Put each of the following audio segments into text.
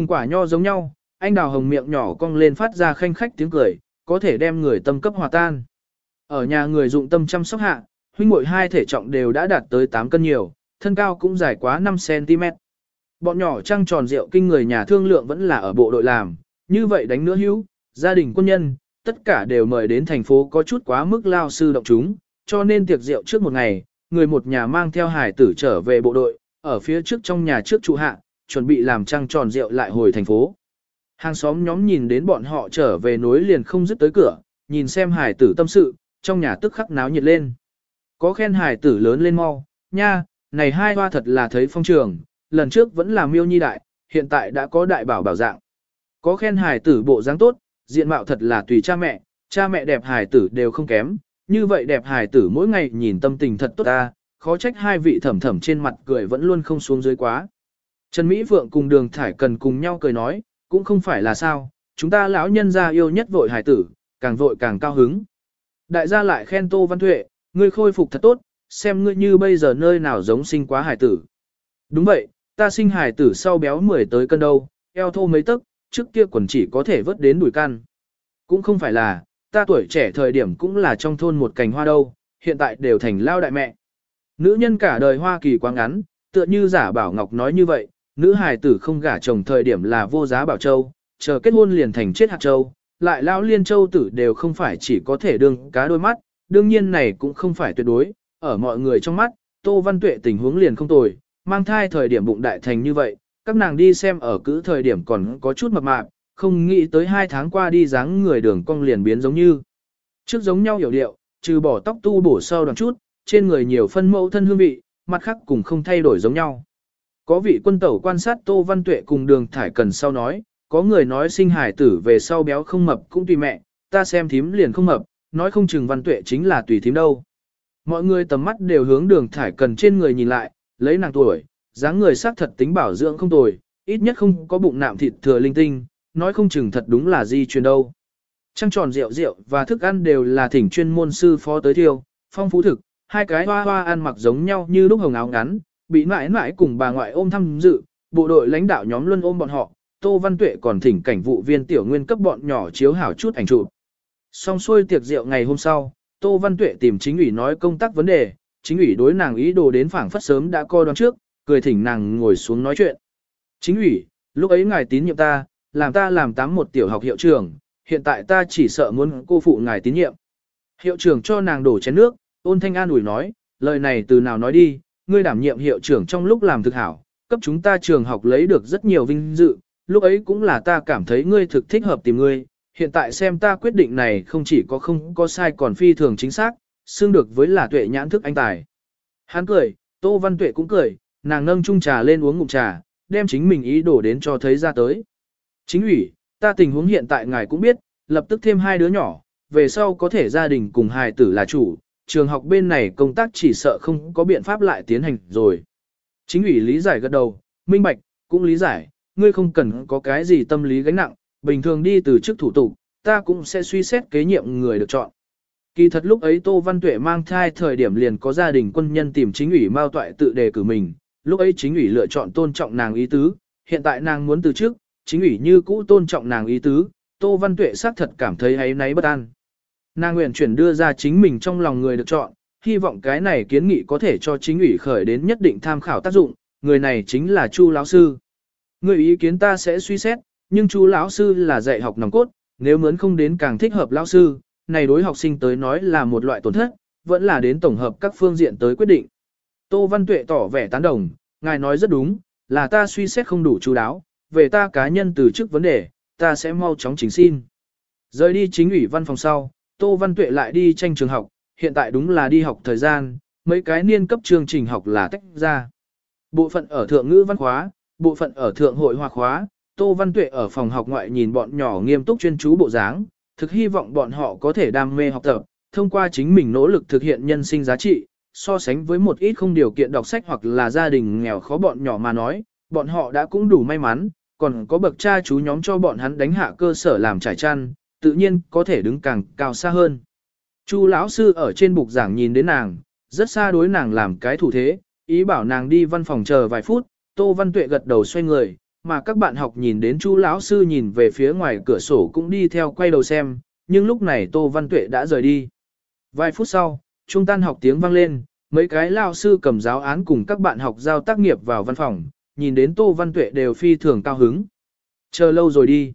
Cùng quả nho giống nhau, anh đào hồng miệng nhỏ cong lên phát ra khanh khách tiếng cười, có thể đem người tâm cấp hòa tan. Ở nhà người dụng tâm chăm sóc hạ, huynh muội hai thể trọng đều đã đạt tới 8 cân nhiều, thân cao cũng dài quá 5cm. Bọn nhỏ trăng tròn rượu kinh người nhà thương lượng vẫn là ở bộ đội làm, như vậy đánh nữa hữu, gia đình quân nhân, tất cả đều mời đến thành phố có chút quá mức lao sư động chúng, cho nên tiệc rượu trước một ngày, người một nhà mang theo hải tử trở về bộ đội, ở phía trước trong nhà trước trụ hạ, chuẩn bị làm trăng tròn rượu lại hồi thành phố. Hàng xóm nhóm nhìn đến bọn họ trở về nối liền không dứt tới cửa, nhìn xem hải tử tâm sự, trong nhà tức khắc náo nhiệt lên. Có khen hải tử lớn lên mau, nha, này hai hoa thật là thấy phong trường, lần trước vẫn là miêu nhi đại, hiện tại đã có đại bảo bảo dạng. Có khen hải tử bộ dáng tốt, diện mạo thật là tùy cha mẹ, cha mẹ đẹp hải tử đều không kém, như vậy đẹp hải tử mỗi ngày nhìn tâm tình thật tốt ta, khó trách hai vị thẩm thẩm trên mặt cười vẫn luôn không xuống dưới quá. Trần Mỹ Phượng cùng đường thải cần cùng nhau cười nói, cũng không phải là sao, chúng ta lão nhân gia yêu nhất vội hải tử, càng vội càng cao hứng. Đại gia lại khen Tô Văn Thuệ, ngươi khôi phục thật tốt, xem ngươi như bây giờ nơi nào giống sinh quá hải tử. Đúng vậy, ta sinh hải tử sau béo 10 tới cân đâu, eo thô mấy tấc, trước kia quần chỉ có thể vớt đến đùi căn. Cũng không phải là, ta tuổi trẻ thời điểm cũng là trong thôn một cành hoa đâu, hiện tại đều thành lao đại mẹ. Nữ nhân cả đời Hoa Kỳ quá ngắn, tựa như giả bảo ngọc nói như vậy, nữ hài tử không gả chồng thời điểm là vô giá bảo châu, chờ kết hôn liền thành chết hạt châu, lại lão liên châu tử đều không phải chỉ có thể đương cá đôi mắt, đương nhiên này cũng không phải tuyệt đối, ở mọi người trong mắt, Tô Văn Tuệ tình huống liền không tồi, mang thai thời điểm bụng đại thành như vậy, các nàng đi xem ở cữ thời điểm còn có chút mập mạp, không nghĩ tới hai tháng qua đi dáng người đường cong liền biến giống như. Trước giống nhau hiểu điệu, trừ bỏ tóc tu bổ sau đoàn chút, trên người nhiều phân mẫu thân hương vị, mặt khác cùng không thay đổi giống nhau. Có vị quân tẩu quan sát Tô Văn Tuệ cùng đường thải cần sau nói, có người nói sinh hải tử về sau béo không mập cũng tùy mẹ, ta xem thím liền không mập, nói không chừng Văn Tuệ chính là tùy thím đâu. Mọi người tầm mắt đều hướng đường thải cần trên người nhìn lại, lấy nàng tuổi, dáng người sắc thật tính bảo dưỡng không tồi, ít nhất không có bụng nạm thịt thừa linh tinh, nói không chừng thật đúng là di truyền đâu. Trăng tròn rượu rượu và thức ăn đều là thỉnh chuyên môn sư phó tới thiêu, phong phú thực, hai cái hoa hoa ăn mặc giống nhau như lúc hồng áo ngắn, bị mãi mãi cùng bà ngoại ôm thăm dự, bộ đội lãnh đạo nhóm luôn ôm bọn họ, Tô Văn Tuệ còn thỉnh cảnh vụ viên tiểu nguyên cấp bọn nhỏ chiếu hảo chút ảnh chụp. Xong xuôi tiệc rượu ngày hôm sau, Tô Văn Tuệ tìm chính ủy nói công tác vấn đề, chính ủy đối nàng ý đồ đến phảng phất sớm đã coi đoán trước, cười thỉnh nàng ngồi xuống nói chuyện. Chính ủy, lúc ấy ngài tín nhiệm ta, làm ta làm tám một tiểu học hiệu trưởng, hiện tại ta chỉ sợ muốn cô phụ ngài tín nhiệm. Hiệu trưởng cho nàng đổ chén nước, ôn thanh an ủi nói, lời này từ nào nói đi, ngươi đảm nhiệm hiệu trưởng trong lúc làm thực hảo, cấp chúng ta trường học lấy được rất nhiều vinh dự, lúc ấy cũng là ta cảm thấy ngươi thực thích hợp tìm ngươi, hiện tại xem ta quyết định này không chỉ có không có sai còn phi thường chính xác, xương được với là tuệ nhãn thức anh tài. Hắn cười, Tô Văn Tuệ cũng cười, nàng nâng chung trà lên uống ngụm trà, đem chính mình ý đổ đến cho thấy ra tới. Chính ủy, ta tình huống hiện tại ngài cũng biết, lập tức thêm hai đứa nhỏ, về sau có thể gia đình cùng hài tử là chủ, trường học bên này công tác chỉ sợ không có biện pháp lại tiến hành rồi. Chính ủy lý giải gật đầu, minh bạch, cũng lý giải, ngươi không cần có cái gì tâm lý gánh nặng, bình thường đi từ chức thủ tục, ta cũng sẽ suy xét kế nhiệm người được chọn. Kỳ thật lúc ấy Tô Văn Tuệ mang thai thời điểm liền có gia đình quân nhân tìm chính ủy Mao Toại tự đề cử mình, lúc ấy chính ủy lựa chọn tôn trọng nàng ý tứ, hiện tại nàng muốn từ chức, chính ủy như cũ tôn trọng nàng ý tứ, Tô Văn Tuệ xác thật cảm thấy ấy náy bất an. Nàng nguyện chuyển đưa ra chính mình trong lòng người được chọn, hy vọng cái này kiến nghị có thể cho chính ủy khởi đến nhất định tham khảo tác dụng, người này chính là Chu lão sư. Người ý kiến ta sẽ suy xét, nhưng Chu lão sư là dạy học nòng cốt, nếu muốn không đến càng thích hợp lão sư, này đối học sinh tới nói là một loại tổn thất, vẫn là đến tổng hợp các phương diện tới quyết định. Tô Văn Tuệ tỏ vẻ tán đồng, ngài nói rất đúng, là ta suy xét không đủ chú đáo, về ta cá nhân từ chức vấn đề, ta sẽ mau chóng chính xin. Rời đi chính ủy văn phòng sau, Tô Văn Tuệ lại đi tranh trường học, hiện tại đúng là đi học thời gian, mấy cái niên cấp chương trình học là tách ra. Bộ phận ở thượng ngữ văn khóa, bộ phận ở thượng hội hoa khóa, Tô Văn Tuệ ở phòng học ngoại nhìn bọn nhỏ nghiêm túc chuyên chú bộ dáng, thực hy vọng bọn họ có thể đam mê học tập, thông qua chính mình nỗ lực thực hiện nhân sinh giá trị, so sánh với một ít không điều kiện đọc sách hoặc là gia đình nghèo khó bọn nhỏ mà nói, bọn họ đã cũng đủ may mắn, còn có bậc cha chú nhóm cho bọn hắn đánh hạ cơ sở làm trải chăn, tự nhiên có thể đứng càng cao xa hơn. Chu lão sư ở trên bục giảng nhìn đến nàng, rất xa đối nàng làm cái thủ thế, ý bảo nàng đi văn phòng chờ vài phút, Tô Văn Tuệ gật đầu xoay người, mà các bạn học nhìn đến Chu lão sư nhìn về phía ngoài cửa sổ cũng đi theo quay đầu xem, nhưng lúc này Tô Văn Tuệ đã rời đi. Vài phút sau, trung tan học tiếng vang lên, mấy cái lao sư cầm giáo án cùng các bạn học giao tác nghiệp vào văn phòng, nhìn đến Tô Văn Tuệ đều phi thường cao hứng. Chờ lâu rồi đi.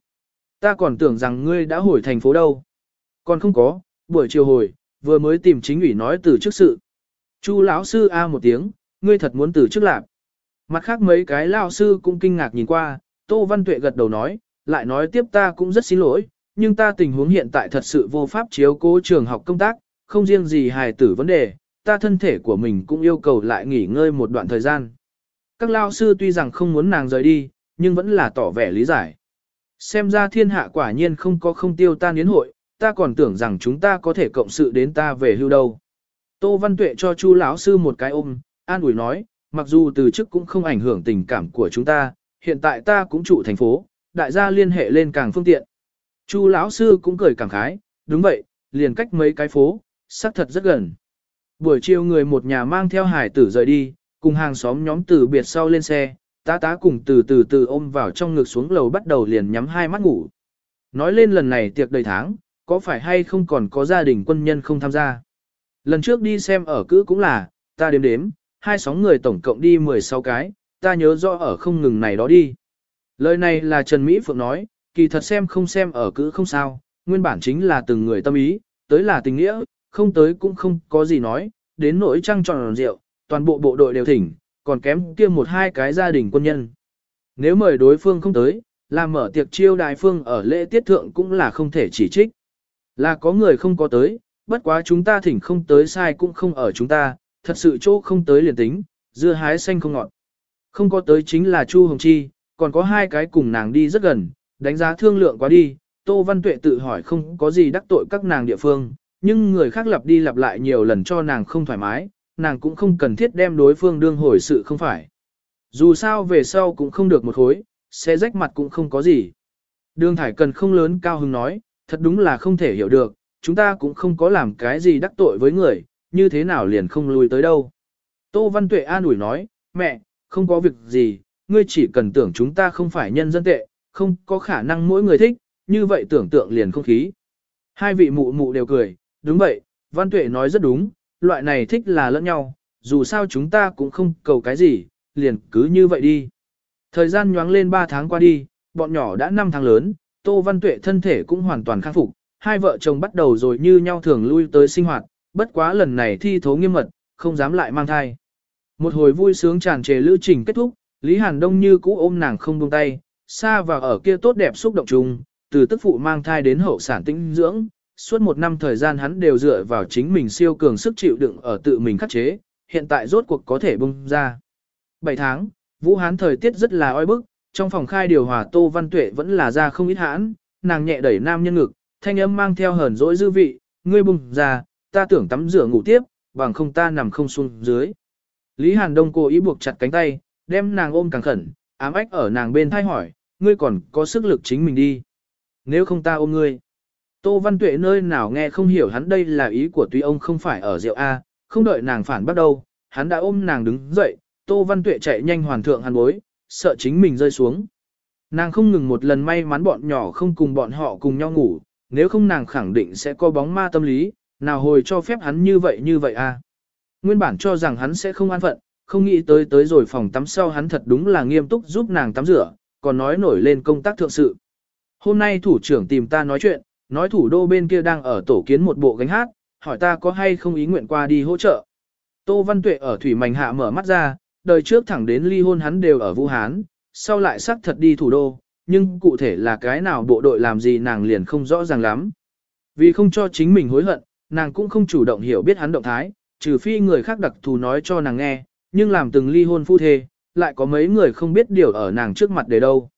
Ta còn tưởng rằng ngươi đã hồi thành phố đâu. Còn không có, buổi chiều hồi, vừa mới tìm chính ủy nói từ trước sự. Chu lão sư a một tiếng, ngươi thật muốn từ trước lạp. Mặt khác mấy cái lão sư cũng kinh ngạc nhìn qua, Tô Văn Tuệ gật đầu nói, lại nói tiếp ta cũng rất xin lỗi, nhưng ta tình huống hiện tại thật sự vô pháp chiếu cố trường học công tác, không riêng gì hài tử vấn đề, ta thân thể của mình cũng yêu cầu lại nghỉ ngơi một đoạn thời gian. Các lao sư tuy rằng không muốn nàng rời đi, nhưng vẫn là tỏ vẻ lý giải. Xem ra thiên hạ quả nhiên không có không tiêu tan yến hội, ta còn tưởng rằng chúng ta có thể cộng sự đến ta về hưu đâu. Tô Văn Tuệ cho Chu lão sư một cái ôm, an ủi nói, mặc dù từ chức cũng không ảnh hưởng tình cảm của chúng ta, hiện tại ta cũng trụ thành phố, đại gia liên hệ lên càng phương tiện. Chu lão sư cũng cười cảm khái, đúng vậy, liền cách mấy cái phố, xác thật rất gần. Buổi chiều người một nhà mang theo hải tử rời đi, cùng hàng xóm nhóm từ biệt sau lên xe, tá tá cùng từ từ từ ôm vào trong ngực xuống lầu bắt đầu liền nhắm hai mắt ngủ. Nói lên lần này tiệc đầy tháng, có phải hay không còn có gia đình quân nhân không tham gia. Lần trước đi xem ở cữ cũng là, ta đếm đếm, hai sóng người tổng cộng đi 16 cái, ta nhớ rõ ở không ngừng này đó đi. Lời này là Trần Mỹ Phượng nói, kỳ thật xem không xem ở cữ không sao, nguyên bản chính là từng người tâm ý, tới là tình nghĩa, không tới cũng không có gì nói, đến nỗi trăng tròn rượu, toàn bộ bộ đội đều thỉnh, còn kém kia một hai cái gia đình quân nhân. Nếu mời đối phương không tới, làm mở tiệc chiêu đại phương ở lễ tiết thượng cũng là không thể chỉ trích. Là có người không có tới, bất quá chúng ta thỉnh không tới sai cũng không ở chúng ta, thật sự chỗ không tới liền tính, dưa hái xanh không ngọt. Không có tới chính là Chu Hồng Chi, còn có hai cái cùng nàng đi rất gần, đánh giá thương lượng quá đi, Tô Văn Tuệ tự hỏi không có gì đắc tội các nàng địa phương, nhưng người khác lặp đi lặp lại nhiều lần cho nàng không thoải mái, nàng cũng không cần thiết đem đối phương đương hồi sự không phải. Dù sao về sau cũng không được một hối, sẽ rách mặt cũng không có gì. Đường Thải cần không lớn cao hứng nói, thật đúng là không thể hiểu được, chúng ta cũng không có làm cái gì đắc tội với người, như thế nào liền không lùi tới đâu. Tô Văn Tuệ an ủi nói, mẹ, không có việc gì, ngươi chỉ cần tưởng chúng ta không phải nhân dân tệ, không có khả năng mỗi người thích, như vậy tưởng tượng liền không khí. Hai vị mụ mụ đều cười, đúng vậy, Văn Tuệ nói rất đúng, loại này thích là lẫn nhau, dù sao chúng ta cũng không cầu cái gì, liền cứ như vậy đi. Thời gian nhoáng lên 3 tháng qua đi, bọn nhỏ đã 5 tháng lớn, Tô Văn Tuệ thân thể cũng hoàn toàn khắc phục, hai vợ chồng bắt đầu rồi như nhau thường lui tới sinh hoạt, bất quá lần này thi thố nghiêm mật, không dám lại mang thai. Một hồi vui sướng tràn trề lữ trình kết thúc, Lý Hàn Đông như cũ ôm nàng không buông tay, xa và ở kia tốt đẹp xúc động chung, từ tức phụ mang thai đến hậu sản tĩnh dưỡng, suốt một năm thời gian hắn đều dựa vào chính mình siêu cường sức chịu đựng ở tự mình khắc chế, hiện tại rốt cuộc có thể bung ra. 7 tháng, Vũ Hán thời tiết rất là oi bức, trong phòng khai điều hòa Tô Văn Tuệ vẫn là ra không ít hãn, nàng nhẹ đẩy nam nhân ngực, thanh âm mang theo hờn dỗi dư vị, ngươi bung ra, ta tưởng tắm rửa ngủ tiếp, bằng không ta nằm không xuống dưới. Lý Hàn Đông cố ý buộc chặt cánh tay, đem nàng ôm càng khẩn, ám ách ở nàng bên thay hỏi, ngươi còn có sức lực chính mình đi. Nếu không ta ôm ngươi. Tô Văn Tuệ nơi nào nghe không hiểu hắn đây là ý của tuy ông không phải ở rượu A, không đợi nàng phản bắt đầu, hắn đã ôm nàng đứng dậy, Tô Văn Tuệ chạy nhanh hoàn thượng hắn bối, sợ chính mình rơi xuống. Nàng không ngừng một lần may mắn bọn nhỏ không cùng bọn họ cùng nhau ngủ, nếu không nàng khẳng định sẽ có bóng ma tâm lý, nào hồi cho phép hắn như vậy như vậy a. Nguyên bản cho rằng hắn sẽ không an phận, không nghĩ tới tới rồi phòng tắm sau hắn thật đúng là nghiêm túc giúp nàng tắm rửa, còn nói nổi lên công tác thượng sự. Hôm nay thủ trưởng tìm ta nói chuyện, nói thủ đô bên kia đang ở tổ kiến một bộ gánh hát, hỏi ta có hay không ý nguyện qua đi hỗ trợ. Tô Văn Tuệ ở Thủy Mành Hạ mở mắt ra, đời trước thẳng đến ly hôn hắn đều ở Vũ Hán, sau lại sắc thật đi thủ đô, nhưng cụ thể là cái nào bộ đội làm gì nàng liền không rõ ràng lắm. Vì không cho chính mình hối hận, nàng cũng không chủ động hiểu biết hắn động thái, trừ phi người khác đặc thù nói cho nàng nghe, nhưng làm từng ly hôn phu thê, lại có mấy người không biết điều ở nàng trước mặt để đâu.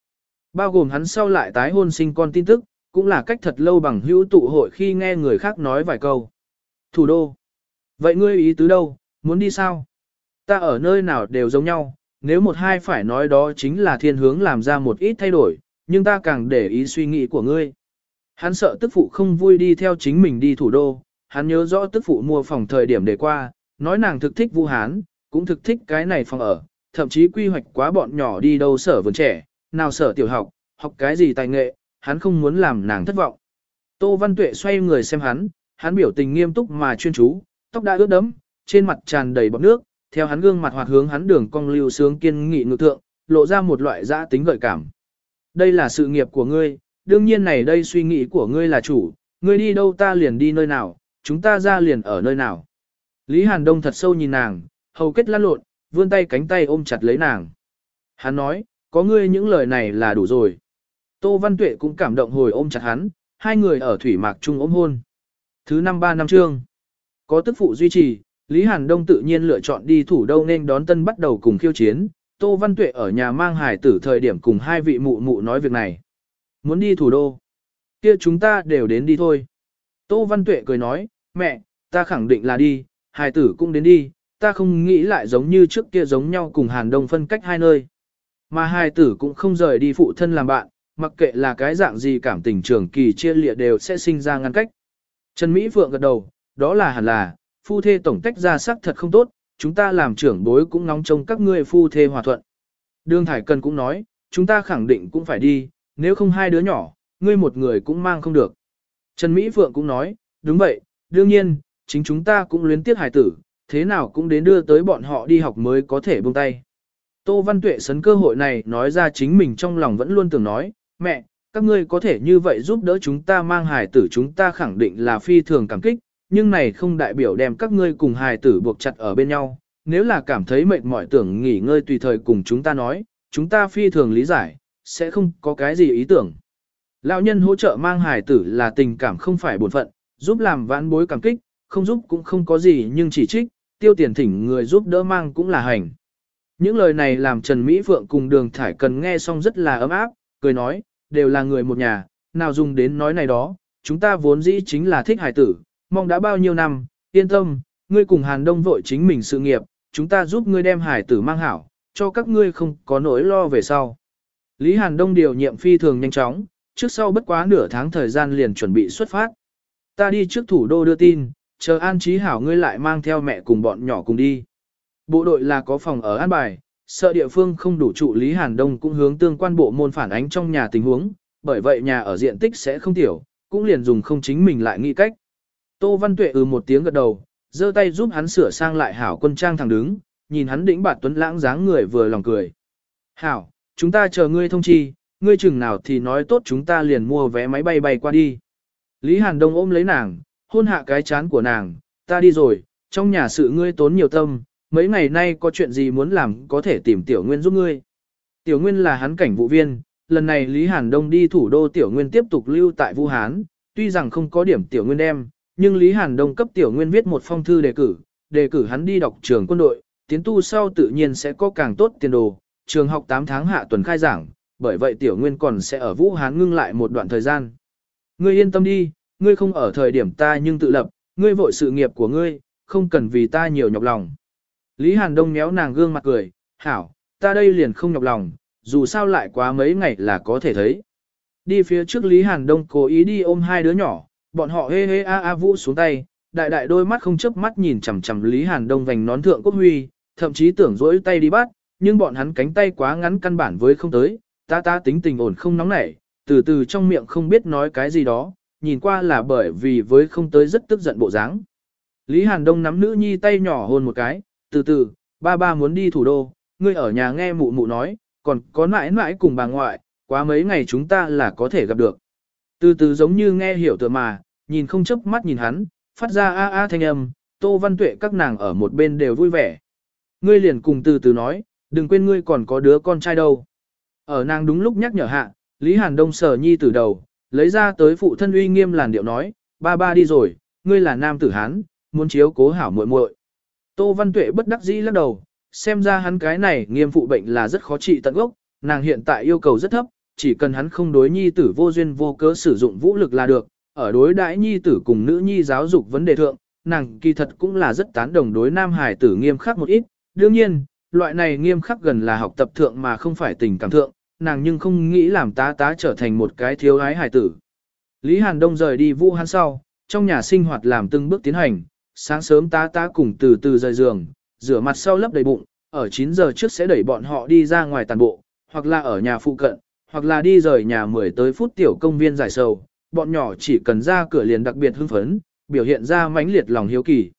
Bao gồm hắn sau lại tái hôn sinh con tin tức, cũng là cách thật lâu bằng hữu tụ hội khi nghe người khác nói vài câu. Thủ đô. Vậy ngươi ý tứ đâu, muốn đi sao? Ta ở nơi nào đều giống nhau, nếu một hai phải nói đó chính là thiên hướng làm ra một ít thay đổi, nhưng ta càng để ý suy nghĩ của ngươi. Hắn sợ tức phụ không vui đi theo chính mình đi thủ đô, hắn nhớ rõ tức phụ mua phòng thời điểm để qua, nói nàng thực thích Vu Hán, cũng thực thích cái này phòng ở, thậm chí quy hoạch quá bọn nhỏ đi đâu sở vườn trẻ, nào sở tiểu học, học cái gì tài nghệ, hắn không muốn làm nàng thất vọng. Tô Văn Tuệ xoay người xem hắn, hắn biểu tình nghiêm túc mà chuyên chú, tóc đã ướt đẫm, trên mặt tràn đầy bọt nước, theo hắn gương mặt hoạt hướng hắn đường cong lưu sướng kiên nghị ngự thượng, lộ ra một loại dã tính gợi cảm. Đây là sự nghiệp của ngươi, đương nhiên này đây suy nghĩ của ngươi là chủ, ngươi đi đâu ta liền đi nơi nào, chúng ta ra liền ở nơi nào. Lý Hàn Đông thật sâu nhìn nàng, hầu kết lăn lộn, vươn tay cánh tay ôm chặt lấy nàng. Hắn nói, có ngươi những lời này là đủ rồi. Tô Văn Tuệ cũng cảm động hồi ôm chặt hắn, hai người ở thủy mạc chung ôm hôn. Thứ năm ba năm trương. có tức phụ duy trì, Lý Hàn Đông tự nhiên lựa chọn đi thủ đô nên đón tân bắt đầu cùng khiêu chiến. Tô Văn Tuệ ở nhà mang Hải tử thời điểm cùng hai vị mụ mụ nói việc này. Muốn đi thủ đô. kia chúng ta đều đến đi thôi. Tô Văn Tuệ cười nói, mẹ, ta khẳng định là đi, Hải tử cũng đến đi, ta không nghĩ lại giống như trước kia giống nhau cùng Hàn Đông phân cách hai nơi. Mà Hải tử cũng không rời đi phụ thân làm bạn, mặc kệ là cái dạng gì cảm tình trường kỳ chia lịa đều sẽ sinh ra ngăn cách. Trần Mỹ Phượng gật đầu, đó là hẳn là, phu thê tổng tách ra sắc thật không tốt, chúng ta làm trưởng bối cũng ngóng trông các ngươi phu thê hòa thuận. Đường Thải Cần cũng nói, chúng ta khẳng định cũng phải đi, nếu không hai đứa nhỏ, ngươi một người cũng mang không được. Trần Mỹ Phượng cũng nói, đúng vậy, đương nhiên, chính chúng ta cũng luyến tiếc hài tử, thế nào cũng đến đưa tới bọn họ đi học mới có thể buông tay. Tô Văn Tuệ sấn cơ hội này nói ra chính mình trong lòng vẫn luôn tưởng nói, mẹ, các ngươi có thể như vậy giúp đỡ chúng ta mang hài tử chúng ta khẳng định là phi thường cảm kích, nhưng này không đại biểu đem các ngươi cùng hài tử buộc chặt ở bên nhau. Nếu là cảm thấy mệt mỏi tưởng nghỉ ngơi tùy thời cùng chúng ta nói, chúng ta phi thường lý giải, sẽ không có cái gì ý tưởng. Lão nhân hỗ trợ mang hài tử là tình cảm không phải bổn phận, giúp làm vãn bối cảm kích, không giúp cũng không có gì nhưng chỉ trích, tiêu tiền thỉnh người giúp đỡ mang cũng là hành. Những lời này làm Trần Mỹ Phượng cùng đường thải cần nghe xong rất là ấm áp, cười nói, đều là người một nhà, nào dùng đến nói này đó, chúng ta vốn dĩ chính là thích hải tử, mong đã bao nhiêu năm, yên tâm, ngươi cùng Hàn Đông vội chính mình sự nghiệp, chúng ta giúp ngươi đem hải tử mang hảo, cho các ngươi không có nỗi lo về sau. Lý Hàn Đông điều nhiệm phi thường nhanh chóng, trước sau bất quá nửa tháng thời gian liền chuẩn bị xuất phát. Ta đi trước thủ đô đưa tin, chờ an trí hảo ngươi lại mang theo mẹ cùng bọn nhỏ cùng đi. Bộ đội là có phòng ở an bài, sợ địa phương không đủ trụ Lý Hàn Đông cũng hướng tương quan bộ môn phản ánh trong nhà tình huống, bởi vậy nhà ở diện tích sẽ không tiểu, cũng liền dùng không chính mình lại nghĩ cách. Tô Văn Tuệ ừ một tiếng gật đầu, giơ tay giúp hắn sửa sang lại hảo quân trang thẳng đứng, nhìn hắn đĩnh bạt tuấn lãng dáng người vừa lòng cười. Hảo, chúng ta chờ ngươi thông chi, ngươi chừng nào thì nói tốt chúng ta liền mua vé máy bay bay qua đi. Lý Hàn Đông ôm lấy nàng, hôn hạ cái chán của nàng, ta đi rồi, trong nhà sự ngươi tốn nhiều tâm, mấy ngày nay có chuyện gì muốn làm có thể tìm Tiểu Nguyên giúp ngươi. Tiểu Nguyên là hắn cảnh vụ viên, lần này Lý Hàn Đông đi thủ đô Tiểu Nguyên tiếp tục lưu tại Vũ Hán, tuy rằng không có điểm Tiểu Nguyên đem, nhưng Lý Hàn Đông cấp Tiểu Nguyên viết một phong thư đề cử, đề cử hắn đi đọc trường quân đội, tiến tu sau tự nhiên sẽ có càng tốt tiền đồ, trường học 8 tháng hạ tuần khai giảng, bởi vậy Tiểu Nguyên còn sẽ ở Vũ Hán ngưng lại một đoạn thời gian. Ngươi yên tâm đi, ngươi không ở thời điểm ta nhưng tự lập, ngươi vội sự nghiệp của ngươi, không cần vì ta nhiều nhọc lòng. Lý Hàn Đông méo nàng gương mặt cười, hảo, ta đây liền không nhọc lòng, dù sao lại quá mấy ngày là có thể thấy. Đi phía trước Lý Hàn Đông cố ý đi ôm hai đứa nhỏ, bọn họ hê hê a a vũ xuống tay, đại đại đôi mắt không chớp mắt nhìn chằm chằm Lý Hàn Đông vành nón thượng quốc huy, thậm chí tưởng rỗi tay đi bắt, nhưng bọn hắn cánh tay quá ngắn căn bản với không tới, ta ta tính tình ổn không nóng nảy, từ từ trong miệng không biết nói cái gì đó, nhìn qua là bởi vì với không tới rất tức giận bộ dáng. Lý Hàn Đông nắm nữ nhi tay nhỏ hôn một cái, từ từ, ba ba muốn đi thủ đô, ngươi ở nhà nghe mụ mụ nói, còn có mãi mãi cùng bà ngoại, quá mấy ngày chúng ta là có thể gặp được. Từ từ giống như nghe hiểu tựa mà, nhìn không chớp mắt nhìn hắn, phát ra a a thanh âm, tô văn tuệ các nàng ở một bên đều vui vẻ. Ngươi liền cùng từ từ nói, đừng quên ngươi còn có đứa con trai đâu. Ở nàng đúng lúc nhắc nhở hạ, Lý Hàn Đông sờ nhi từ đầu, lấy ra tới phụ thân uy nghiêm làn điệu nói, ba ba đi rồi, ngươi là nam tử hán, muốn chiếu cố hảo muội muội. Tô Văn Tuệ bất đắc dĩ lắc đầu, xem ra hắn cái này nghiêm phụ bệnh là rất khó trị tận gốc, nàng hiện tại yêu cầu rất thấp, chỉ cần hắn không đối nhi tử vô duyên vô cớ sử dụng vũ lực là được, ở đối đãi nhi tử cùng nữ nhi giáo dục vấn đề thượng, nàng kỳ thật cũng là rất tán đồng đối nam hải tử nghiêm khắc một ít, đương nhiên, loại này nghiêm khắc gần là học tập thượng mà không phải tình cảm thượng, nàng nhưng không nghĩ làm tá tá trở thành một cái thiếu ái hải tử. Lý Hàn Đông rời đi Vũ Hán sau, trong nhà sinh hoạt làm từng bước tiến hành, sáng sớm tá tá cùng từ từ rời giường, rửa mặt sau lấp đầy bụng, ở 9 giờ trước sẽ đẩy bọn họ đi ra ngoài tàn bộ, hoặc là ở nhà phụ cận, hoặc là đi rời nhà 10 tới phút tiểu công viên giải sầu, bọn nhỏ chỉ cần ra cửa liền đặc biệt hưng phấn, biểu hiện ra mãnh liệt lòng hiếu kỳ.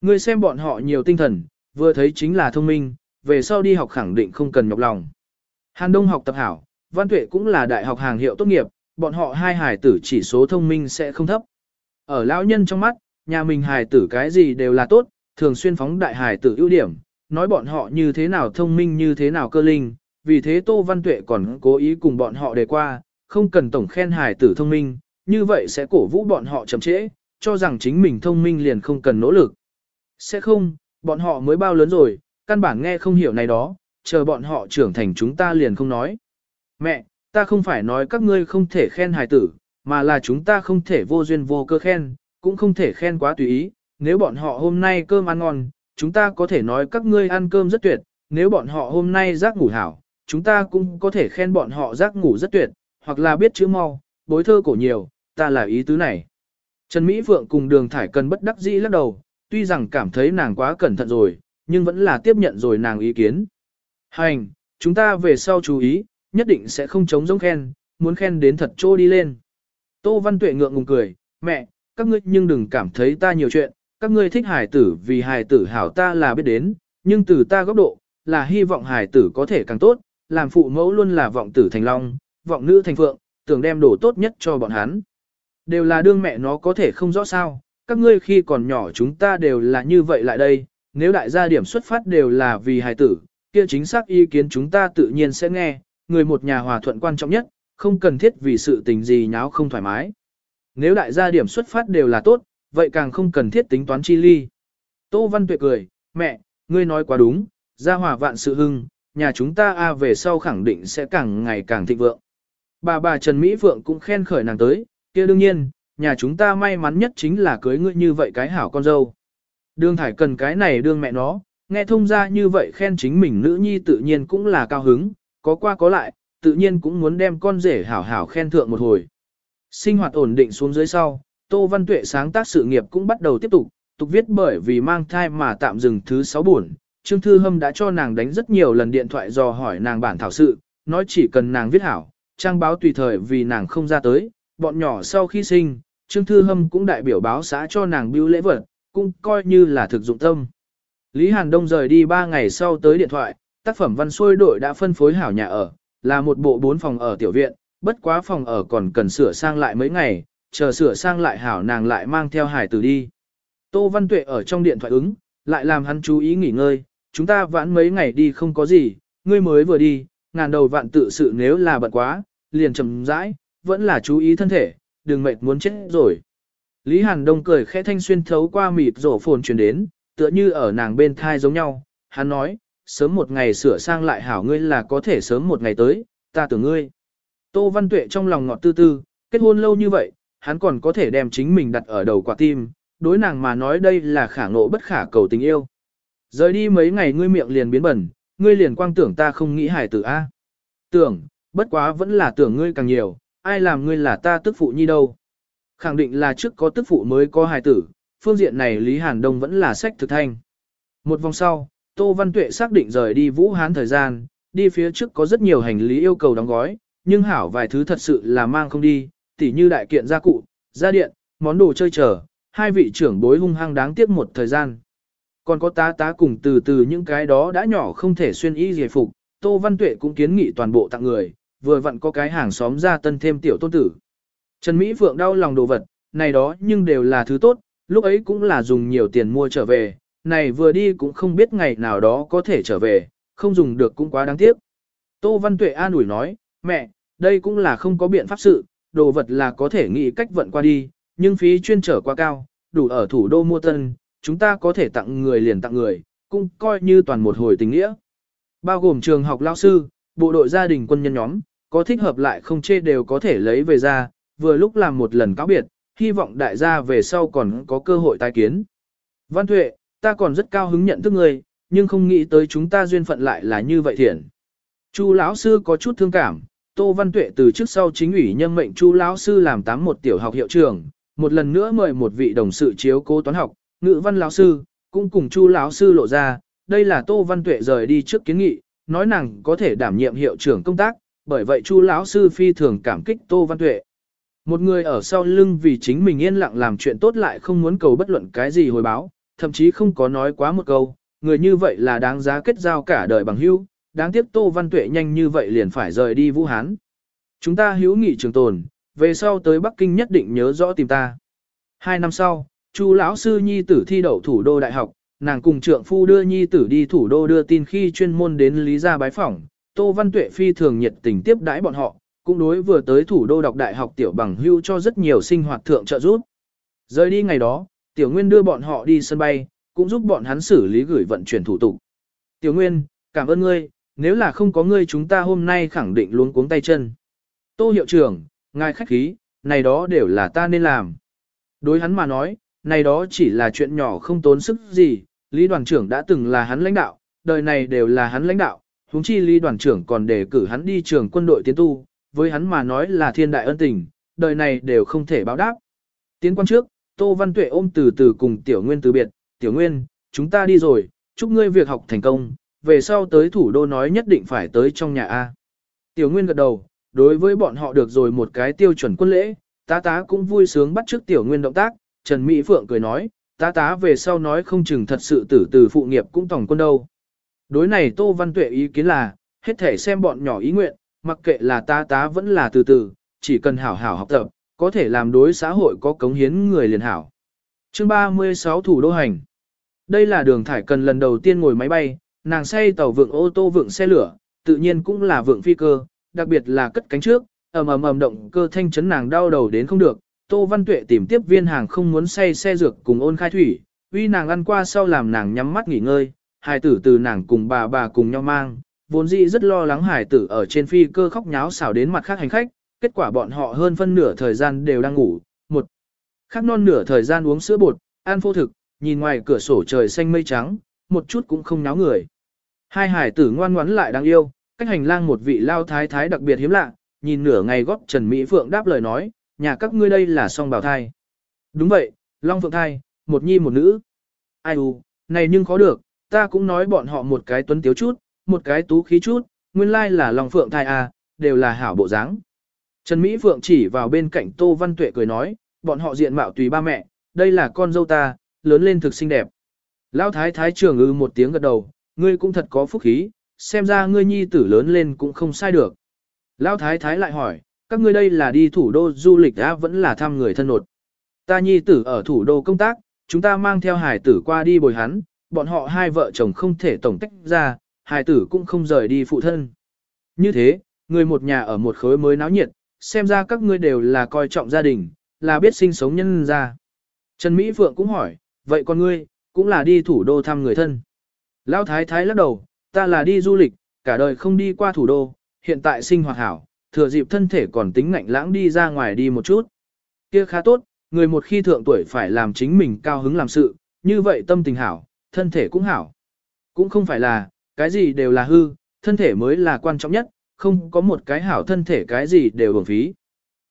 Ngươi xem bọn họ nhiều tinh thần, vừa thấy chính là thông minh, về sau đi học khẳng định không cần nhọc lòng. Hàn Đông học tập hảo, Văn Tuệ cũng là đại học hàng hiệu tốt nghiệp, bọn họ hai hài tử chỉ số thông minh sẽ không thấp. Ở lão nhân trong mắt, nhà mình hài tử cái gì đều là tốt, thường xuyên phóng đại hài tử ưu điểm, nói bọn họ như thế nào thông minh như thế nào cơ linh, vì thế Tô Văn Tuệ còn cố ý cùng bọn họ đề qua, không cần tổng khen hài tử thông minh, như vậy sẽ cổ vũ bọn họ chậm trễ, cho rằng chính mình thông minh liền không cần nỗ lực. Sẽ không, bọn họ mới bao lớn rồi, căn bản nghe không hiểu này đó, chờ bọn họ trưởng thành chúng ta liền không nói. Mẹ, ta không phải nói các ngươi không thể khen hài tử, mà là chúng ta không thể vô duyên vô cơ khen, cũng không thể khen quá tùy ý, nếu bọn họ hôm nay cơm ăn ngon, chúng ta có thể nói các ngươi ăn cơm rất tuyệt, nếu bọn họ hôm nay giấc ngủ hảo, chúng ta cũng có thể khen bọn họ giấc ngủ rất tuyệt, hoặc là biết chữ mau, bối thơ cổ nhiều, ta là ý tứ này. Trần Mỹ Phượng cùng đường thải cần bất đắc dĩ lắc đầu, tuy rằng cảm thấy nàng quá cẩn thận rồi, nhưng vẫn là tiếp nhận rồi nàng ý kiến. Hành, chúng ta về sau chú ý, nhất định sẽ không chống giống khen, muốn khen đến thật trô đi lên. Tô Văn Tuệ ngượng ngùng cười, mẹ, các ngươi nhưng đừng cảm thấy ta nhiều chuyện, các ngươi thích hài tử vì hài tử hảo ta là biết đến, nhưng từ ta góc độ, là hy vọng hài tử có thể càng tốt, làm phụ mẫu luôn là vọng tử thành long, vọng nữ thành phượng, tưởng đem đồ tốt nhất cho bọn hắn. Đều là đương mẹ nó có thể không rõ sao, các ngươi khi còn nhỏ chúng ta đều là như vậy lại đây, nếu đại gia điểm xuất phát đều là vì hài tử, kia chính xác ý kiến chúng ta tự nhiên sẽ nghe, người một nhà hòa thuận quan trọng nhất, không cần thiết vì sự tình gì nháo không thoải mái. Nếu đại gia điểm xuất phát đều là tốt, vậy càng không cần thiết tính toán chi ly. Tô Văn Tuệ cười, mẹ, ngươi nói quá đúng, gia hòa vạn sự hưng, nhà chúng ta a về sau khẳng định sẽ càng ngày càng thịnh vượng. Bà bà Trần Mỹ Phượng cũng khen khởi nàng tới, kia đương nhiên, nhà chúng ta may mắn nhất chính là cưới ngươi như vậy cái hảo con dâu. Đường thải cần cái này đương mẹ nó, nghe thông ra như vậy khen chính mình nữ nhi tự nhiên cũng là cao hứng, có qua có lại, tự nhiên cũng muốn đem con rể hảo hảo khen thượng một hồi. Sinh hoạt ổn định xuống dưới sau, Tô Văn Tuệ sáng tác sự nghiệp cũng bắt đầu tiếp tục, tục viết bởi vì mang thai mà tạm dừng thứ 6 buồn. Trương Thư Hâm đã cho nàng đánh rất nhiều lần điện thoại dò hỏi nàng bản thảo sự, nói chỉ cần nàng viết hảo, trang báo tùy thời vì nàng không ra tới, bọn nhỏ sau khi sinh, Trương Thư Hâm cũng đại biểu báo xã cho nàng bưu lễ vật, cũng coi như là thực dụng tâm. Lý Hàn Đông rời đi 3 ngày sau tới điện thoại, tác phẩm văn xuôi đội đã phân phối hảo nhà ở, là một bộ bốn phòng ở tiểu viện, bất quá phòng ở còn cần sửa sang lại mấy ngày, chờ sửa sang lại hảo nàng lại mang theo hải tử đi. Tô Văn Tuệ ở trong điện thoại ứng, lại làm hắn chú ý nghỉ ngơi, chúng ta vãn mấy ngày đi không có gì, ngươi mới vừa đi, ngàn đầu vạn tự sự nếu là bận quá, liền chậm rãi, vẫn là chú ý thân thể, đừng mệt muốn chết rồi. Lý Hàn Đông cười khẽ thanh xuyên thấu qua mịt rổ phồn truyền đến, tựa như ở nàng bên thai giống nhau, hắn nói, sớm một ngày sửa sang lại hảo ngươi là có thể sớm một ngày tới, ta tưởng ngươi. Tô Văn Tuệ trong lòng ngọt tư tư, kết hôn lâu như vậy, hắn còn có thể đem chính mình đặt ở đầu quả tim, đối nàng mà nói đây là khả ngộ bất khả cầu tình yêu. Rời đi mấy ngày ngươi miệng liền biến bẩn, ngươi liền quang tưởng ta không nghĩ hải tử A. Tưởng, bất quá vẫn là tưởng ngươi càng nhiều, ai làm ngươi là ta tức phụ nhi đâu. Khẳng định là trước có tức phụ mới có hài tử, phương diện này Lý Hàn Đông vẫn là sách thực thanh. Một vòng sau, Tô Văn Tuệ xác định rời đi Vũ Hán thời gian, đi phía trước có rất nhiều hành lý yêu cầu đóng gói, nhưng hảo vài thứ thật sự là mang không đi, tỉ như đại kiện gia cụ, gia điện, món đồ chơi trở, hai vị trưởng bối hung hăng đáng tiếc một thời gian. Còn có tá tá cùng từ từ những cái đó đã nhỏ không thể xuyên y giải phục, Tô Văn Tuệ cũng kiến nghị toàn bộ tặng người, vừa vặn có cái hàng xóm ra tân thêm tiểu tôn tử. Trần Mỹ Phượng đau lòng đồ vật, này đó nhưng đều là thứ tốt, lúc ấy cũng là dùng nhiều tiền mua trở về, này vừa đi cũng không biết ngày nào đó có thể trở về, không dùng được cũng quá đáng tiếc. Tô Văn Tuệ an ủi nói, mẹ, đây cũng là không có biện pháp sự, đồ vật là có thể nghĩ cách vận qua đi, nhưng phí chuyên trở quá cao, đủ ở thủ đô mua tân, chúng ta có thể tặng người liền tặng người, cũng coi như toàn một hồi tình nghĩa. Bao gồm trường học lao sư, bộ đội gia đình quân nhân nhóm, có thích hợp lại không chê đều có thể lấy về ra, vừa lúc làm một lần cáo biệt, hy vọng đại gia về sau còn có cơ hội tái kiến. Văn Thuệ, ta còn rất cao hứng nhận thức người, nhưng không nghĩ tới chúng ta duyên phận lại là như vậy thiện. Chu lão sư có chút thương cảm, Tô Văn Tuệ từ trước sau chính ủy nhân mệnh Chu lão sư làm tám một tiểu học hiệu trưởng, một lần nữa mời một vị đồng sự chiếu cố toán học, ngữ văn lão sư, cũng cùng Chu lão sư lộ ra, đây là Tô Văn Tuệ rời đi trước kiến nghị, nói nàng có thể đảm nhiệm hiệu trưởng công tác, bởi vậy Chu lão sư phi thường cảm kích Tô Văn Tuệ. Một người ở sau lưng vì chính mình yên lặng làm chuyện tốt lại không muốn cầu bất luận cái gì hồi báo, thậm chí không có nói quá một câu, người như vậy là đáng giá kết giao cả đời bằng hữu, đáng tiếc Tô Văn Tuệ nhanh như vậy liền phải rời đi Vũ Hán. Chúng ta hữu nghị trường tồn, về sau tới Bắc Kinh nhất định nhớ rõ tìm ta. Hai năm sau, Chu lão sư nhi tử thi đậu thủ đô đại học, nàng cùng trượng phu đưa nhi tử đi thủ đô đưa tin khi chuyên môn đến Lý Gia bái phỏng, Tô Văn Tuệ phi thường nhiệt tình tiếp đãi bọn họ, cũng đối vừa tới thủ đô đọc đại học tiểu bằng hưu cho rất nhiều sinh hoạt thượng trợ giúp. Rời đi ngày đó, Tiểu Nguyên đưa bọn họ đi sân bay, cũng giúp bọn hắn xử lý gửi vận chuyển thủ tục. Tiểu Nguyên, cảm ơn ngươi, nếu là không có ngươi chúng ta hôm nay khẳng định luống cuống tay chân. Tô hiệu trưởng, ngài khách khí, này đó đều là ta nên làm. Đối hắn mà nói, này đó chỉ là chuyện nhỏ không tốn sức gì, Lý đoàn trưởng đã từng là hắn lãnh đạo, đời này đều là hắn lãnh đạo, huống chi Lý đoàn trưởng còn đề cử hắn đi trường quân đội tiến tu, với hắn mà nói là thiên đại ân tình, đời này đều không thể báo đáp. Tiến quan trước, Tô Văn Tuệ ôm từ từ cùng Tiểu Nguyên từ biệt, Tiểu Nguyên, chúng ta đi rồi, chúc ngươi việc học thành công, về sau tới thủ đô nói nhất định phải tới trong nhà A. Tiểu Nguyên gật đầu, đối với bọn họ được rồi một cái tiêu chuẩn quân lễ, tá tá cũng vui sướng bắt trước Tiểu Nguyên động tác, Trần Mỹ Phượng cười nói, tá tá về sau nói không chừng thật sự tử từ phụ nghiệp cũng tổng quân đâu. Đối này Tô Văn Tuệ ý kiến là, hết thể xem bọn nhỏ ý nguyện, mặc kệ là tá tá vẫn là từ từ, chỉ cần hảo hảo học tập, có thể làm đối xã hội có cống hiến người liền hảo. Chương 36 Thủ đô hành Đây là đường thải cần lần đầu tiên ngồi máy bay, nàng say tàu vượng ô tô vượng xe lửa, tự nhiên cũng là vượng phi cơ, đặc biệt là cất cánh trước, ầm ầm ầm động cơ thanh chấn nàng đau đầu đến không được. Tô Văn Tuệ tìm tiếp viên hàng không muốn say xe dược cùng ôn khai thủy, uy nàng ăn qua sau làm nàng nhắm mắt nghỉ ngơi, hải tử từ nàng cùng bà bà cùng nhau mang, vốn dĩ rất lo lắng hải tử ở trên phi cơ khóc nháo xảo đến mặt khác hành khách, kết quả bọn họ hơn phân nửa thời gian đều đang ngủ, một khắc non nửa thời gian uống sữa bột, ăn phô thực, nhìn ngoài cửa sổ trời xanh mây trắng, một chút cũng không náo người. Hai hải tử ngoan ngoãn lại đáng yêu, cách hành lang một vị lao thái thái đặc biệt hiếm lạ, nhìn nửa ngày góp Trần Mỹ Phượng đáp lời nói, nhà các ngươi đây là song bào thai. Đúng vậy, Long Phượng thai, một nhi một nữ. Ai u, này nhưng khó được, ta cũng nói bọn họ một cái tuấn tiếu chút, một cái tú khí chút, nguyên lai là Long Phượng thai à, đều là hảo bộ dáng. Trần Mỹ Phượng chỉ vào bên cạnh Tô Văn Tuệ cười nói, bọn họ diện mạo tùy ba mẹ, đây là con dâu ta, lớn lên thực xinh đẹp. Lão thái thái trưởng ư một tiếng gật đầu, ngươi cũng thật có phúc khí, xem ra ngươi nhi tử lớn lên cũng không sai được. Lão thái thái lại hỏi, các ngươi đây là đi thủ đô du lịch đã vẫn là thăm người thân nột. Ta nhi tử ở thủ đô công tác, chúng ta mang theo hải tử qua đi bồi hắn, bọn họ hai vợ chồng không thể tổng tách ra, hải tử cũng không rời đi phụ thân. Như thế, người một nhà ở một khối mới náo nhiệt, xem ra các ngươi đều là coi trọng gia đình, là biết sinh sống nhân gia. Trần Mỹ Phượng cũng hỏi, vậy con ngươi, cũng là đi thủ đô thăm người thân. Lão Thái Thái lắc đầu, ta là đi du lịch, cả đời không đi qua thủ đô, hiện tại sinh hoạt hảo, thừa dịp thân thể còn tính ngạnh lãng đi ra ngoài đi một chút. Kia khá tốt, người một khi thượng tuổi phải làm chính mình cao hứng làm sự, như vậy tâm tình hảo, thân thể cũng hảo. Cũng không phải là, cái gì đều là hư, thân thể mới là quan trọng nhất, không có một cái hảo thân thể cái gì đều bổng phí.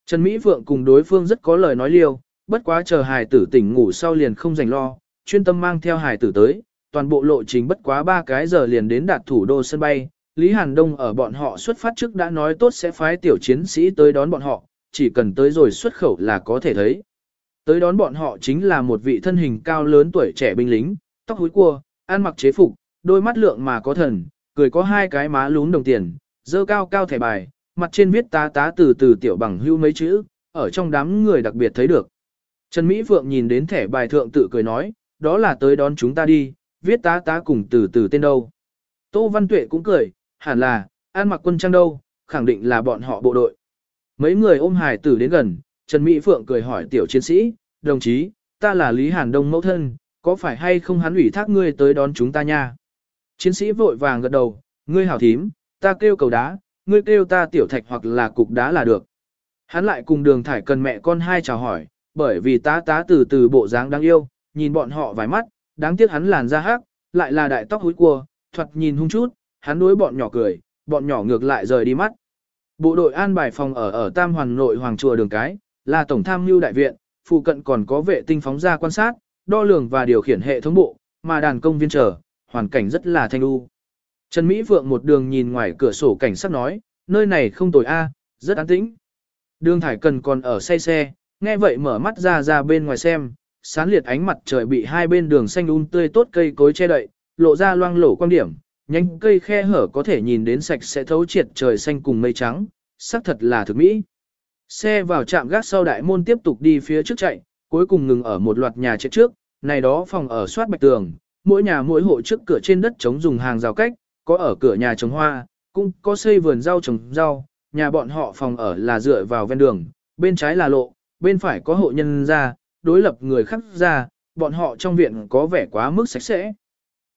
Trần Mỹ Phượng cùng đối phương rất có lời nói liêu, bất quá chờ hài tử tỉnh ngủ sau liền không dành lo, chuyên tâm mang theo hài tử tới, toàn bộ lộ trình bất quá 3 cái giờ liền đến đạt thủ đô sân bay. Lý Hàn Đông ở bọn họ xuất phát trước đã nói tốt sẽ phái tiểu chiến sĩ tới đón bọn họ, chỉ cần tới rồi xuất khẩu là có thể thấy. Tới đón bọn họ chính là một vị thân hình cao lớn tuổi trẻ binh lính, tóc húi cua, ăn mặc chế phục, đôi mắt lượng mà có thần, cười có hai cái má lún đồng tiền, dơ cao cao thẻ bài, mặt trên viết tá tá từ từ tiểu bằng hưu mấy chữ, ở trong đám người đặc biệt thấy được. Trần Mỹ Phượng nhìn đến thẻ bài thượng tự cười nói, đó là tới đón chúng ta đi, viết tá tá cùng từ từ tên đâu. Tô Văn Tuệ cũng cười, hẳn là, an mặc quân trang đâu, khẳng định là bọn họ bộ đội. Mấy người ôm hài tử đến gần, Trần Mỹ Phượng cười hỏi tiểu chiến sĩ, đồng chí, ta là Lý Hàn Đông mẫu thân, có phải hay không hắn ủy thác ngươi tới đón chúng ta nha? Chiến sĩ vội vàng gật đầu, ngươi hảo thím, ta kêu cầu đá, ngươi kêu ta tiểu thạch hoặc là cục đá là được. Hắn lại cùng đường thải cần mẹ con hai chào hỏi, bởi vì tá tá từ từ bộ dáng đáng yêu, nhìn bọn họ vài mắt, đáng tiếc hắn làn da hắc, lại là đại tóc húi cua, thuật nhìn hung chút, hắn đối bọn nhỏ cười, bọn nhỏ ngược lại rời đi mắt. Bộ đội an bài phòng ở ở Tam Hoàn nội Hoàng Chùa đường cái, là tổng tham mưu đại viện, phụ cận còn có vệ tinh phóng ra quan sát, đo lường và điều khiển hệ thống bộ, mà đàn công viên chờ, hoàn cảnh rất là thanh u. Trần Mỹ Phượng một đường nhìn ngoài cửa sổ cảnh sát nói, nơi này không tồi a, rất an tĩnh. Đường Thải Cần còn ở say xe, nghe vậy mở mắt ra ra bên ngoài xem, sáng liệt ánh mặt trời bị hai bên đường xanh un tươi tốt cây cối che đậy, lộ ra loang lổ quan điểm, nhánh cây khe hở có thể nhìn đến sạch sẽ thấu triệt trời xanh cùng mây trắng, sắc thật là thực mỹ. Xe vào trạm gác sau đại môn tiếp tục đi phía trước chạy, cuối cùng ngừng ở một loạt nhà chết trước, này đó phòng ở soát bạch tường, mỗi nhà mỗi hộ trước cửa trên đất chống dùng hàng rào cách, có ở cửa nhà trồng hoa, cũng có xây vườn rau trồng rau, nhà bọn họ phòng ở là dựa vào ven đường, bên trái là lộ, bên phải có hộ nhân ra, đối lập người khác ra, bọn họ trong viện có vẻ quá mức sạch sẽ.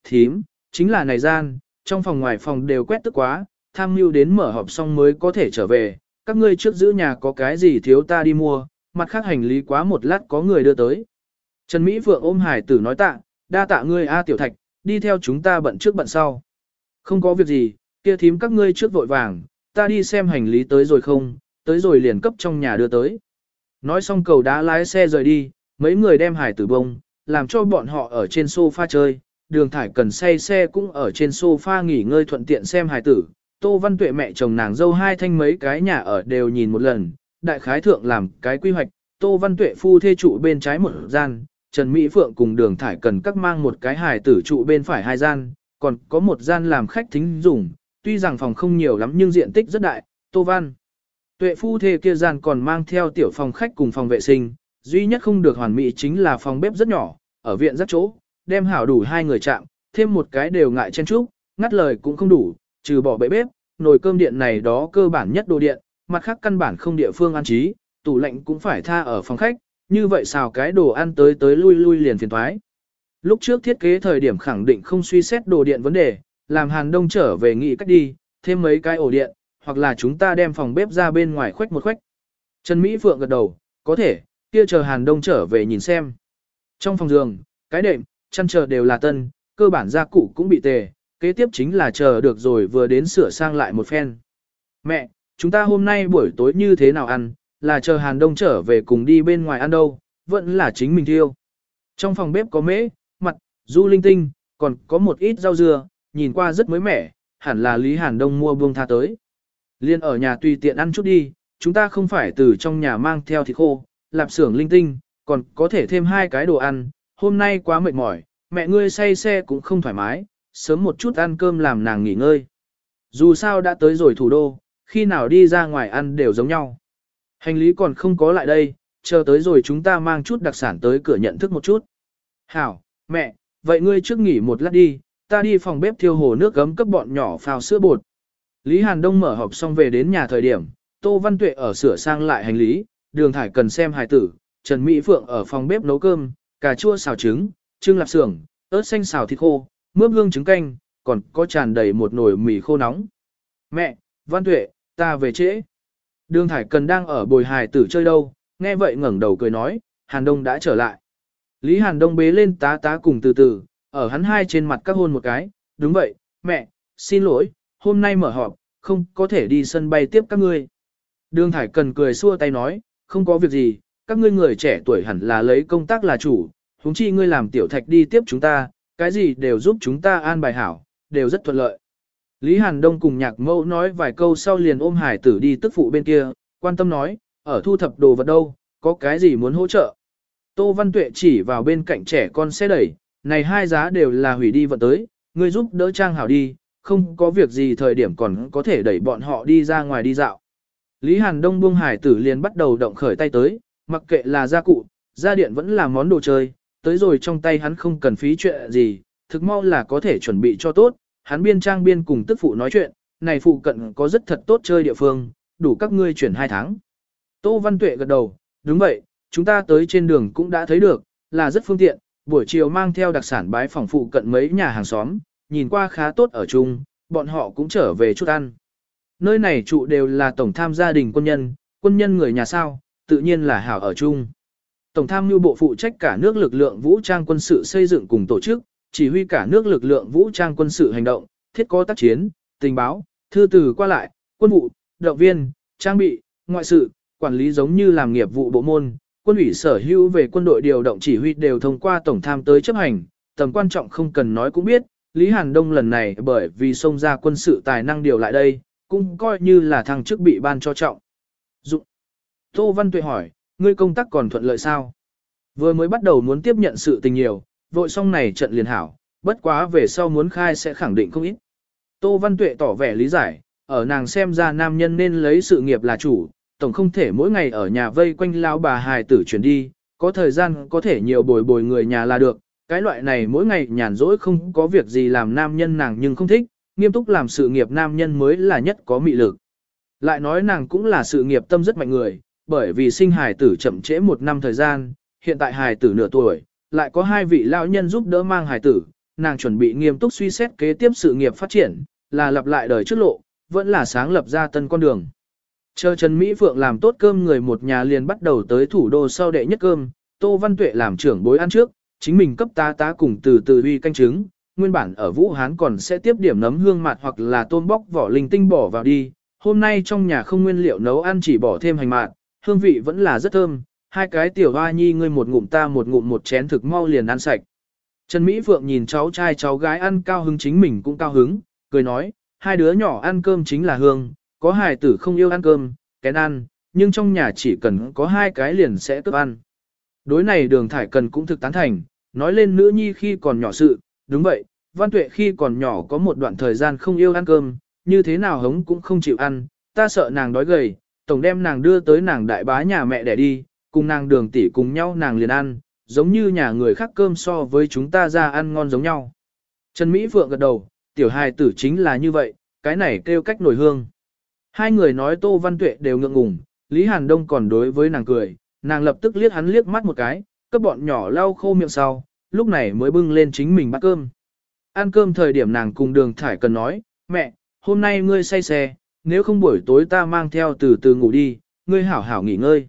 Thím, chính là này gian, trong phòng ngoài phòng đều quét tức quá, tham mưu đến mở họp xong mới có thể trở về, các ngươi trước giữ nhà có cái gì thiếu ta đi mua, mặt khác hành lý quá một lát có người đưa tới. Trần Mỹ Phượng ôm hải tử nói tạ, đa tạ ngươi A Tiểu Thạch, đi theo chúng ta bận trước bận sau. Không có việc gì, kia thím các ngươi trước vội vàng, ta đi xem hành lý tới rồi không, tới rồi liền cấp trong nhà đưa tới. Nói xong cầu đã lái xe rời đi, mấy người đem hải tử bông, làm cho bọn họ ở trên sofa chơi, đường thải cần say xe cũng ở trên sofa nghỉ ngơi thuận tiện xem hải tử. Tô Văn Tuệ mẹ chồng nàng dâu hai thanh mấy cái nhà ở đều nhìn một lần, đại khái thượng làm cái quy hoạch, Tô Văn Tuệ phu thê trụ bên trái một gian, Trần Mỹ Phượng cùng đường thải cần các mang một cái hải tử trụ bên phải hai gian, còn có một gian làm khách thính dùng, tuy rằng phòng không nhiều lắm nhưng diện tích rất đại, Tô Văn. Tuệ phu thê kia gian còn mang theo tiểu phòng khách cùng phòng vệ sinh, duy nhất không được hoàn mỹ chính là phòng bếp rất nhỏ, ở viện rất chỗ, đem hảo đủ hai người chạm, thêm một cái đều ngại chen chúc, ngắt lời cũng không đủ, trừ bỏ bệ bếp, nồi cơm điện này đó cơ bản nhất đồ điện, mặt khác căn bản không địa phương ăn trí, tủ lạnh cũng phải tha ở phòng khách, như vậy xào cái đồ ăn tới tới lui lui liền phiền thoái. Lúc trước thiết kế thời điểm khẳng định không suy xét đồ điện vấn đề, làm Hàn Đông trở về nghị cách đi, thêm mấy cái ổ điện, hoặc là chúng ta đem phòng bếp ra bên ngoài khoách một khoách. Trần Mỹ Phượng gật đầu, có thể, kia chờ Hàn Đông trở về nhìn xem. Trong phòng giường, cái đệm, chăn chờ đều là tân, cơ bản gia cụ cũng bị tề, kế tiếp chính là chờ được rồi vừa đến sửa sang lại một phen. Mẹ, chúng ta hôm nay buổi tối như thế nào ăn, là chờ Hàn Đông trở về cùng đi bên ngoài ăn đâu, vẫn là chính mình thiêu. Trong phòng bếp có mễ, mặt, du linh tinh, còn có một ít rau dưa, nhìn qua rất mới mẻ, hẳn là Lý Hàn Đông mua buông tha tới. Liên ở nhà tùy tiện ăn chút đi, chúng ta không phải từ trong nhà mang theo thịt khô, lạp xưởng linh tinh, còn có thể thêm hai cái đồ ăn, hôm nay quá mệt mỏi, mẹ ngươi say xe cũng không thoải mái, sớm một chút ăn cơm làm nàng nghỉ ngơi. Dù sao đã tới rồi thủ đô, khi nào đi ra ngoài ăn đều giống nhau. Hành lý còn không có lại đây, chờ tới rồi chúng ta mang chút đặc sản tới cửa nhận thức một chút. Hảo, mẹ, vậy ngươi trước nghỉ một lát đi, ta đi phòng bếp thiêu hồ nước gấm cấp bọn nhỏ phao sữa bột. Lý Hàn Đông mở họp xong về đến nhà thời điểm, Tô Văn Tuệ ở sửa sang lại hành lý, đường thải cần xem hài tử, Trần Mỹ Phượng ở phòng bếp nấu cơm, cà chua xào trứng, trưng lạp xưởng, ớt xanh xào thịt khô, mướp hương trứng canh, còn có tràn đầy một nồi mì khô nóng. Mẹ, Văn Tuệ, ta về trễ. Đường thải cần đang ở bồi hài tử chơi đâu, nghe vậy ngẩng đầu cười nói, Hàn Đông đã trở lại. Lý Hàn Đông bế lên tá tá cùng từ từ, ở hắn hai trên mặt các hôn một cái, đúng vậy, mẹ, xin lỗi, hôm nay mở họp, không có thể đi sân bay tiếp các ngươi. Đường Thải cần cười xua tay nói, không có việc gì, các ngươi người trẻ tuổi hẳn là lấy công tác là chủ, huống chi ngươi làm tiểu thạch đi tiếp chúng ta, cái gì đều giúp chúng ta an bài hảo, đều rất thuận lợi. Lý Hàn Đông cùng nhạc mẫu nói vài câu sau liền ôm hải tử đi tức phụ bên kia, quan tâm nói, ở thu thập đồ vật đâu, có cái gì muốn hỗ trợ. Tô Văn Tuệ chỉ vào bên cạnh trẻ con xe đẩy, này hai giá đều là hủy đi vận tới, ngươi giúp đỡ trang hảo đi, không có việc gì thời điểm còn có thể đẩy bọn họ đi ra ngoài đi dạo. Lý Hàn Đông buông hải tử liền bắt đầu động khởi tay tới, mặc kệ là gia cụ, gia điện vẫn là món đồ chơi, tới rồi trong tay hắn không cần phí chuyện gì, thực mau là có thể chuẩn bị cho tốt, hắn biên trang biên cùng tức phụ nói chuyện, này phụ cận có rất thật tốt chơi địa phương, đủ các ngươi chuyển hai tháng. Tô Văn Tuệ gật đầu, đúng vậy, chúng ta tới trên đường cũng đã thấy được, là rất phương tiện, buổi chiều mang theo đặc sản bái phòng phụ cận mấy nhà hàng xóm, nhìn qua khá tốt ở chung, bọn họ cũng trở về chút ăn. Nơi này trụ đều là tổng tham gia đình quân nhân, quân nhân người nhà sao, tự nhiên là hảo ở chung. Tổng tham mưu bộ phụ trách cả nước lực lượng vũ trang quân sự xây dựng cùng tổ chức, chỉ huy cả nước lực lượng vũ trang quân sự hành động, thiết có tác chiến, tình báo, thư từ qua lại, quân vụ, động viên, trang bị, ngoại sự, quản lý giống như làm nghiệp vụ bộ môn, quân ủy sở hữu về quân đội điều động chỉ huy đều thông qua tổng tham tới chấp hành, tầm quan trọng không cần nói cũng biết, Lý Hàn Đông lần này bởi vì xông ra quân sự tài năng điều lại đây, cũng coi như là thằng chức bị ban cho trọng. Dụng. Tô Văn Tuệ hỏi, ngươi công tác còn thuận lợi sao? Vừa mới bắt đầu muốn tiếp nhận sự tình nhiều, vội xong này trận liền hảo, bất quá về sau muốn khai sẽ khẳng định không ít. Tô Văn Tuệ tỏ vẻ lý giải, ở nàng xem ra nam nhân nên lấy sự nghiệp là chủ, tổng không thể mỗi ngày ở nhà vây quanh lao bà hài tử chuyển đi, có thời gian có thể nhiều bồi bồi người nhà là được, cái loại này mỗi ngày nhàn rỗi không có việc gì làm nam nhân nàng nhưng không thích, nghiêm túc làm sự nghiệp nam nhân mới là nhất có mị lực. Lại nói nàng cũng là sự nghiệp tâm rất mạnh người, bởi vì sinh hài tử chậm trễ một năm thời gian, hiện tại hài tử nửa tuổi, lại có hai vị lão nhân giúp đỡ mang hài tử, nàng chuẩn bị nghiêm túc suy xét kế tiếp sự nghiệp phát triển, là lặp lại đời trước lộ, vẫn là sáng lập ra tân con đường. Chờ Trần Mỹ Phượng làm tốt cơm người một nhà liền bắt đầu tới thủ đô sau đệ nhất cơm, Tô Văn Tuệ làm trưởng bối ăn trước, chính mình cấp tá tá cùng từ từ uy canh trứng, nguyên bản ở Vũ Hán còn sẽ tiếp điểm nấm hương mạt hoặc là tôm bóc vỏ linh tinh bỏ vào đi, hôm nay trong nhà không nguyên liệu nấu ăn chỉ bỏ thêm hành mạt, hương vị vẫn là rất thơm, hai cái tiểu hoa nhi ngươi một ngụm ta một ngụm một chén thực mau liền ăn sạch. Trần Mỹ Phượng nhìn cháu trai cháu gái ăn cao hứng chính mình cũng cao hứng, cười nói, hai đứa nhỏ ăn cơm chính là hương, có hài tử không yêu ăn cơm, kén ăn, nhưng trong nhà chỉ cần có hai cái liền sẽ cướp ăn. Đối này đường thải cần cũng thực tán thành, nói lên nữ nhi khi còn nhỏ sự, đúng vậy, văn tuệ khi còn nhỏ có một đoạn thời gian không yêu ăn cơm, như thế nào hống cũng không chịu ăn, ta sợ nàng đói gầy, tổng đem nàng đưa tới nàng đại bá nhà mẹ để đi, cùng nàng đường tỷ cùng nhau nàng liền ăn, giống như nhà người khác cơm so với chúng ta ra ăn ngon giống nhau. Trần Mỹ Phượng gật đầu, tiểu hài tử chính là như vậy, cái này kêu cách nổi hương. Hai người nói Tô Văn Tuệ đều ngượng ngùng, Lý Hàn Đông còn đối với nàng cười, nàng lập tức liếc hắn liếc mắt một cái, cấp bọn nhỏ lau khô miệng sau, lúc này mới bưng lên chính mình bắt cơm. Ăn cơm thời điểm nàng cùng đường thải cần nói, mẹ, hôm nay ngươi say xe, nếu không buổi tối ta mang theo từ từ ngủ đi, ngươi hảo hảo nghỉ ngơi.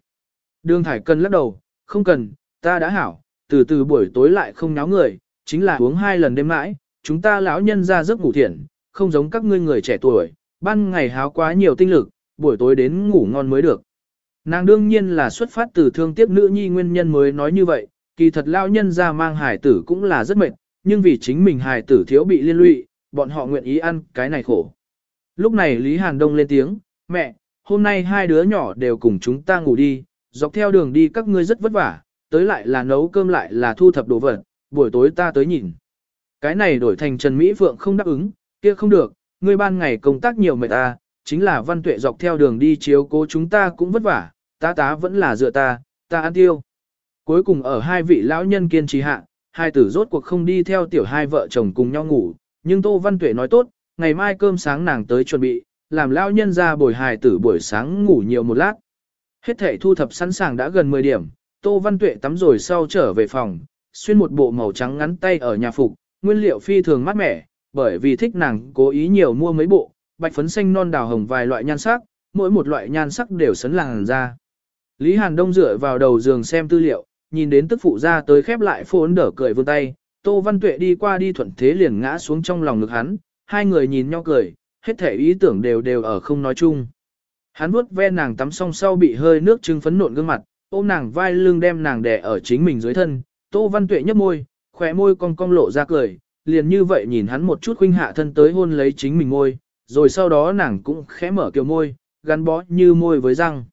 Đường thải cần lắc đầu, không cần, ta đã hảo, từ từ buổi tối lại không náo người, chính là uống hai lần đêm mãi, chúng ta lão nhân ra giấc ngủ thiện, không giống các ngươi người trẻ tuổi, ban ngày háo quá nhiều tinh lực, buổi tối đến ngủ ngon mới được. Nàng đương nhiên là xuất phát từ thương tiếc nữ nhi nguyên nhân mới nói như vậy, kỳ thật lão nhân ra mang hài tử cũng là rất mệt, nhưng vì chính mình hài tử thiếu bị liên lụy, bọn họ nguyện ý ăn cái này khổ. Lúc này Lý Hàn Đông lên tiếng, mẹ, hôm nay hai đứa nhỏ đều cùng chúng ta ngủ đi, dọc theo đường đi các ngươi rất vất vả, tới lại là nấu cơm lại là thu thập đồ vật, buổi tối ta tới nhìn. Cái này đổi thành Trần Mỹ Phượng không đáp ứng, kia không được, ngươi ban ngày công tác nhiều mệt ta, chính là văn tuệ dọc theo đường đi chiếu cố chúng ta cũng vất vả, tá tá vẫn là dựa ta, ta ăn tiêu. Cuối cùng ở hai vị lão nhân kiên trì hạ, hai tử rốt cuộc không đi theo tiểu hai vợ chồng cùng nhau ngủ, nhưng Tô Văn Tuệ nói tốt, ngày mai cơm sáng nàng tới chuẩn bị, làm lão nhân ra bồi hài tử buổi sáng ngủ nhiều một lát. Hết thể thu thập sẵn sàng đã gần 10 điểm, Tô Văn Tuệ tắm rồi sau trở về phòng, xuyên một bộ màu trắng ngắn tay ở nhà phục, nguyên liệu phi thường mát mẻ, bởi vì thích nàng cố ý nhiều mua mấy bộ, bạch phấn xanh non đào hồng vài loại nhan sắc, mỗi một loại nhan sắc đều sấn làng ra. Lý Hàn Đông dựa vào đầu giường xem tư liệu, nhìn đến tức phụ ra tới khép lại phôn đỡ cười vươn tay, Tô Văn Tuệ đi qua đi thuận thế liền ngã xuống trong lòng ngực hắn, hai người nhìn nhau cười, hết thể ý tưởng đều đều ở không nói chung. Hắn vuốt ve nàng tắm xong sau bị hơi nước trưng phấn nộn gương mặt, ôm nàng vai lưng đem nàng đè ở chính mình dưới thân, Tô Văn Tuệ nhấp môi, khóe môi cong cong lộ ra cười, liền như vậy nhìn hắn một chút khuynh hạ thân tới hôn lấy chính mình môi, rồi sau đó nàng cũng khẽ mở kiều môi, gắn bó như môi với răng.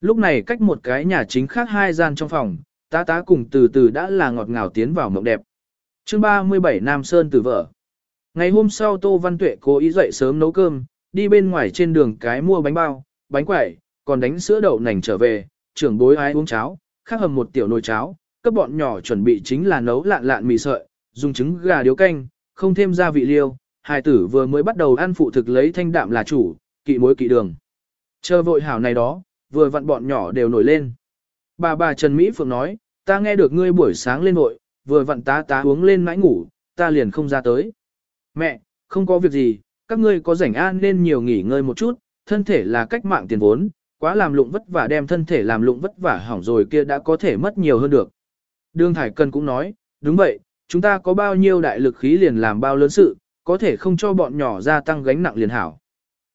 Lúc này cách một cái nhà chính khác hai gian trong phòng, tá tá cùng từ từ đã là ngọt ngào tiến vào mộng đẹp. chương 37 Nam Sơn Từ vợ. Ngày hôm sau Tô Văn Tuệ cố ý dậy sớm nấu cơm, đi bên ngoài trên đường cái mua bánh bao, bánh quẩy, còn đánh sữa đậu nành trở về, trưởng bối ái uống cháo, khác hầm một tiểu nồi cháo, các bọn nhỏ chuẩn bị chính là nấu lạn lạn mì sợi, dùng trứng gà điếu canh, không thêm gia vị liêu, hài tử vừa mới bắt đầu ăn phụ thực lấy thanh đạm là chủ, kỵ muối kỵ đường. Chờ vội hảo này đó, vừa vặn bọn nhỏ đều nổi lên. Bà bà Trần Mỹ Phượng nói, ta nghe được ngươi buổi sáng lên vội, vừa vặn tá tá uống lên mãi ngủ, ta liền không ra tới. Mẹ, không có việc gì, các ngươi có rảnh an nên nhiều nghỉ ngơi một chút, thân thể là cách mạng tiền vốn, quá làm lụng vất vả đem thân thể làm lụng vất vả hỏng rồi kia đã có thể mất nhiều hơn được. Đường Thải Cần cũng nói, đúng vậy, chúng ta có bao nhiêu đại lực khí liền làm bao lớn sự, có thể không cho bọn nhỏ gia tăng gánh nặng liền hảo.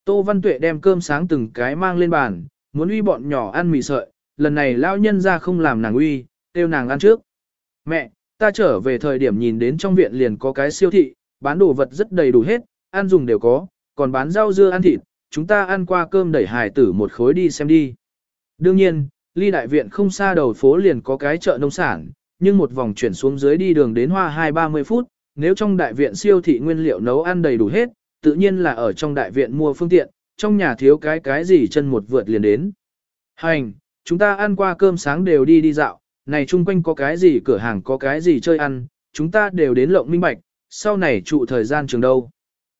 Tô Văn Tuệ đem cơm sáng từng cái mang lên bàn, muốn uy bọn nhỏ ăn mì sợi, lần này lao nhân ra không làm nàng uy, tiêu nàng ăn trước. Mẹ, ta trở về thời điểm nhìn đến trong viện liền có cái siêu thị, bán đồ vật rất đầy đủ hết, ăn dùng đều có, còn bán rau dưa ăn thịt, chúng ta ăn qua cơm đẩy hài tử một khối đi xem đi. Đương nhiên, ly đại viện không xa đầu phố liền có cái chợ nông sản, nhưng một vòng chuyển xuống dưới đi đường đến hoa 2-30 phút, nếu trong đại viện siêu thị nguyên liệu nấu ăn đầy đủ hết, tự nhiên là ở trong đại viện mua phương tiện, trong nhà thiếu cái cái gì chân một vượt liền đến. Hành, chúng ta ăn qua cơm sáng đều đi đi dạo, này chung quanh có cái gì cửa hàng có cái gì chơi ăn, chúng ta đều đến lộng minh bạch, sau này trụ thời gian trường đâu.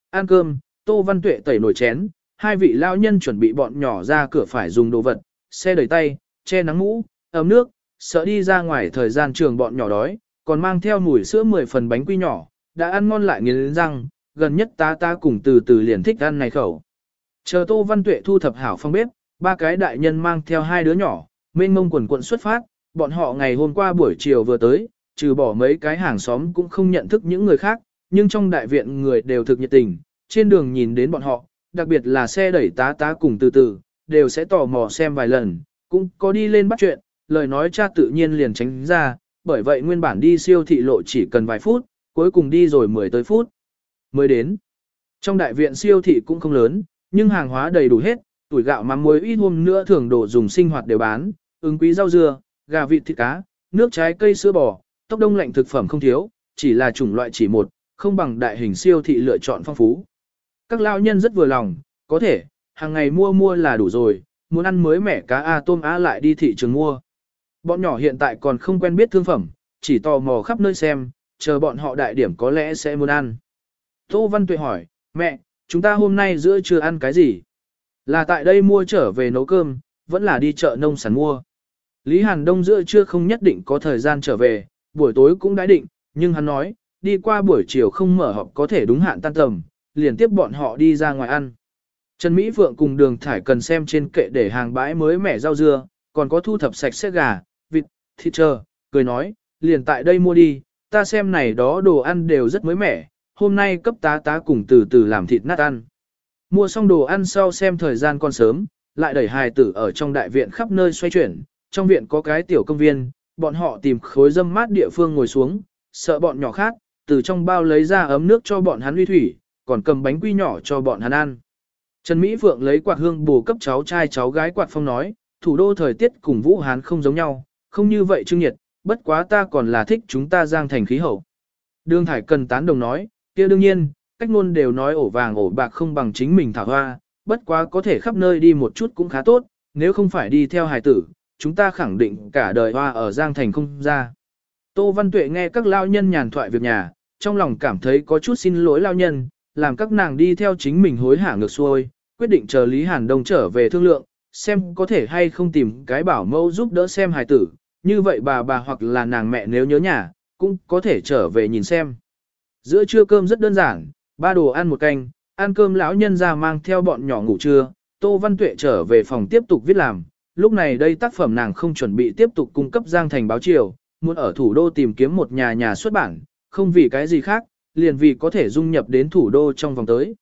Ăn cơm, Tô Văn Tuệ tẩy nồi chén, hai vị lao nhân chuẩn bị bọn nhỏ ra cửa phải dùng đồ vật, xe đẩy tay, che nắng mũ, ấm nước, sợ đi ra ngoài thời gian trường bọn nhỏ đói, còn mang theo mùi sữa 10 phần bánh quy nhỏ, đã ăn ngon lại nghiến răng, gần nhất ta ta cùng từ từ liền thích ăn này khẩu. Chờ Tô Văn Tuệ thu thập hảo phong bếp, ba cái đại nhân mang theo hai đứa nhỏ, mênh mông quần quận xuất phát, bọn họ ngày hôm qua buổi chiều vừa tới, trừ bỏ mấy cái hàng xóm cũng không nhận thức những người khác, nhưng trong đại viện người đều thực nhiệt tình, trên đường nhìn đến bọn họ, đặc biệt là xe đẩy tá tá cùng từ từ, đều sẽ tò mò xem vài lần, cũng có đi lên bắt chuyện, lời nói cha tự nhiên liền tránh ra, bởi vậy nguyên bản đi siêu thị lộ chỉ cần vài phút, cuối cùng đi rồi 10 tới phút. Mới đến. Trong đại viện siêu thị cũng không lớn, nhưng hàng hóa đầy đủ hết, tuổi gạo mắm muối ít hôm nữa thường đồ dùng sinh hoạt đều bán, ứng quý rau dưa, gà vịt thịt cá, nước trái cây sữa bò, tốc đông lạnh thực phẩm không thiếu, chỉ là chủng loại chỉ một, không bằng đại hình siêu thị lựa chọn phong phú. Các lao nhân rất vừa lòng, có thể, hàng ngày mua mua là đủ rồi, muốn ăn mới mẻ cá A tôm A lại đi thị trường mua. Bọn nhỏ hiện tại còn không quen biết thương phẩm, chỉ tò mò khắp nơi xem, chờ bọn họ đại điểm có lẽ sẽ muốn ăn. Tô Văn Tuệ hỏi, mẹ, chúng ta hôm nay giữa trưa ăn cái gì? Là tại đây mua trở về nấu cơm, vẫn là đi chợ nông sản mua. Lý Hàn Đông giữa trưa không nhất định có thời gian trở về, buổi tối cũng đã định, nhưng hắn nói, đi qua buổi chiều không mở họp có thể đúng hạn tan tầm, liền tiếp bọn họ đi ra ngoài ăn. Trần Mỹ Phượng cùng đường thải cần xem trên kệ để hàng bãi mới mẻ rau dưa, còn có thu thập sạch sẽ gà, vịt, thịt chờ, cười nói, liền tại đây mua đi, ta xem này đó đồ ăn đều rất mới mẻ, hôm nay cấp tá tá cùng từ từ làm thịt nát ăn. Mua xong đồ ăn sau xem thời gian còn sớm, lại đẩy hài tử ở trong đại viện khắp nơi xoay chuyển, trong viện có cái tiểu công viên, bọn họ tìm khối dâm mát địa phương ngồi xuống, sợ bọn nhỏ khác, từ trong bao lấy ra ấm nước cho bọn hắn uy thủy, còn cầm bánh quy nhỏ cho bọn hắn ăn. Trần Mỹ Phượng lấy quạt hương bù cấp cháu trai cháu gái quạt phong nói, thủ đô thời tiết cùng Vũ Hán không giống nhau, không như vậy trưng nhiệt, bất quá ta còn là thích chúng ta giang thành khí hậu. đương Thải cần tán đồng nói, kia đương nhiên, cách ngôn đều nói ổ vàng ổ bạc không bằng chính mình thảo hoa, bất quá có thể khắp nơi đi một chút cũng khá tốt, nếu không phải đi theo hài tử, chúng ta khẳng định cả đời hoa ở giang thành không ra. Tô Văn Tuệ nghe các lao nhân nhàn thoại việc nhà, trong lòng cảm thấy có chút xin lỗi lao nhân, làm các nàng đi theo chính mình hối hả ngược xuôi, quyết định chờ Lý Hàn Đông trở về thương lượng, xem có thể hay không tìm cái bảo mẫu giúp đỡ xem hài tử, như vậy bà bà hoặc là nàng mẹ nếu nhớ nhà, cũng có thể trở về nhìn xem. Giữa trưa cơm rất đơn giản, ba đồ ăn một canh, ăn cơm lão nhân ra mang theo bọn nhỏ ngủ trưa, Tô Văn Tuệ trở về phòng tiếp tục viết làm, lúc này đây tác phẩm nàng không chuẩn bị tiếp tục cung cấp Giang Thành báo chiều, muốn ở thủ đô tìm kiếm một nhà nhà xuất bản, không vì cái gì khác, liền vì có thể dung nhập đến thủ đô trong vòng tới.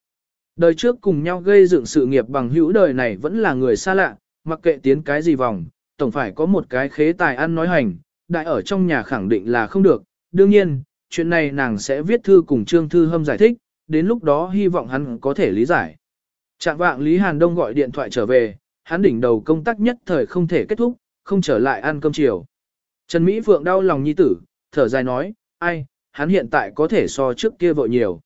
Đời trước cùng nhau gây dựng sự nghiệp bằng hữu đời này vẫn là người xa lạ, mặc kệ tiến cái gì vòng, tổng phải có một cái khế tài ăn nói hành, đại ở trong nhà khẳng định là không được. Đương nhiên, chuyện này nàng sẽ viết thư cùng Trương Thư Hâm giải thích, đến lúc đó hy vọng hắn có thể lý giải. Trạng vạng Lý Hàn Đông gọi điện thoại trở về, hắn đỉnh đầu công tác nhất thời không thể kết thúc, không trở lại ăn cơm chiều. Trần Mỹ Phượng đau lòng nhi tử, thở dài nói, ai, hắn hiện tại có thể so trước kia vội nhiều.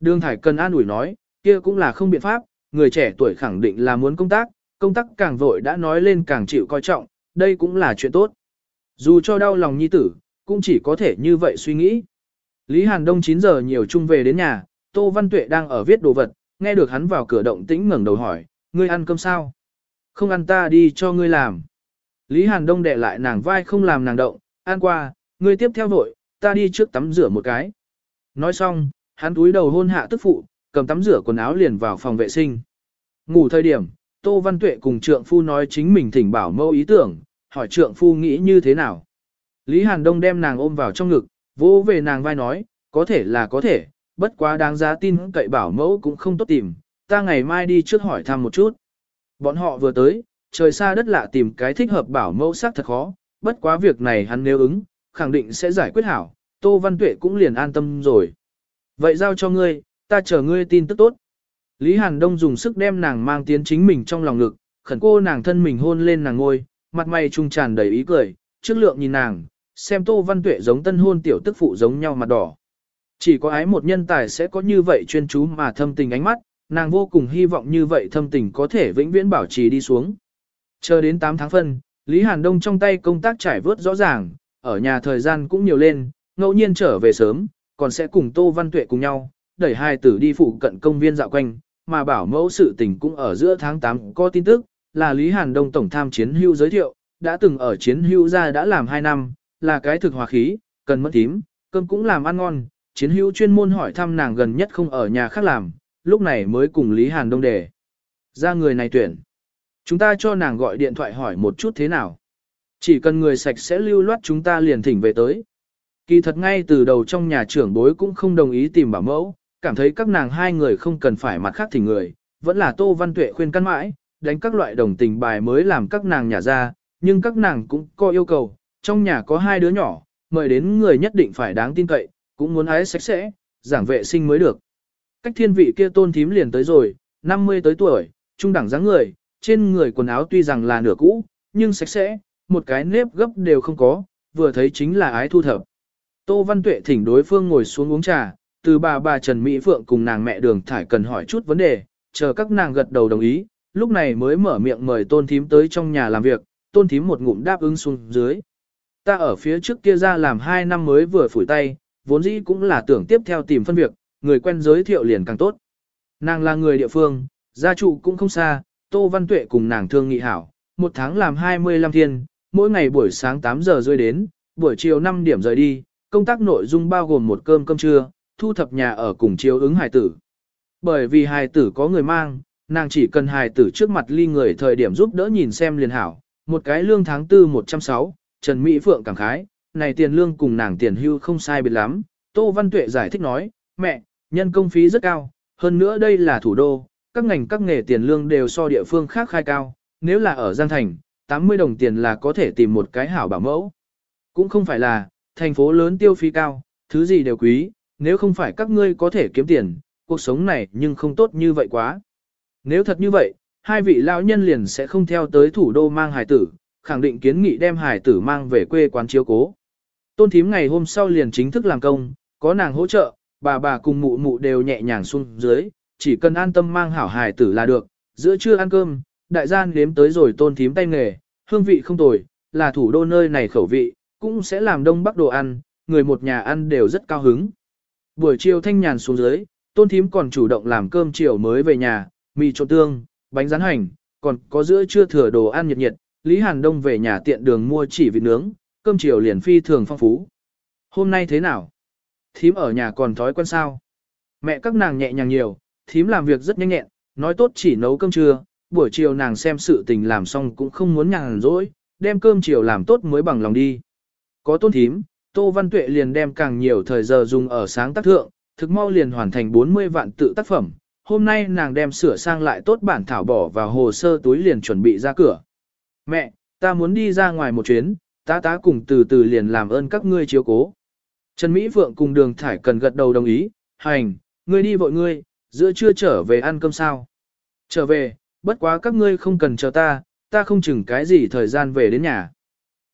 Đường Thải cần an ủi nói, kia cũng là không biện pháp, người trẻ tuổi khẳng định là muốn công tác, công tác càng vội đã nói lên càng chịu coi trọng, đây cũng là chuyện tốt. Dù cho đau lòng nhi tử, cũng chỉ có thể như vậy suy nghĩ. Lý Hàn Đông 9 giờ nhiều chung về đến nhà, Tô Văn Tuệ đang ở viết đồ vật, nghe được hắn vào cửa động tĩnh ngẩng đầu hỏi, ngươi ăn cơm sao? Không ăn ta đi cho ngươi làm. Lý Hàn Đông đè lại nàng vai không làm nàng động, ăn qua, ngươi tiếp theo vội, ta đi trước tắm rửa một cái. Nói xong, hắn túi đầu hôn hạ tức phụ, cầm tắm rửa quần áo liền vào phòng vệ sinh. Ngủ thời điểm, Tô Văn Tuệ cùng trượng phu nói chính mình thỉnh bảo mâu ý tưởng, hỏi trượng phu nghĩ như thế nào. Lý Hàn Đông đem nàng ôm vào trong ngực, vỗ về nàng vai nói, có thể là có thể, bất quá đáng giá tin cậy bảo mẫu cũng không tốt tìm, ta ngày mai đi trước hỏi thăm một chút. Bọn họ vừa tới, trời xa đất lạ tìm cái thích hợp bảo mẫu xác thật khó, bất quá việc này hắn nếu ứng, khẳng định sẽ giải quyết hảo, Tô Văn Tuệ cũng liền an tâm rồi. Vậy giao cho ngươi, ta chờ ngươi tin tức tốt. Lý Hàn Đông dùng sức đem nàng mang tiến chính mình trong lòng ngực, khẩn cô nàng thân mình hôn lên nàng ngôi, mặt mày trung tràn đầy ý cười, trước lượng nhìn nàng, xem Tô Văn Tuệ giống tân hôn tiểu tức phụ giống nhau mặt đỏ. Chỉ có ái một nhân tài sẽ có như vậy chuyên chú mà thâm tình ánh mắt, nàng vô cùng hy vọng như vậy thâm tình có thể vĩnh viễn bảo trì đi xuống. Chờ đến 8 tháng phân, Lý Hàn Đông trong tay công tác trải vớt rõ ràng, ở nhà thời gian cũng nhiều lên, ngẫu nhiên trở về sớm, còn sẽ cùng Tô Văn Tuệ cùng nhau, đẩy hai tử đi phụ cận công viên dạo quanh, mà bảo mẫu sự tình cũng ở giữa tháng 8 có tin tức, là Lý Hàn Đông Tổng tham chiến hưu giới thiệu, đã từng ở chiến hưu ra đã làm 2 năm, là cái thực hòa khí, cần mất tím, cơm cũng làm ăn ngon, chiến hưu chuyên môn hỏi thăm nàng gần nhất không ở nhà khác làm, lúc này mới cùng Lý Hàn Đông đề. Ra người này tuyển. Chúng ta cho nàng gọi điện thoại hỏi một chút thế nào. Chỉ cần người sạch sẽ lưu loát chúng ta liền thỉnh về tới. Kỳ thật ngay từ đầu trong nhà trưởng bối cũng không đồng ý tìm bảo mẫu, cảm thấy các nàng hai người không cần phải mặt khác thỉnh người, vẫn là Tô Văn Tuệ khuyên căn mãi, đánh các loại đồng tình bài mới làm các nàng nhà ra, nhưng các nàng cũng có yêu cầu, trong nhà có hai đứa nhỏ, mời đến người nhất định phải đáng tin cậy, cũng muốn ái sạch sẽ, giảng vệ sinh mới được. Cách thiên vị kia tôn thím liền tới rồi, 50 tới tuổi, trung đẳng dáng người, trên người quần áo tuy rằng là nửa cũ, nhưng sạch sẽ, một cái nếp gấp đều không có, vừa thấy chính là ái thu thập. Tô Văn Tuệ thỉnh đối phương ngồi xuống uống trà, từ bà bà Trần Mỹ Phượng cùng nàng mẹ đường thải cần hỏi chút vấn đề, chờ các nàng gật đầu đồng ý, lúc này mới mở miệng mời tôn thím tới trong nhà làm việc, tôn thím một ngụm đáp ứng xuống dưới. Ta ở phía trước kia ra làm hai năm mới vừa phủi tay, vốn dĩ cũng là tưởng tiếp theo tìm phân việc, người quen giới thiệu liền càng tốt. Nàng là người địa phương, gia trụ cũng không xa, Tô Văn Tuệ cùng nàng thương nghị hảo, một tháng làm 25 thiên, mỗi ngày buổi sáng 8 giờ rơi đến, buổi chiều 5 điểm rời đi, công tác nội dung bao gồm một cơm cơm trưa, thu thập nhà ở cùng chiếu ứng hài tử. Bởi vì hài tử có người mang, nàng chỉ cần hài tử trước mặt ly người thời điểm giúp đỡ nhìn xem liền hảo, một cái lương tháng tư 160, Trần Mỹ Phượng cảm khái, này tiền lương cùng nàng tiền hưu không sai biệt lắm, Tô Văn Tuệ giải thích nói, mẹ, nhân công phí rất cao, hơn nữa đây là thủ đô, các ngành các nghề tiền lương đều so địa phương khác khai cao, nếu là ở Giang Thành, 80 đồng tiền là có thể tìm một cái hảo bảo mẫu. Cũng không phải là, thành phố lớn tiêu phí cao, thứ gì đều quý, nếu không phải các ngươi có thể kiếm tiền, cuộc sống này nhưng không tốt như vậy quá. Nếu thật như vậy, hai vị lão nhân liền sẽ không theo tới thủ đô mang hài tử, khẳng định kiến nghị đem hài tử mang về quê quán chiếu cố. Tôn thím ngày hôm sau liền chính thức làm công, có nàng hỗ trợ, bà bà cùng mụ mụ đều nhẹ nhàng xuống dưới, chỉ cần an tâm mang hảo hài tử là được, giữa trưa ăn cơm, đại gian nếm tới rồi tôn thím tay nghề, hương vị không tồi, là thủ đô nơi này khẩu vị, cũng sẽ làm đông bắc đồ ăn, người một nhà ăn đều rất cao hứng. Buổi chiều thanh nhàn xuống dưới, tôn thím còn chủ động làm cơm chiều mới về nhà, mì trộn tương, bánh rán hành, còn có giữa trưa thừa đồ ăn nhiệt nhiệt, Lý Hàn Đông về nhà tiện đường mua chỉ vịt nướng, cơm chiều liền phi thường phong phú. Hôm nay thế nào? Thím ở nhà còn thói quen sao? Mẹ các nàng nhẹ nhàng nhiều, thím làm việc rất nhanh nhẹn, nói tốt chỉ nấu cơm trưa, buổi chiều nàng xem sự tình làm xong cũng không muốn nhàn rỗi, đem cơm chiều làm tốt mới bằng lòng đi. Có tôn thím, Tô Văn Tuệ liền đem càng nhiều thời giờ dùng ở sáng tác thượng, thực mau liền hoàn thành 40 vạn tự tác phẩm. Hôm nay nàng đem sửa sang lại tốt bản thảo bỏ vào hồ sơ túi liền chuẩn bị ra cửa. Mẹ, ta muốn đi ra ngoài một chuyến, ta tá cùng từ từ liền làm ơn các ngươi chiếu cố. Trần Mỹ Phượng cùng đường thải cần gật đầu đồng ý, hành, ngươi đi vội ngươi, giữa trưa trở về ăn cơm sao. Trở về, bất quá các ngươi không cần chờ ta, ta không chừng cái gì thời gian về đến nhà.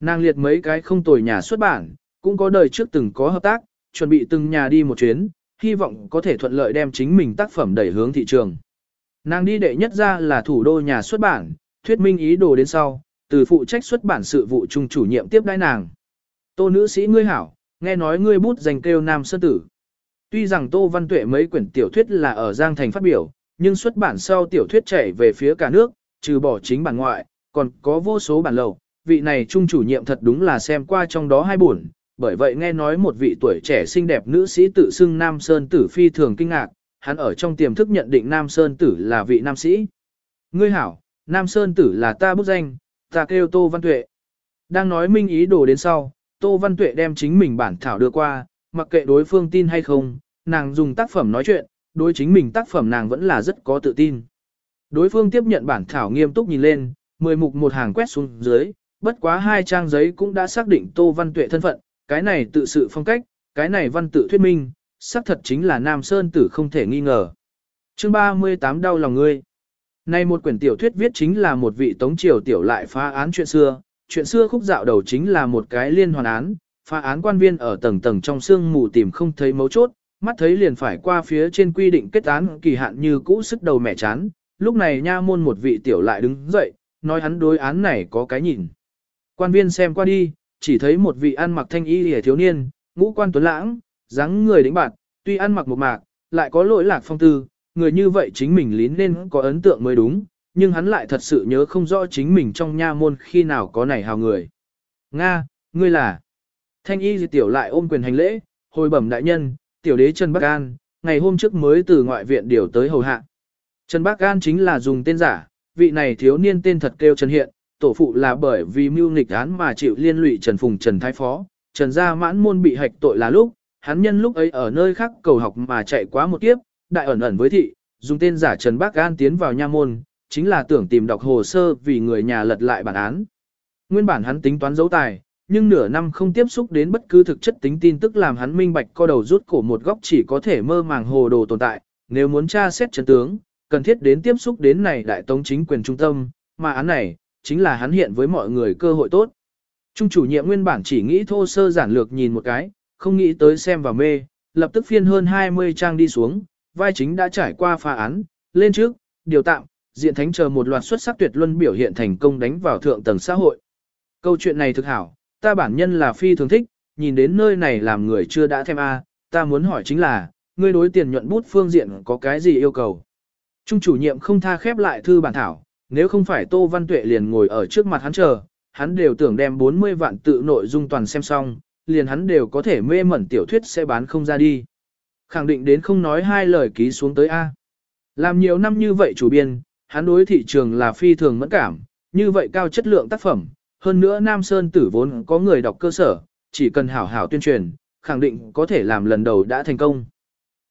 Nàng liệt mấy cái không tồi nhà xuất bản, cũng có đời trước từng có hợp tác, chuẩn bị từng nhà đi một chuyến, hy vọng có thể thuận lợi đem chính mình tác phẩm đẩy hướng thị trường. Nàng đi đệ nhất ra là thủ đô nhà xuất bản, thuyết minh ý đồ đến sau, từ phụ trách xuất bản sự vụ trung chủ nhiệm tiếp đãi nàng. Tô nữ sĩ ngươi hảo, nghe nói ngươi bút dành kêu nam sơn tử. Tuy rằng Tô Văn Tuệ mấy quyển tiểu thuyết là ở Giang Thành phát biểu, nhưng xuất bản sau tiểu thuyết chảy về phía cả nước, trừ bỏ chính bản ngoại, còn có vô số bản lầu. Vị này trung chủ nhiệm thật đúng là xem qua trong đó hai buồn, bởi vậy nghe nói một vị tuổi trẻ xinh đẹp nữ sĩ tự xưng Nam Sơn Tử phi thường kinh ngạc, hắn ở trong tiềm thức nhận định Nam Sơn Tử là vị nam sĩ. Ngươi hảo, Nam Sơn Tử là ta bút danh, ta kêu Tô Văn Tuệ. Đang nói minh ý đồ đến sau, Tô Văn Tuệ đem chính mình bản thảo đưa qua, mặc kệ đối phương tin hay không, nàng dùng tác phẩm nói chuyện, đối chính mình tác phẩm nàng vẫn là rất có tự tin. Đối phương tiếp nhận bản thảo nghiêm túc nhìn lên, mười mục một hàng quét xuống dưới, bất quá hai trang giấy cũng đã xác định Tô Văn Tuệ thân phận, cái này tự sự phong cách, cái này văn tự thuyết minh, xác thật chính là Nam Sơn Tử không thể nghi ngờ. Chương 38 đau lòng ngươi. Này một quyển tiểu thuyết viết chính là một vị tống triều tiểu lại phá án chuyện xưa, chuyện xưa khúc dạo đầu chính là một cái liên hoàn án, phá án quan viên ở tầng tầng trong xương mù tìm không thấy mấu chốt, mắt thấy liền phải qua phía trên quy định kết án kỳ hạn như cũ sức đầu mẹ chán, lúc này nha môn một vị tiểu lại đứng dậy, nói hắn đối án này có cái nhìn. Quan viên xem qua đi, chỉ thấy một vị ăn mặc thanh y hề thiếu niên, ngũ quan tuấn lãng, dáng người đĩnh bạn, tuy ăn mặc một mạc, lại có lỗi lạc phong tư, người như vậy chính mình lín nên có ấn tượng mới đúng, nhưng hắn lại thật sự nhớ không rõ chính mình trong nha môn khi nào có nảy hào người. Nga, ngươi là... Thanh y di tiểu lại ôm quyền hành lễ, hồi bẩm đại nhân, tiểu đế Trần Bắc An, ngày hôm trước mới từ ngoại viện điều tới hầu hạ. Trần Bắc An chính là dùng tên giả, vị này thiếu niên tên thật kêu Trần Hiện, tổ phụ là bởi vì mưu nghịch án mà chịu liên lụy Trần Phùng Trần Thái Phó, Trần gia mãn môn bị hạch tội là lúc, hắn nhân lúc ấy ở nơi khác cầu học mà chạy quá một kiếp, đại ẩn ẩn với thị, dùng tên giả Trần Bắc An tiến vào nha môn, chính là tưởng tìm đọc hồ sơ vì người nhà lật lại bản án. Nguyên bản hắn tính toán dấu tài, nhưng nửa năm không tiếp xúc đến bất cứ thực chất tính tin tức làm hắn minh bạch co đầu rút cổ một góc chỉ có thể mơ màng hồ đồ tồn tại, nếu muốn tra xét chân tướng, cần thiết đến tiếp xúc đến này đại tống chính quyền trung tâm, mà án này, chính là hắn hiện với mọi người cơ hội tốt. Trung chủ nhiệm nguyên bản chỉ nghĩ thô sơ giản lược nhìn một cái, không nghĩ tới xem và mê, lập tức phiên hơn 20 trang đi xuống, vai chính đã trải qua phá án, lên trước, điều tạm, diện thánh chờ một loạt xuất sắc tuyệt luân biểu hiện thành công đánh vào thượng tầng xã hội. Câu chuyện này thực hảo, ta bản nhân là phi thường thích, nhìn đến nơi này làm người chưa đã thêm A, ta muốn hỏi chính là, ngươi đối tiền nhuận bút phương diện có cái gì yêu cầu? Trung chủ nhiệm không tha khép lại thư bản thảo, nếu không phải Tô Văn Tuệ liền ngồi ở trước mặt hắn chờ, hắn đều tưởng đem 40 vạn tự nội dung toàn xem xong, liền hắn đều có thể mê mẩn tiểu thuyết sẽ bán không ra đi. Khẳng định đến không nói hai lời ký xuống tới A. Làm nhiều năm như vậy chủ biên, hắn đối thị trường là phi thường mẫn cảm, như vậy cao chất lượng tác phẩm, hơn nữa Nam Sơn tử vốn có người đọc cơ sở, chỉ cần hảo hảo tuyên truyền, khẳng định có thể làm lần đầu đã thành công.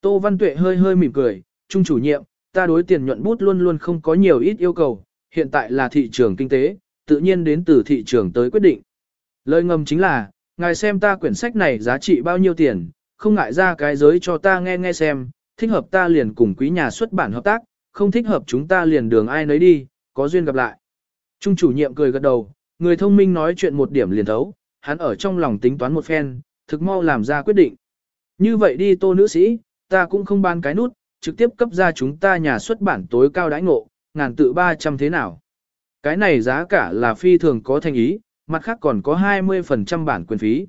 Tô Văn Tuệ hơi hơi mỉm cười, trung chủ nhiệm, ta đối tiền nhuận bút luôn luôn không có nhiều ít yêu cầu, hiện tại là thị trường kinh tế, tự nhiên đến từ thị trường tới quyết định. Lời ngầm chính là, ngài xem ta quyển sách này giá trị bao nhiêu tiền, không ngại ra cái giới cho ta nghe nghe xem, thích hợp ta liền cùng quý nhà xuất bản hợp tác, không thích hợp chúng ta liền đường ai nấy đi, có duyên gặp lại. Trung chủ nhiệm cười gật đầu, người thông minh nói chuyện một điểm liền thấu, hắn ở trong lòng tính toán một phen, thực mau làm ra quyết định. Như vậy đi tô nữ sĩ, ta cũng không ban cái nút, trực tiếp cấp ra chúng ta nhà xuất bản tối cao đãi ngộ, ngàn tự 300 thế nào. Cái này giá cả là phi thường có thành ý, mặt khác còn có 20% bản quyền phí.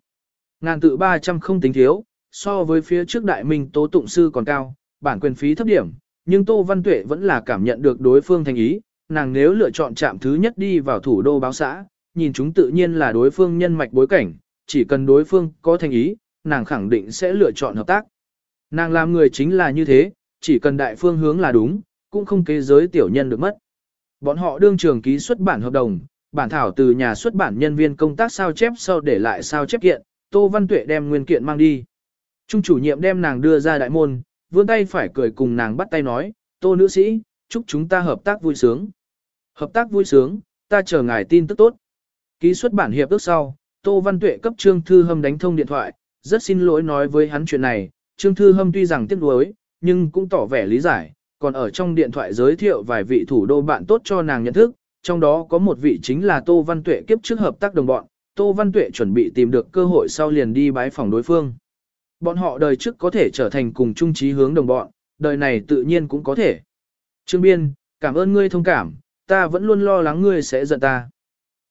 Ngàn tự 300 không tính thiếu, so với phía trước đại minh tố tụng sư còn cao, bản quyền phí thấp điểm, nhưng Tô Văn Tuệ vẫn là cảm nhận được đối phương thành ý, nàng nếu lựa chọn trạm thứ nhất đi vào thủ đô báo xã, nhìn chúng tự nhiên là đối phương nhân mạch bối cảnh, chỉ cần đối phương có thành ý, nàng khẳng định sẽ lựa chọn hợp tác. Nàng làm người chính là như thế, chỉ cần đại phương hướng là đúng, cũng không kế giới tiểu nhân được mất. Bọn họ đương trường ký xuất bản hợp đồng, bản thảo từ nhà xuất bản nhân viên công tác sao chép sau để lại sao chép kiện, Tô Văn Tuệ đem nguyên kiện mang đi. Trung chủ nhiệm đem nàng đưa ra đại môn, vươn tay phải cười cùng nàng bắt tay nói, Tô nữ sĩ, chúc chúng ta hợp tác vui sướng. Hợp tác vui sướng, ta chờ ngài tin tức tốt. Ký xuất bản hiệp ước sau, Tô Văn Tuệ cấp Trương Thư Hâm đánh thông điện thoại, rất xin lỗi nói với hắn chuyện này, Trương Thư Hâm tuy rằng tiếc nuối, nhưng cũng tỏ vẻ lý giải, còn ở trong điện thoại giới thiệu vài vị thủ đô bạn tốt cho nàng nhận thức, trong đó có một vị chính là Tô Văn Tuệ kiếp trước hợp tác đồng bọn, Tô Văn Tuệ chuẩn bị tìm được cơ hội sau liền đi bái phòng đối phương. Bọn họ đời trước có thể trở thành cùng chung trí hướng đồng bọn, đời này tự nhiên cũng có thể. Trương Biên, cảm ơn ngươi thông cảm, ta vẫn luôn lo lắng ngươi sẽ giận ta.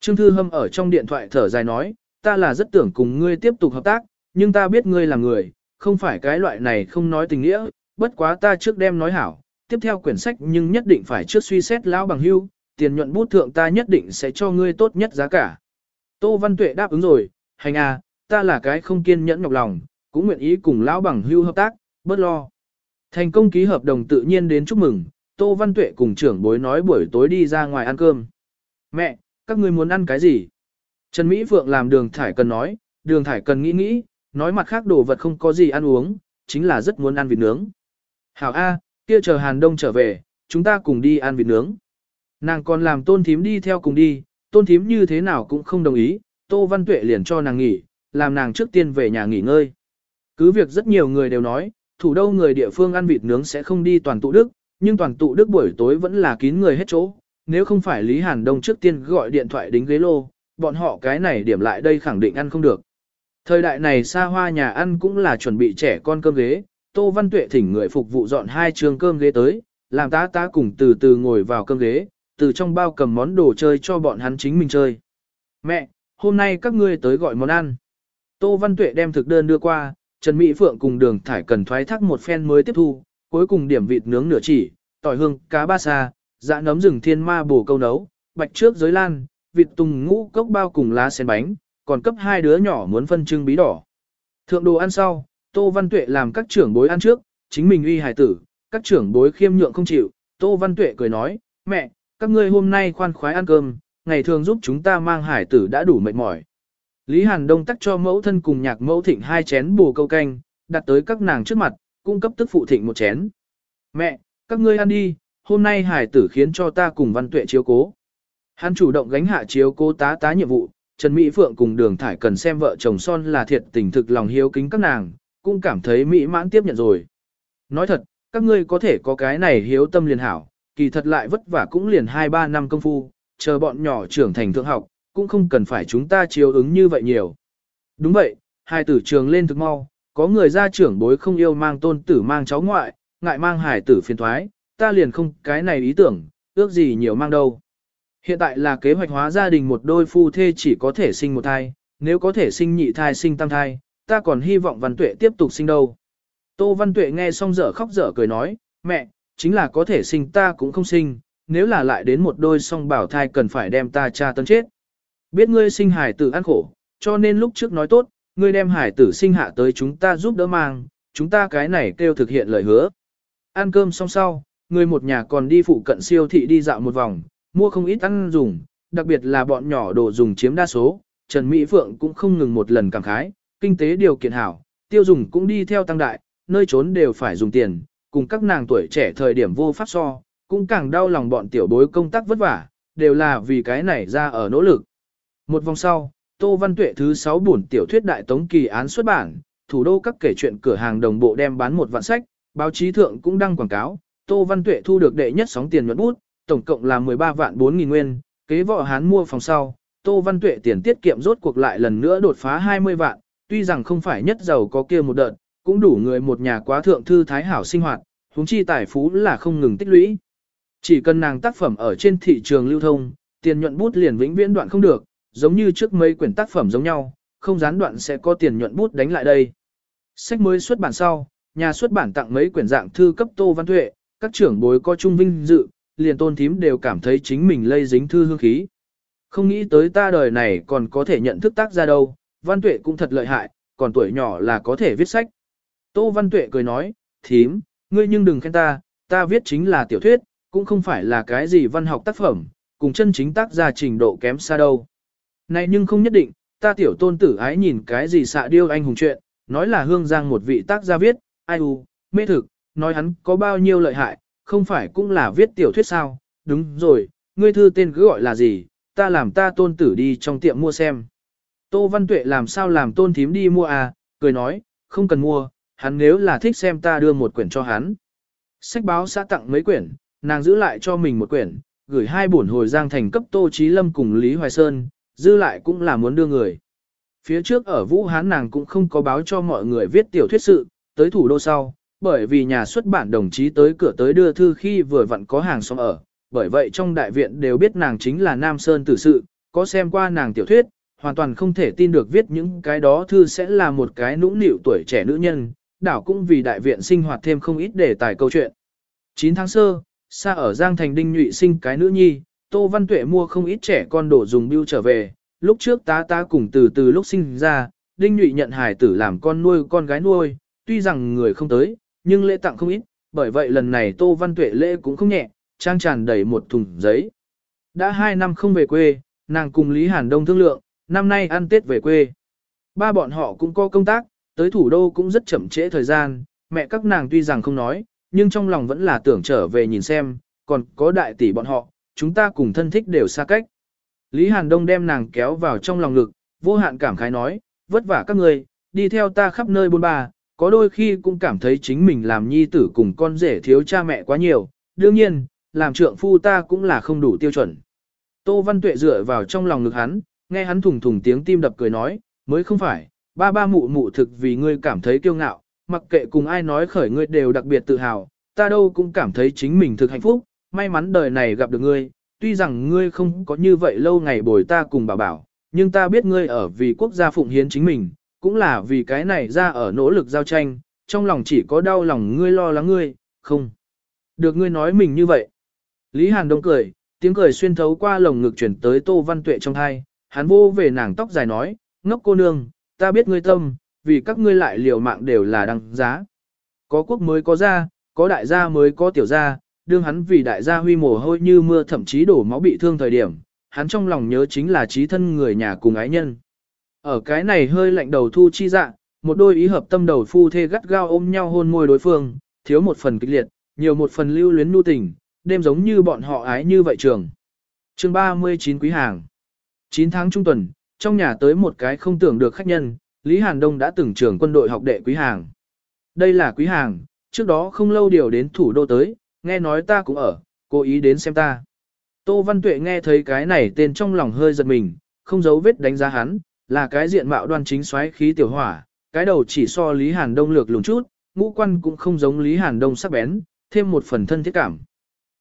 Trương Thư Hâm ở trong điện thoại thở dài nói, ta là rất tưởng cùng ngươi tiếp tục hợp tác, nhưng ta biết ngươi là người, không phải cái loại này không nói tình nghĩa, bất quá ta trước đem nói hảo, tiếp theo quyển sách nhưng nhất định phải trước suy xét lão bằng hưu, tiền nhuận bút thượng ta nhất định sẽ cho ngươi tốt nhất giá cả. Tô Văn Tuệ đáp ứng rồi, hành à, ta là cái không kiên nhẫn nhọc lòng, cũng nguyện ý cùng lão bằng hưu hợp tác, bớt lo. Thành công ký hợp đồng tự nhiên đến chúc mừng, Tô Văn Tuệ cùng trưởng bối nói buổi tối đi ra ngoài ăn cơm. Mẹ, các ngươi muốn ăn cái gì? Trần Mỹ Phượng làm đường thải cần nói, đường thải cần nghĩ nghĩ, nói mặt khác đồ vật không có gì ăn uống, chính là rất muốn ăn vịt nướng. Hảo A, kia chờ Hàn Đông trở về, chúng ta cùng đi ăn vịt nướng. Nàng còn làm tôn thím đi theo cùng đi, tôn thím như thế nào cũng không đồng ý, Tô Văn Tuệ liền cho nàng nghỉ, làm nàng trước tiên về nhà nghỉ ngơi. Cứ việc rất nhiều người đều nói, thủ đô người địa phương ăn vịt nướng sẽ không đi toàn tụ đức, nhưng toàn tụ đức buổi tối vẫn là kín người hết chỗ, nếu không phải Lý Hàn Đông trước tiên gọi điện thoại đính ghế lô, bọn họ cái này điểm lại đây khẳng định ăn không được. Thời đại này xa hoa nhà ăn cũng là chuẩn bị trẻ con cơm ghế, Tô Văn Tuệ thỉnh người phục vụ dọn hai trường cơm ghế tới, làm tá tá cùng từ từ ngồi vào cơm ghế, từ trong bao cầm món đồ chơi cho bọn hắn chính mình chơi. Mẹ, hôm nay các ngươi tới gọi món ăn. Tô Văn Tuệ đem thực đơn đưa qua, Trần Mỹ Phượng cùng đường thải cần thoái thác một phen mới tiếp thu, cuối cùng điểm vịt nướng nửa chỉ, tỏi hương, cá ba sa, dạ nấm rừng thiên ma bổ câu nấu, bạch trước giới lan, vịt tùng ngũ cốc bao cùng lá sen bánh, còn cấp hai đứa nhỏ muốn phân trưng bí đỏ. Thượng đồ ăn sau, Tô Văn Tuệ làm các trưởng bối ăn trước, chính mình uy Hải tử, các trưởng bối khiêm nhượng không chịu, Tô Văn Tuệ cười nói, mẹ, các ngươi hôm nay khoan khoái ăn cơm, ngày thường giúp chúng ta mang hải tử đã đủ mệt mỏi. Lý Hàn Đông tắc cho mẫu thân cùng nhạc mẫu thịnh hai chén bù câu canh, đặt tới các nàng trước mặt, cung cấp tức phụ thịnh một chén. Mẹ, các ngươi ăn đi, hôm nay hải tử khiến cho ta cùng văn tuệ chiếu cố. Hắn chủ động gánh hạ chiếu cố tá tá nhiệm vụ, Trần Mỹ Phượng cùng đường thải cần xem vợ chồng son là thiệt tình thực lòng hiếu kính các nàng, cũng cảm thấy mỹ mãn tiếp nhận rồi. Nói thật, các ngươi có thể có cái này hiếu tâm liền hảo, kỳ thật lại vất vả cũng liền 2-3 năm công phu, chờ bọn nhỏ trưởng thành thượng học, cũng không cần phải chúng ta chiếu ứng như vậy nhiều. Đúng vậy, hai tử trường lên thực mau, có người ra trưởng bối không yêu mang tôn tử mang cháu ngoại, ngại mang hài tử phiền thoái, ta liền không cái này ý tưởng, ước gì nhiều mang đâu. Hiện tại là kế hoạch hóa gia đình một đôi phu thê chỉ có thể sinh một thai, nếu có thể sinh nhị thai sinh tam thai, ta còn hy vọng Văn Tuệ tiếp tục sinh đâu. Tô Văn Tuệ nghe xong dở khóc dở cười nói, mẹ, chính là có thể sinh ta cũng không sinh, nếu là lại đến một đôi song bảo thai cần phải đem ta cha tấn chết. Biết ngươi sinh hải tử ăn khổ, cho nên lúc trước nói tốt, ngươi đem hải tử sinh hạ tới chúng ta giúp đỡ mang, chúng ta cái này kêu thực hiện lời hứa. Ăn cơm xong sau, người một nhà còn đi phụ cận siêu thị đi dạo một vòng, mua không ít ăn dùng, đặc biệt là bọn nhỏ đồ dùng chiếm đa số, Trần Mỹ Phượng cũng không ngừng một lần cảm khái, kinh tế điều kiện hảo, tiêu dùng cũng đi theo tăng đại, nơi trốn đều phải dùng tiền, cùng các nàng tuổi trẻ thời điểm vô pháp so, cũng càng đau lòng bọn tiểu bối công tác vất vả, đều là vì cái này ra ở nỗ lực. Một vòng sau, Tô Văn Tuệ thứ 6 buồn tiểu thuyết đại tống kỳ án xuất bản, thủ đô các kể chuyện cửa hàng đồng bộ đem bán một vạn sách, báo chí thượng cũng đăng quảng cáo, Tô Văn Tuệ thu được đệ nhất sóng tiền nhuận bút, tổng cộng là 13 vạn 4 nghìn nguyên, kế vợ hán mua phòng sau, Tô Văn Tuệ tiền tiết kiệm rốt cuộc lại lần nữa đột phá 20 vạn, tuy rằng không phải nhất giàu có kia một đợt, cũng đủ người một nhà quá thượng thư thái hảo sinh hoạt, huống chi tài phú là không ngừng tích lũy. Chỉ cần nàng tác phẩm ở trên thị trường lưu thông, tiền nhuận bút liền vĩnh viễn đoạn không được, giống như trước mấy quyển tác phẩm giống nhau, không gián đoạn sẽ có tiền nhuận bút đánh lại đây. Sách mới xuất bản sau, nhà xuất bản tặng mấy quyển dạng thư cấp Tô Văn Tuệ, các trưởng bối có trung vinh dự, liền tôn thím đều cảm thấy chính mình lây dính thư hương khí. Không nghĩ tới ta đời này còn có thể nhận thức tác ra đâu, Văn Tuệ cũng thật lợi hại, còn tuổi nhỏ là có thể viết sách. Tô Văn Tuệ cười nói, thím, ngươi nhưng đừng khen ta, ta viết chính là tiểu thuyết, cũng không phải là cái gì văn học tác phẩm, cùng chân chính tác ra trình độ kém xa đâu. Này nhưng không nhất định, ta tiểu tôn tử ái nhìn cái gì xạ điêu anh hùng chuyện, nói là hương giang một vị tác gia viết, ai u, mê thực, nói hắn có bao nhiêu lợi hại, không phải cũng là viết tiểu thuyết sao, đúng rồi, ngươi thư tên cứ gọi là gì, ta làm ta tôn tử đi trong tiệm mua xem. Tô Văn Tuệ làm sao làm tôn thím đi mua à, cười nói, không cần mua, hắn nếu là thích xem ta đưa một quyển cho hắn. Sách báo xã tặng mấy quyển, nàng giữ lại cho mình một quyển, gửi hai bổn hồi giang thành cấp Tô Chí Lâm cùng Lý Hoài Sơn, dư lại cũng là muốn đưa người. Phía trước ở Vũ Hán nàng cũng không có báo cho mọi người viết tiểu thuyết sự, tới thủ đô sau, bởi vì nhà xuất bản đồng chí tới cửa tới đưa thư khi vừa vặn có hàng xóm ở, bởi vậy trong đại viện đều biết nàng chính là Nam Sơn tử sự, có xem qua nàng tiểu thuyết, hoàn toàn không thể tin được viết những cái đó thư sẽ là một cái nũng nịu tuổi trẻ nữ nhân, đảo cũng vì đại viện sinh hoạt thêm không ít đề tài câu chuyện. 9 tháng sơ, xa ở Giang Thành Đinh Nhụy sinh cái nữ nhi, Tô Văn Tuệ mua không ít trẻ con đồ dùng bưu trở về, lúc trước tá tá cùng từ từ lúc sinh ra, Đinh Nhụy nhận Hải tử làm con nuôi con gái nuôi, tuy rằng người không tới, nhưng lễ tặng không ít, bởi vậy lần này Tô Văn Tuệ lễ cũng không nhẹ, trang tràn đầy một thùng giấy. Đã hai năm không về quê, nàng cùng Lý Hàn Đông thương lượng, năm nay ăn Tết về quê. Ba bọn họ cũng có công tác, tới thủ đô cũng rất chậm trễ thời gian, mẹ các nàng tuy rằng không nói, nhưng trong lòng vẫn là tưởng trở về nhìn xem, còn có đại tỷ bọn họ, chúng ta cùng thân thích đều xa cách. Lý Hàn Đông đem nàng kéo vào trong lòng ngực, vô hạn cảm khái nói, vất vả các người, đi theo ta khắp nơi bôn ba, có đôi khi cũng cảm thấy chính mình làm nhi tử cùng con rể thiếu cha mẹ quá nhiều, đương nhiên, làm trượng phu ta cũng là không đủ tiêu chuẩn. Tô Văn Tuệ dựa vào trong lòng ngực hắn, nghe hắn thùng thùng tiếng tim đập cười nói, mới không phải, ba ba mụ mụ thực vì ngươi cảm thấy kiêu ngạo, mặc kệ cùng ai nói khởi ngươi đều đặc biệt tự hào, ta đâu cũng cảm thấy chính mình thực hạnh phúc, may mắn đời này gặp được ngươi, tuy rằng ngươi không có như vậy lâu ngày bồi ta cùng bảo bảo, nhưng ta biết ngươi ở vì quốc gia phụng hiến chính mình, cũng là vì cái này ra ở nỗ lực giao tranh, trong lòng chỉ có đau lòng ngươi lo lắng ngươi, không. Được ngươi nói mình như vậy. Lý Hàn Đông cười, tiếng cười xuyên thấu qua lồng ngực chuyển tới Tô Văn Tuệ trong hai, hắn vô về nàng tóc dài nói, ngốc cô nương, ta biết ngươi tâm, vì các ngươi lại liều mạng đều là đăng giá. Có quốc mới có gia, có đại gia mới có tiểu gia, đương hắn vì đại gia huy mồ hôi như mưa thậm chí đổ máu bị thương thời điểm, hắn trong lòng nhớ chính là trí thân người nhà cùng ái nhân. Ở cái này hơi lạnh đầu thu chi dạ, một đôi ý hợp tâm đầu phu thê gắt gao ôm nhau hôn môi đối phương, thiếu một phần kịch liệt, nhiều một phần lưu luyến nu tình, đêm giống như bọn họ ái như vậy trường. chương 39 quý hàng 9 tháng trung tuần, trong nhà tới một cái không tưởng được khách nhân, Lý Hàn Đông đã từng trưởng quân đội học đệ quý hàng. Đây là quý hàng, trước đó không lâu điều đến thủ đô tới, nghe nói ta cũng ở, cố ý đến xem ta. Tô Văn Tuệ nghe thấy cái này tên trong lòng hơi giật mình, không giấu vết đánh giá hắn, là cái diện mạo đoan chính xoáy khí tiểu hỏa, cái đầu chỉ so Lý Hàn Đông lược lùn chút, ngũ quan cũng không giống Lý Hàn Đông sắc bén, thêm một phần thân thiết cảm.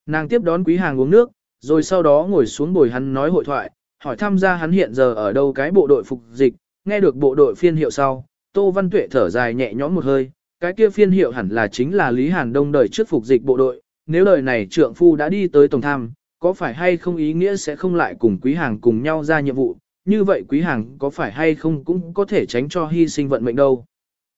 Nàng tiếp đón quý hàng uống nước, rồi sau đó ngồi xuống bồi hắn nói hội thoại, hỏi tham gia hắn hiện giờ ở đâu cái bộ đội phục dịch, nghe được bộ đội phiên hiệu sau, Tô Văn Tuệ thở dài nhẹ nhõm một hơi, cái kia phiên hiệu hẳn là chính là Lý Hàn Đông đời trước phục dịch bộ đội, nếu lời này trượng phu đã đi tới tổng tham, có phải hay không ý nghĩa sẽ không lại cùng quý hàng cùng nhau ra nhiệm vụ, như vậy quý hàng có phải hay không cũng có thể tránh cho hy sinh vận mệnh đâu.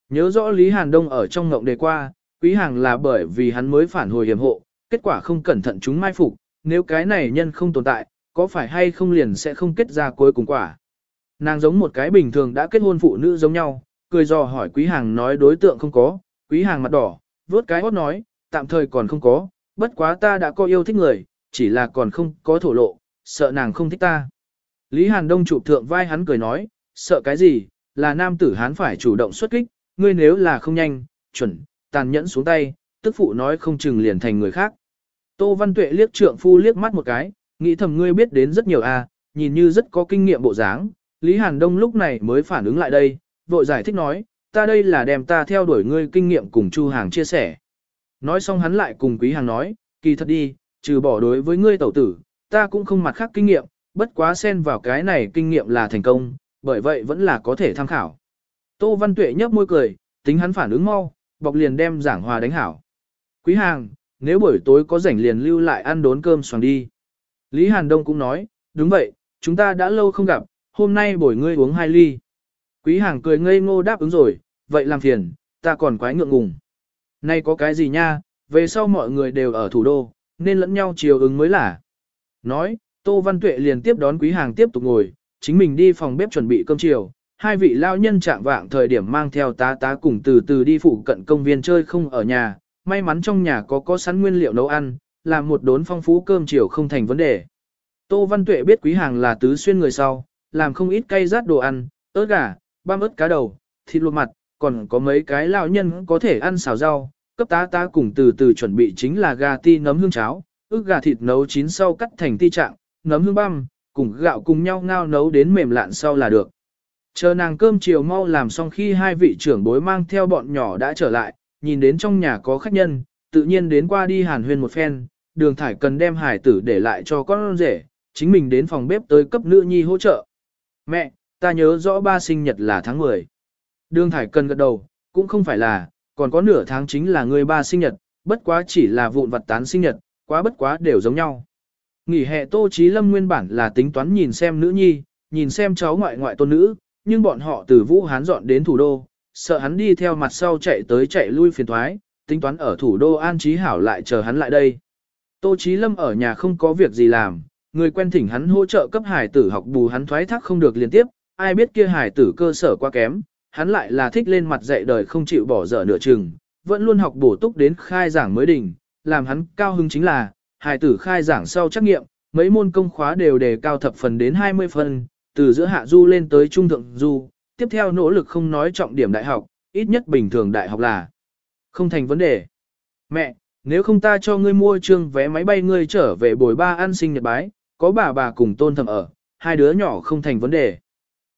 Nhớ rõ Lý Hàn Đông ở trong ngộng đề qua, quý hàng là bởi vì hắn mới phản hồi hiểm hộ, kết quả không cẩn thận chúng mai phục, nếu cái này nhân không tồn tại, có phải hay không liền sẽ không kết ra cuối cùng quả. Nàng giống một cái bình thường đã kết hôn phụ nữ giống nhau, cười dò hỏi quý hàng nói đối tượng không có, quý hàng mặt đỏ, vớt cái hót nói, tạm thời còn không có, bất quá ta đã có yêu thích người, chỉ là còn không có thổ lộ, sợ nàng không thích ta. Lý Hàn Đông chụp thượng vai hắn cười nói, sợ cái gì, là nam tử hắn phải chủ động xuất kích, ngươi nếu là không nhanh, chuẩn, tàn nhẫn xuống tay, tức phụ nói không chừng liền thành người khác. Tô Văn Tuệ liếc trượng phu liếc mắt một cái, nghĩ thầm ngươi biết đến rất nhiều à, nhìn như rất có kinh nghiệm bộ dáng. Lý Hàn Đông lúc này mới phản ứng lại đây, vội giải thích nói, ta đây là đem ta theo đuổi ngươi kinh nghiệm cùng Chu Hàng chia sẻ. Nói xong hắn lại cùng Quý Hàng nói, kỳ thật đi, trừ bỏ đối với ngươi tẩu tử, ta cũng không mặt khác kinh nghiệm, bất quá xen vào cái này kinh nghiệm là thành công, bởi vậy vẫn là có thể tham khảo. Tô Văn Tuệ nhấp môi cười, tính hắn phản ứng mau, bọc liền đem giảng hòa đánh hảo. Quý hàng, nếu buổi tối có rảnh liền lưu lại ăn đốn cơm xoàng đi. Lý Hàn Đông cũng nói, đúng vậy, chúng ta đã lâu không gặp, hôm nay buổi ngươi uống hai ly. Quý hàng cười ngây ngô đáp ứng rồi, vậy làm phiền, ta còn quái ngượng ngùng. Nay có cái gì nha, về sau mọi người đều ở thủ đô, nên lẫn nhau chiều ứng mới là. Nói, Tô Văn Tuệ liền tiếp đón quý hàng tiếp tục ngồi, chính mình đi phòng bếp chuẩn bị cơm chiều. Hai vị lao nhân chạm vạng thời điểm mang theo tá tá cùng từ từ đi phụ cận công viên chơi không ở nhà, may mắn trong nhà có có sẵn nguyên liệu nấu ăn, làm một đốn phong phú cơm chiều không thành vấn đề. Tô Văn Tuệ biết quý hàng là tứ xuyên người sau, làm không ít cay rát đồ ăn, ớt gà, băm ớt cá đầu, thịt luộc mặt, còn có mấy cái lão nhân có thể ăn xào rau, cấp tá tá cùng từ từ chuẩn bị chính là gà ti nấm hương cháo, ức gà thịt nấu chín sau cắt thành ti trạng, nấm hương băm, cùng gạo cùng nhau ngao nấu đến mềm lạn sau là được. Chờ nàng cơm chiều mau làm xong khi hai vị trưởng bối mang theo bọn nhỏ đã trở lại, nhìn đến trong nhà có khách nhân, tự nhiên đến qua đi hàn huyên một phen, đường thải cần đem hải tử để lại cho con rể, chính mình đến phòng bếp tới cấp nữ nhi hỗ trợ. Mẹ, ta nhớ rõ ba sinh nhật là tháng 10. Đường thải cần gật đầu, cũng không phải là, còn có nửa tháng chính là người ba sinh nhật, bất quá chỉ là vụn vặt tán sinh nhật, quá bất quá đều giống nhau. Nghỉ hè Tô Chí Lâm nguyên bản là tính toán nhìn xem nữ nhi, nhìn xem cháu ngoại ngoại tôn nữ, nhưng bọn họ từ Vũ Hán dọn đến thủ đô, sợ hắn đi theo mặt sau chạy tới chạy lui phiền thoái, tính toán ở thủ đô An Chí Hảo lại chờ hắn lại đây. Tô Chí Lâm ở nhà không có việc gì làm, người quen thỉnh hắn hỗ trợ cấp hải tử học bù hắn thoái thác không được liên tiếp, ai biết kia hải tử cơ sở quá kém, hắn lại là thích lên mặt dạy đời không chịu bỏ dở nửa chừng, vẫn luôn học bổ túc đến khai giảng mới đỉnh, làm hắn cao hứng chính là, hài tử khai giảng sau trắc nghiệm, mấy môn công khóa đều đề cao thập phần đến 20 phần, từ giữa hạ du lên tới trung thượng du, tiếp theo nỗ lực không nói trọng điểm đại học, ít nhất bình thường đại học là không thành vấn đề. Mẹ, nếu không ta cho ngươi mua trương vé máy bay ngươi trở về bồi ba ăn sinh nhật bái, có bà bà cùng tôn thầm ở, hai đứa nhỏ không thành vấn đề.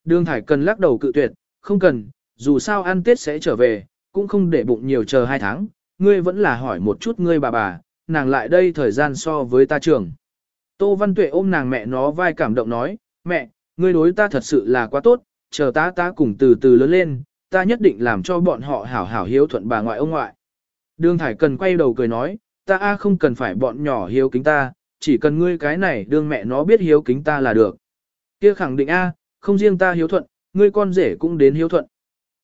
Đường Thải cần lắc đầu cự tuyệt, không cần, dù sao ăn Tết sẽ trở về, cũng không để bụng nhiều chờ hai tháng, ngươi vẫn là hỏi một chút ngươi bà bà, nàng lại đây thời gian so với ta trường. Tô Văn Tuệ ôm nàng mẹ nó vai cảm động nói, mẹ, ngươi đối ta thật sự là quá tốt, chờ ta ta cùng từ từ lớn lên, ta nhất định làm cho bọn họ hảo hảo hiếu thuận bà ngoại ông ngoại. Đường Thải cần quay đầu cười nói, ta a không cần phải bọn nhỏ hiếu kính ta, chỉ cần ngươi cái này đương mẹ nó biết hiếu kính ta là được. Kia khẳng định a, không riêng ta hiếu thuận, ngươi con rể cũng đến hiếu thuận.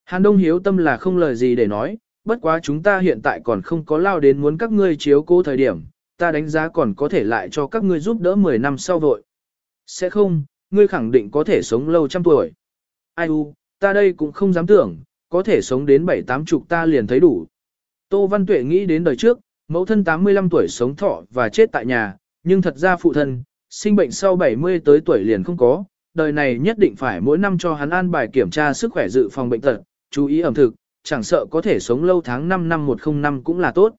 Hàn Đông hiếu tâm là không lời gì để nói, bất quá chúng ta hiện tại còn không có lao đến muốn các ngươi chiếu cố thời điểm, ta đánh giá còn có thể lại cho các ngươi giúp đỡ 10 năm sau vội. Sẽ không, ngươi khẳng định có thể sống lâu trăm tuổi. Ai u, ta đây cũng không dám tưởng, có thể sống đến bảy tám chục ta liền thấy đủ. Tô Văn Tuệ nghĩ đến đời trước, mẫu thân 85 tuổi sống thọ và chết tại nhà, nhưng thật ra phụ thân, sinh bệnh sau 70 tới tuổi liền không có, đời này nhất định phải mỗi năm cho hắn an bài kiểm tra sức khỏe dự phòng bệnh tật, chú ý ẩm thực, chẳng sợ có thể sống lâu tháng 5 năm 105 cũng là tốt.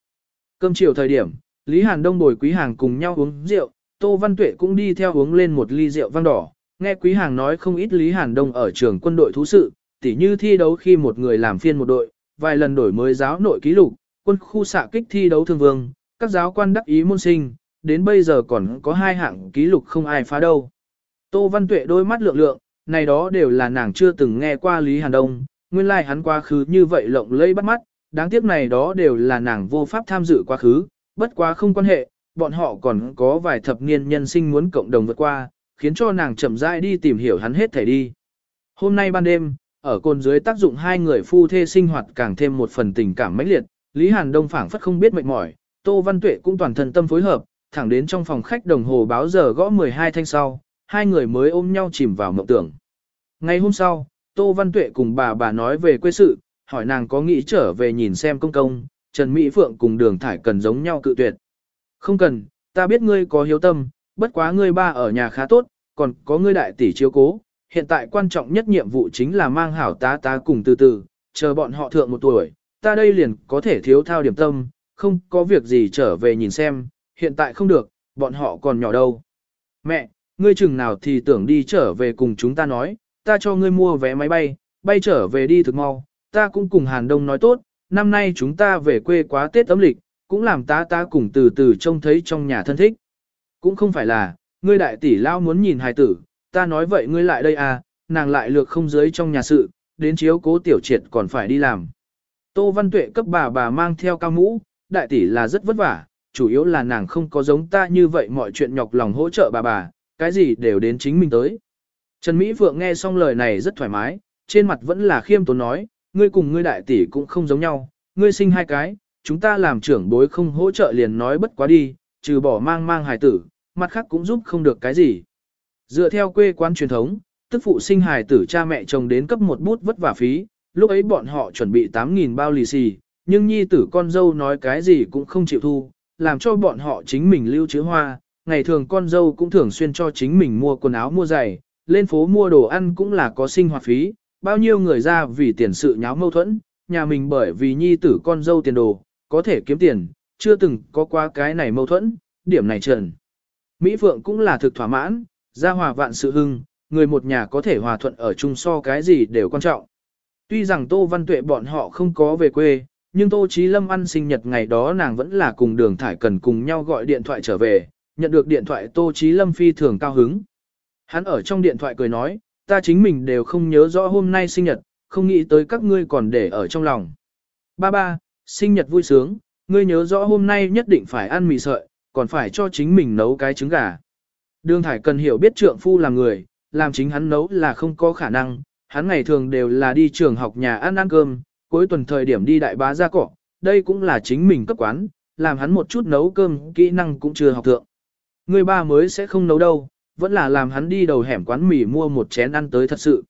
Cơm chiều thời điểm, Lý Hàn Đông bồi Quý Hàng cùng nhau uống rượu, Tô Văn Tuệ cũng đi theo uống lên một ly rượu vang đỏ, nghe Quý Hàng nói không ít Lý Hàn Đông ở trường quân đội thú sự, tỉ như thi đấu khi một người làm phiên một đội, vài lần đổi mới giáo nội ký lục, quân khu xạ kích thi đấu thương vương, các giáo quan đắc ý môn sinh, đến bây giờ còn có hai hạng ký lục không ai phá đâu. Tô Văn Tuệ đôi mắt lượng lượng, này đó đều là nàng chưa từng nghe qua Lý Hàn Đông, nguyên lai like hắn quá khứ như vậy lộng lẫy bắt mắt, đáng tiếc này đó đều là nàng vô pháp tham dự quá khứ, bất quá không quan hệ, bọn họ còn có vài thập niên nhân sinh muốn cộng đồng vượt qua, khiến cho nàng chậm rãi đi tìm hiểu hắn hết thể đi. Hôm nay ban đêm, ở cồn dưới tác dụng hai người phu thê sinh hoạt càng thêm một phần tình cảm mãnh liệt, Lý Hàn Đông phảng phất không biết mệt mỏi, Tô Văn Tuệ cũng toàn thân tâm phối hợp, thẳng đến trong phòng khách đồng hồ báo giờ gõ 12 thanh sau, hai người mới ôm nhau chìm vào mộng tưởng. Ngày hôm sau, Tô Văn Tuệ cùng bà bà nói về quê sự, hỏi nàng có nghĩ trở về nhìn xem công công, Trần Mỹ Phượng cùng đường thải cần giống nhau cự tuyệt. Không cần, ta biết ngươi có hiếu tâm, bất quá ngươi ba ở nhà khá tốt, còn có ngươi đại tỷ chiếu cố. Hiện tại quan trọng nhất nhiệm vụ chính là mang hảo tá tá cùng từ từ, chờ bọn họ thượng một tuổi, ta đây liền có thể thiếu thao điểm tâm, không có việc gì trở về nhìn xem, hiện tại không được, bọn họ còn nhỏ đâu. Mẹ, ngươi chừng nào thì tưởng đi trở về cùng chúng ta nói, ta cho ngươi mua vé máy bay, bay trở về đi thực mau, ta cũng cùng Hàn Đông nói tốt, năm nay chúng ta về quê quá Tết ấm lịch, cũng làm ta ta cùng từ từ trông thấy trong nhà thân thích. Cũng không phải là, ngươi đại tỷ lao muốn nhìn hài tử, ta nói vậy ngươi lại đây à, nàng lại lược không dưới trong nhà sự, đến chiếu cố tiểu triệt còn phải đi làm. Tô Văn Tuệ cấp bà bà mang theo cao mũ, đại tỷ là rất vất vả, chủ yếu là nàng không có giống ta như vậy mọi chuyện nhọc lòng hỗ trợ bà bà, cái gì đều đến chính mình tới. Trần Mỹ Phượng nghe xong lời này rất thoải mái, trên mặt vẫn là khiêm tốn nói, ngươi cùng ngươi đại tỷ cũng không giống nhau, ngươi sinh hai cái, chúng ta làm trưởng bối không hỗ trợ liền nói bất quá đi, trừ bỏ mang mang hài tử, mặt khác cũng giúp không được cái gì. Dựa theo quê quán truyền thống, tức phụ sinh hài tử cha mẹ chồng đến cấp một bút vất vả phí, lúc ấy bọn họ chuẩn bị 8.000 bao lì xì, nhưng nhi tử con dâu nói cái gì cũng không chịu thu, làm cho bọn họ chính mình lưu chứa hoa, ngày thường con dâu cũng thường xuyên cho chính mình mua quần áo mua giày, lên phố mua đồ ăn cũng là có sinh hoạt phí, bao nhiêu người ra vì tiền sự nháo mâu thuẫn, nhà mình bởi vì nhi tử con dâu tiền đồ, có thể kiếm tiền, chưa từng có qua cái này mâu thuẫn, điểm này trần. Mỹ Phượng cũng là thực thỏa mãn, gia hòa vạn sự hưng, người một nhà có thể hòa thuận ở chung so cái gì đều quan trọng. Tuy rằng Tô Văn Tuệ bọn họ không có về quê, nhưng Tô Chí Lâm ăn sinh nhật ngày đó nàng vẫn là cùng đường thải cần cùng nhau gọi điện thoại trở về, nhận được điện thoại Tô Chí Lâm phi thường cao hứng. Hắn ở trong điện thoại cười nói, ta chính mình đều không nhớ rõ hôm nay sinh nhật, không nghĩ tới các ngươi còn để ở trong lòng. Ba ba, sinh nhật vui sướng, ngươi nhớ rõ hôm nay nhất định phải ăn mì sợi, còn phải cho chính mình nấu cái trứng gà. Đường Thải cần hiểu biết trượng phu là người, làm chính hắn nấu là không có khả năng, hắn ngày thường đều là đi trường học nhà ăn ăn cơm, cuối tuần thời điểm đi đại bá ra cỏ, đây cũng là chính mình cấp quán, làm hắn một chút nấu cơm, kỹ năng cũng chưa học thượng. Người ba mới sẽ không nấu đâu, vẫn là làm hắn đi đầu hẻm quán mì mua một chén ăn tới thật sự.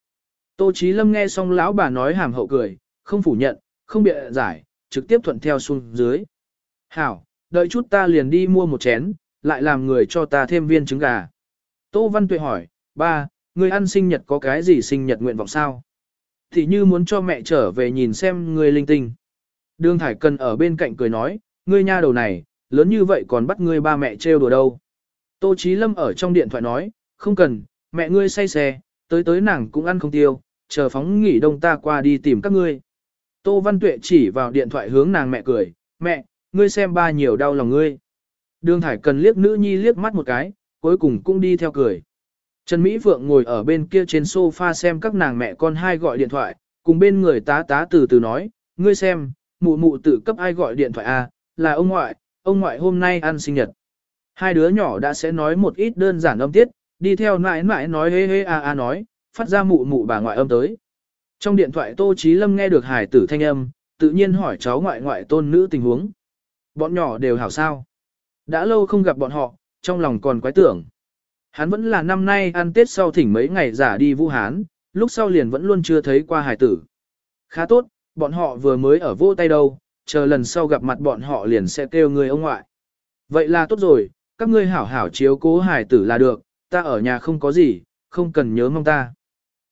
Tô Chí Lâm nghe xong lão bà nói hàm hậu cười, không phủ nhận, không bịa giải, trực tiếp thuận theo xuống dưới. Hảo, đợi chút ta liền đi mua một chén, lại làm người cho ta thêm viên trứng gà. Tô Văn Tuệ hỏi, ba, người ăn sinh nhật có cái gì sinh nhật nguyện vọng sao? Thì như muốn cho mẹ trở về nhìn xem người linh tinh. Đường Thải Cần ở bên cạnh cười nói, ngươi nha đầu này, lớn như vậy còn bắt ngươi ba mẹ trêu đùa đâu. Tô Chí Lâm ở trong điện thoại nói, không cần, mẹ ngươi say xe, tới tới nàng cũng ăn không tiêu, chờ phóng nghỉ đông ta qua đi tìm các ngươi. Tô Văn Tuệ chỉ vào điện thoại hướng nàng mẹ cười, mẹ, ngươi xem ba nhiều đau lòng ngươi. Đường Thải cần liếc nữ nhi liếc mắt một cái, cuối cùng cũng đi theo cười. Trần Mỹ Phượng ngồi ở bên kia trên sofa xem các nàng mẹ con hai gọi điện thoại, cùng bên người tá tá từ từ nói, ngươi xem, mụ mụ tự cấp ai gọi điện thoại à, là ông ngoại, ông ngoại hôm nay ăn sinh nhật. Hai đứa nhỏ đã sẽ nói một ít đơn giản âm tiết, đi theo nãi nãi nói hê hê a a nói, phát ra mụ mụ bà ngoại âm tới. Trong điện thoại Tô Chí Lâm nghe được hải tử thanh âm, tự nhiên hỏi cháu ngoại ngoại tôn nữ tình huống. Bọn nhỏ đều hảo sao. Đã lâu không gặp bọn họ, trong lòng còn quái tưởng. Hắn vẫn là năm nay ăn Tết sau thỉnh mấy ngày giả đi Vũ Hán, lúc sau liền vẫn luôn chưa thấy qua hải tử. Khá tốt, bọn họ vừa mới ở vô tay đâu, chờ lần sau gặp mặt bọn họ liền sẽ kêu người ông ngoại. Vậy là tốt rồi, các ngươi hảo hảo chiếu cố hải tử là được, ta ở nhà không có gì, không cần nhớ mong ta.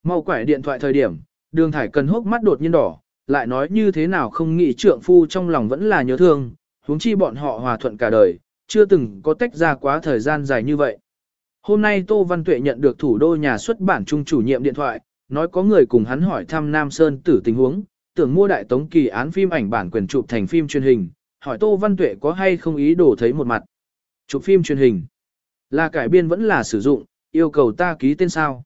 Mau quải điện thoại thời điểm, đường thải cần hốc mắt đột nhiên đỏ, lại nói như thế nào không nghĩ trượng phu trong lòng vẫn là nhớ thương, huống chi bọn họ hòa thuận cả đời, chưa từng có tách ra quá thời gian dài như vậy. Hôm nay Tô Văn Tuệ nhận được thủ đô nhà xuất bản trung chủ nhiệm điện thoại, nói có người cùng hắn hỏi thăm Nam Sơn tử tình huống, tưởng mua đại tống kỳ án phim ảnh bản quyền chụp thành phim truyền hình, hỏi Tô Văn Tuệ có hay không ý đồ thấy một mặt. Chụp phim truyền hình, là cải biên vẫn là sử dụng, yêu cầu ta ký tên sao.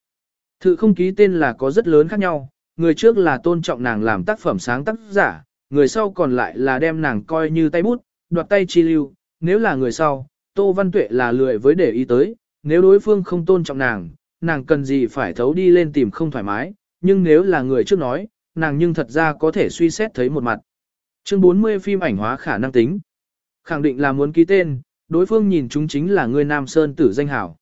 Thự không ký tên là có rất lớn khác nhau, người trước là tôn trọng nàng làm tác phẩm sáng tác giả, người sau còn lại là đem nàng coi như tay bút, đoạt tay chi lưu, nếu là người sau, Tô Văn Tuệ là lười với để ý tới, nếu đối phương không tôn trọng nàng, nàng cần gì phải thấu đi lên tìm không thoải mái, nhưng nếu là người trước nói, nàng nhưng thật ra có thể suy xét thấy một mặt. Chương 40 phim ảnh hóa khả năng tính. Khẳng định là muốn ký tên, đối phương nhìn chúng chính là người Nam Sơn tử danh hảo.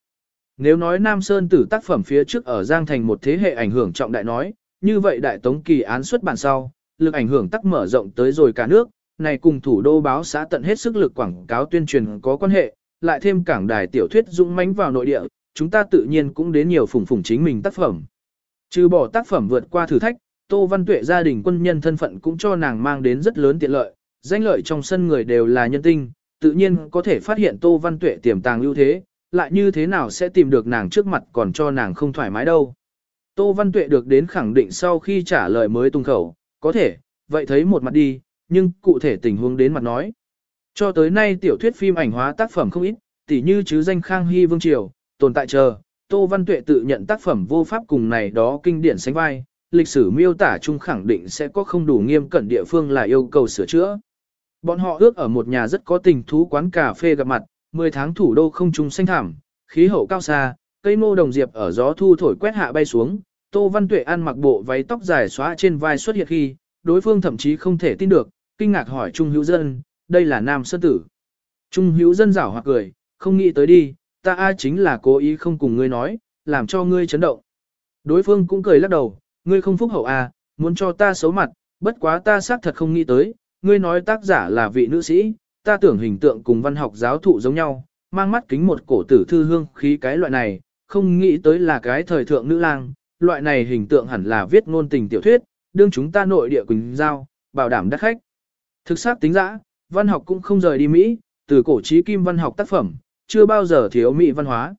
Nếu nói Nam Sơn tử tác phẩm phía trước ở Giang Thành một thế hệ ảnh hưởng trọng đại nói, như vậy đại tống kỳ án xuất bản sau, lực ảnh hưởng tác mở rộng tới rồi cả nước, này cùng thủ đô báo xã tận hết sức lực quảng cáo tuyên truyền có quan hệ, lại thêm cảng đài tiểu thuyết dũng mãnh vào nội địa, chúng ta tự nhiên cũng đến nhiều phủng phủng chính mình tác phẩm. Trừ bỏ tác phẩm vượt qua thử thách, Tô Văn Tuệ gia đình quân nhân thân phận cũng cho nàng mang đến rất lớn tiện lợi, danh lợi trong sân người đều là nhân tinh, tự nhiên có thể phát hiện Tô Văn Tuệ tiềm tàng ưu thế, lại như thế nào sẽ tìm được nàng trước mặt còn cho nàng không thoải mái đâu. Tô Văn Tuệ được đến khẳng định sau khi trả lời mới tung khẩu, có thể, vậy thấy một mặt đi, nhưng cụ thể tình huống đến mặt nói. Cho tới nay tiểu thuyết phim ảnh hóa tác phẩm không ít, tỉ như chứ danh Khang Hy Vương Triều, tồn tại chờ, Tô Văn Tuệ tự nhận tác phẩm vô pháp cùng này đó kinh điển sánh vai, lịch sử miêu tả chung khẳng định sẽ có không đủ nghiêm cẩn địa phương là yêu cầu sửa chữa. Bọn họ ước ở một nhà rất có tình thú quán cà phê gặp mặt, 10 tháng thủ đô không trung xanh thảm, khí hậu cao xa, cây ngô đồng diệp ở gió thu thổi quét hạ bay xuống, Tô Văn Tuệ ăn mặc bộ váy tóc dài xóa trên vai xuất hiện khi, đối phương thậm chí không thể tin được, kinh ngạc hỏi Trung Hữu Dân, đây là Nam Sơn Tử. Trung Hữu Dân rảo hoặc cười, không nghĩ tới đi, ta a chính là cố ý không cùng ngươi nói, làm cho ngươi chấn động. Đối phương cũng cười lắc đầu, ngươi không phúc hậu a, muốn cho ta xấu mặt, bất quá ta xác thật không nghĩ tới, ngươi nói tác giả là vị nữ sĩ, ta tưởng hình tượng cùng văn học giáo thụ giống nhau, mang mắt kính một cổ tử thư hương khí cái loại này, không nghĩ tới là cái thời thượng nữ lang, loại này hình tượng hẳn là viết ngôn tình tiểu thuyết, đương chúng ta nội địa quỳnh giao, bảo đảm đắt khách. Thực xác tính dã, văn học cũng không rời đi Mỹ, từ cổ trí kim văn học tác phẩm, chưa bao giờ thiếu Mỹ văn hóa.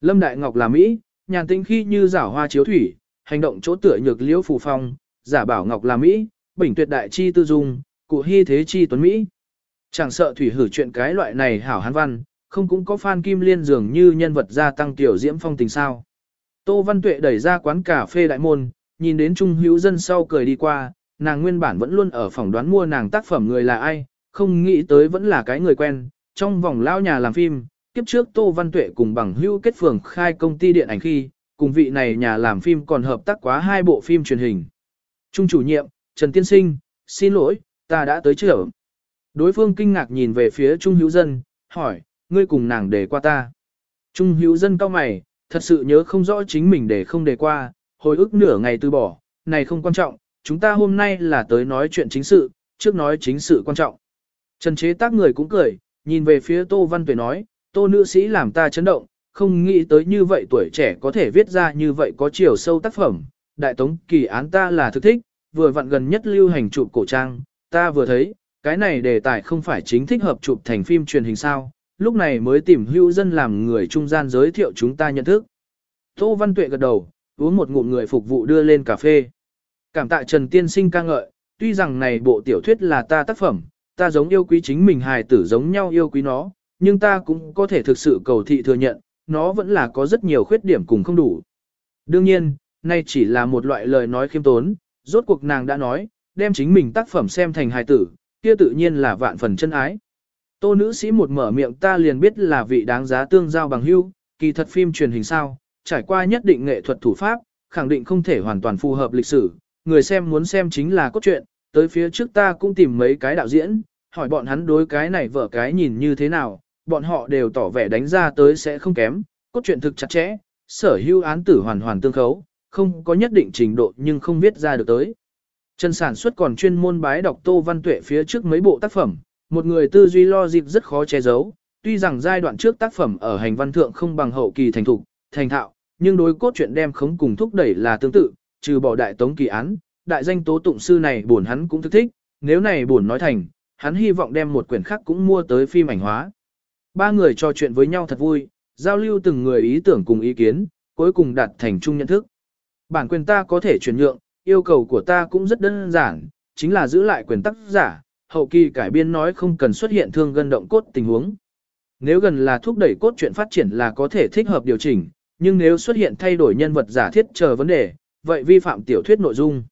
Lâm Đại Ngọc là Mỹ, nhàn tĩnh khi như giả hoa chiếu thủy, hành động chỗ tựa nhược liễu phù phong, giả bảo Ngọc là Mỹ, bình tuyệt đại chi tư dung, cụ hy thế chi tuấn Mỹ. Chẳng sợ thủy hử chuyện cái loại này hảo hán văn, không cũng có Phan Kim Liên dường như nhân vật gia tăng tiểu diễm phong tình sao. Tô Văn Tuệ đẩy ra quán cà phê đại môn, nhìn đến Trung Hữu Dân sau cười đi qua, nàng nguyên bản vẫn luôn ở phòng đoán mua nàng tác phẩm người là ai, không nghĩ tới vẫn là cái người quen, trong vòng lao nhà làm phim, kiếp trước Tô Văn Tuệ cùng bằng hữu kết phường khai công ty điện ảnh khi, cùng vị này nhà làm phim còn hợp tác quá hai bộ phim truyền hình. Trung chủ nhiệm, Trần Tiên Sinh, xin lỗi, ta đã tới chưa? Đối phương kinh ngạc nhìn về phía Trung Hữu Dân, hỏi, ngươi cùng nàng để qua ta. Trung Hữu Dân cao mày, thật sự nhớ không rõ chính mình để không để qua, hồi ức nửa ngày từ bỏ, này không quan trọng, chúng ta hôm nay là tới nói chuyện chính sự, trước nói chính sự quan trọng. Trần chế tác người cũng cười, nhìn về phía Tô Văn Tuệ nói, Tô nữ sĩ làm ta chấn động, không nghĩ tới như vậy tuổi trẻ có thể viết ra như vậy có chiều sâu tác phẩm. Đại tống kỳ án ta là thực thích, vừa vặn gần nhất lưu hành chụp cổ trang, ta vừa thấy, cái này đề tài không phải chính thích hợp chụp thành phim truyền hình sao, lúc này mới tìm hữu dân làm người trung gian giới thiệu chúng ta nhận thức. Tô Văn Tuệ gật đầu, uống một ngụm người phục vụ đưa lên cà phê. Cảm tạ Trần Tiên Sinh ca ngợi, tuy rằng này bộ tiểu thuyết là ta tác phẩm, ta giống yêu quý chính mình hài tử giống nhau yêu quý nó, nhưng ta cũng có thể thực sự cầu thị thừa nhận, nó vẫn là có rất nhiều khuyết điểm cùng không đủ. Đương nhiên, nay chỉ là một loại lời nói khiêm tốn, rốt cuộc nàng đã nói, đem chính mình tác phẩm xem thành hài tử, kia tự nhiên là vạn phần chân ái. Tô nữ sĩ một mở miệng ta liền biết là vị đáng giá tương giao bằng hữu, kỳ thật phim truyền hình sao, trải qua nhất định nghệ thuật thủ pháp, khẳng định không thể hoàn toàn phù hợp lịch sử, người xem muốn xem chính là cốt truyện, tới phía trước ta cũng tìm mấy cái đạo diễn, hỏi bọn hắn đối cái này vở cái nhìn như thế nào, bọn họ đều tỏ vẻ đánh ra tới sẽ không kém, cốt truyện thực chặt chẽ, sở hữu án tử hoàn hoàn tương khấu, không có nhất định trình độ nhưng không viết ra được tới. Trần sản xuất còn chuyên môn bái đọc Tô Văn Tuệ phía trước mấy bộ tác phẩm, một người tư duy lo dịp rất khó che giấu, tuy rằng giai đoạn trước tác phẩm ở hành văn thượng không bằng hậu kỳ thành thục, thành thạo, nhưng đối cốt truyện đem khống cùng thúc đẩy là tương tự, trừ bỏ đại tống kỳ án, đại danh tố tụng sư này buồn hắn cũng thức thích, nếu này buồn nói thành, hắn hy vọng đem một quyển khác cũng mua tới phim ảnh hóa. Ba người trò chuyện với nhau thật vui, giao lưu từng người ý tưởng cùng ý kiến, cuối cùng đạt thành chung nhận thức. Bản quyền ta có thể chuyển nhượng, yêu cầu của ta cũng rất đơn giản, chính là giữ lại quyền tác giả, hậu kỳ cải biên nói không cần xuất hiện thương gân động cốt tình huống. Nếu gần là thúc đẩy cốt truyện phát triển là có thể thích hợp điều chỉnh, nhưng nếu xuất hiện thay đổi nhân vật giả thiết chờ vấn đề, vậy vi phạm tiểu thuyết nội dung.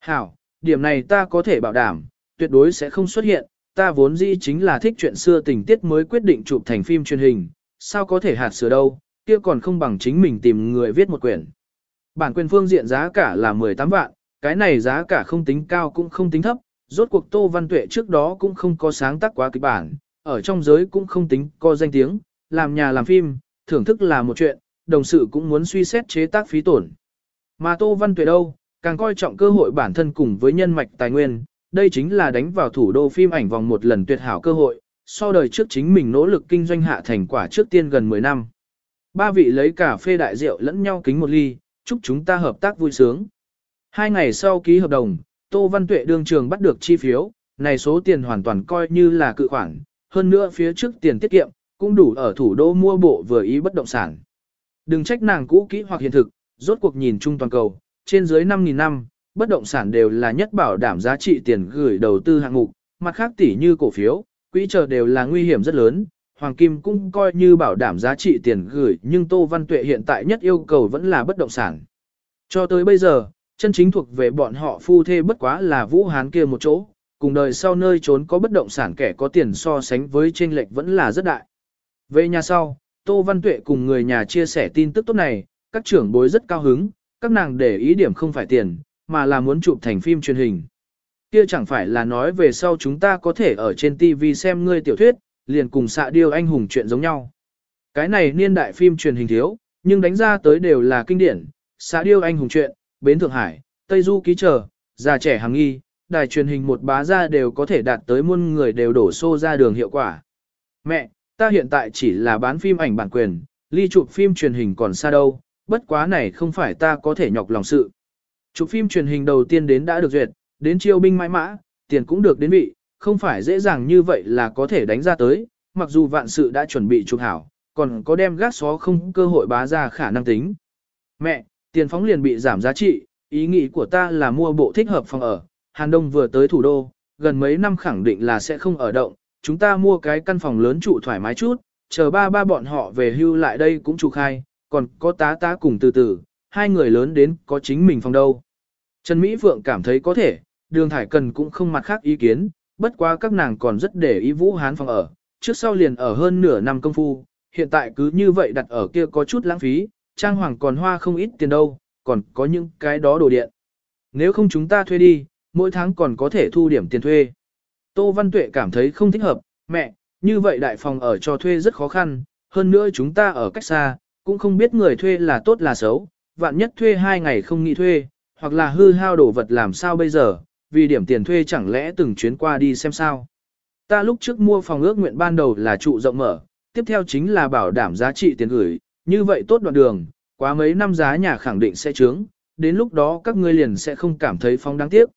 Hảo, điểm này ta có thể bảo đảm, tuyệt đối sẽ không xuất hiện, ta vốn dĩ chính là thích chuyện xưa tình tiết mới quyết định chụp thành phim truyền hình, sao có thể hạt sửa đâu, kia còn không bằng chính mình tìm người viết một quyển. Bản quyền phương diện giá cả là 18 vạn, cái này giá cả không tính cao cũng không tính thấp, rốt cuộc Tô Văn Tuệ trước đó cũng không có sáng tác quá kịch bản, ở trong giới cũng không tính có danh tiếng, làm nhà làm phim, thưởng thức là một chuyện, đồng sự cũng muốn suy xét chế tác phí tổn. Mà Tô Văn Tuệ đâu, càng coi trọng cơ hội bản thân cùng với nhân mạch tài nguyên, đây chính là đánh vào thủ đô phim ảnh vòng một lần tuyệt hảo cơ hội, so đời trước chính mình nỗ lực kinh doanh hạ thành quả trước tiên gần 10 năm. Ba vị lấy cà phê đại rượu lẫn nhau kính một ly, chúc chúng ta hợp tác vui sướng. Hai ngày sau ký hợp đồng, Tô Văn Tuệ đương trường bắt được chi phiếu, này số tiền hoàn toàn coi như là cự khoản, hơn nữa phía trước tiền tiết kiệm, cũng đủ ở thủ đô mua bộ vừa ý bất động sản. Đừng trách nàng cũ kỹ hoặc hiện thực, rốt cuộc nhìn chung toàn cầu, trên dưới 5.000 năm, bất động sản đều là nhất bảo đảm giá trị tiền gửi đầu tư hạng mục, mặt khác tỷ như cổ phiếu, quỹ chờ đều là nguy hiểm rất lớn, hoàng kim cũng coi như bảo đảm giá trị tiền gửi, nhưng Tô Văn Tuệ hiện tại nhất yêu cầu vẫn là bất động sản. Cho tới bây giờ, chân chính thuộc về bọn họ phu thê bất quá là Vũ Hán kia một chỗ, cùng đời sau nơi trốn có bất động sản kẻ có tiền so sánh với chênh lệch vẫn là rất đại. Về nhà sau, Tô Văn Tuệ cùng người nhà chia sẻ tin tức tốt này, các trưởng bối rất cao hứng, các nàng để ý điểm không phải tiền, mà là muốn chụp thành phim truyền hình. Kia chẳng phải là nói về sau chúng ta có thể ở trên TV xem ngươi tiểu thuyết, liền cùng xạ điêu anh hùng chuyện giống nhau. Cái này niên đại phim truyền hình thiếu, nhưng đánh ra tới đều là kinh điển, xạ điêu anh hùng chuyện, Bến Thượng Hải, Tây Du ký trở, già trẻ hàng nghi, đài truyền hình một bá ra đều có thể đạt tới muôn người đều đổ xô ra đường hiệu quả. Mẹ, ta hiện tại chỉ là bán phim ảnh bản quyền, ly chụp phim truyền hình còn xa đâu, bất quá này không phải ta có thể nhọc lòng sự. Chụp phim truyền hình đầu tiên đến đã được duyệt, đến chiêu binh mãi mã, tiền cũng được đến vị, không phải dễ dàng như vậy là có thể đánh ra tới, mặc dù vạn sự đã chuẩn bị chụp hảo, còn có đem gác xó không cơ hội bá ra khả năng tính. Mẹ, tiền phóng liền bị giảm giá trị, ý nghĩ của ta là mua bộ thích hợp phòng ở, Hàn Đông vừa tới thủ đô, gần mấy năm khẳng định là sẽ không ở động, chúng ta mua cái căn phòng lớn trụ thoải mái chút, chờ ba ba bọn họ về hưu lại đây cũng trụ khai, còn có tá tá cùng từ từ, hai người lớn đến có chính mình phòng đâu. Trần Mỹ Phượng cảm thấy có thể, đường thải cần cũng không mặt khác ý kiến, bất quá các nàng còn rất để ý Vũ Hán phòng ở, trước sau liền ở hơn nửa năm công phu, hiện tại cứ như vậy đặt ở kia có chút lãng phí, trang hoàng còn hoa không ít tiền đâu, còn có những cái đó đồ điện. Nếu không chúng ta thuê đi, mỗi tháng còn có thể thu điểm tiền thuê. Tô Văn Tuệ cảm thấy không thích hợp, mẹ, như vậy đại phòng ở cho thuê rất khó khăn, hơn nữa chúng ta ở cách xa, cũng không biết người thuê là tốt là xấu, vạn nhất thuê hai ngày không nghĩ thuê, hoặc là hư hao đồ vật làm sao bây giờ, vì điểm tiền thuê chẳng lẽ từng chuyến qua đi xem sao. Ta lúc trước mua phòng ước nguyện ban đầu là trụ rộng mở, tiếp theo chính là bảo đảm giá trị tiền gửi, như vậy tốt đoạn đường, quá mấy năm giá nhà khẳng định sẽ trướng, đến lúc đó các ngươi liền sẽ không cảm thấy phong đáng tiếc.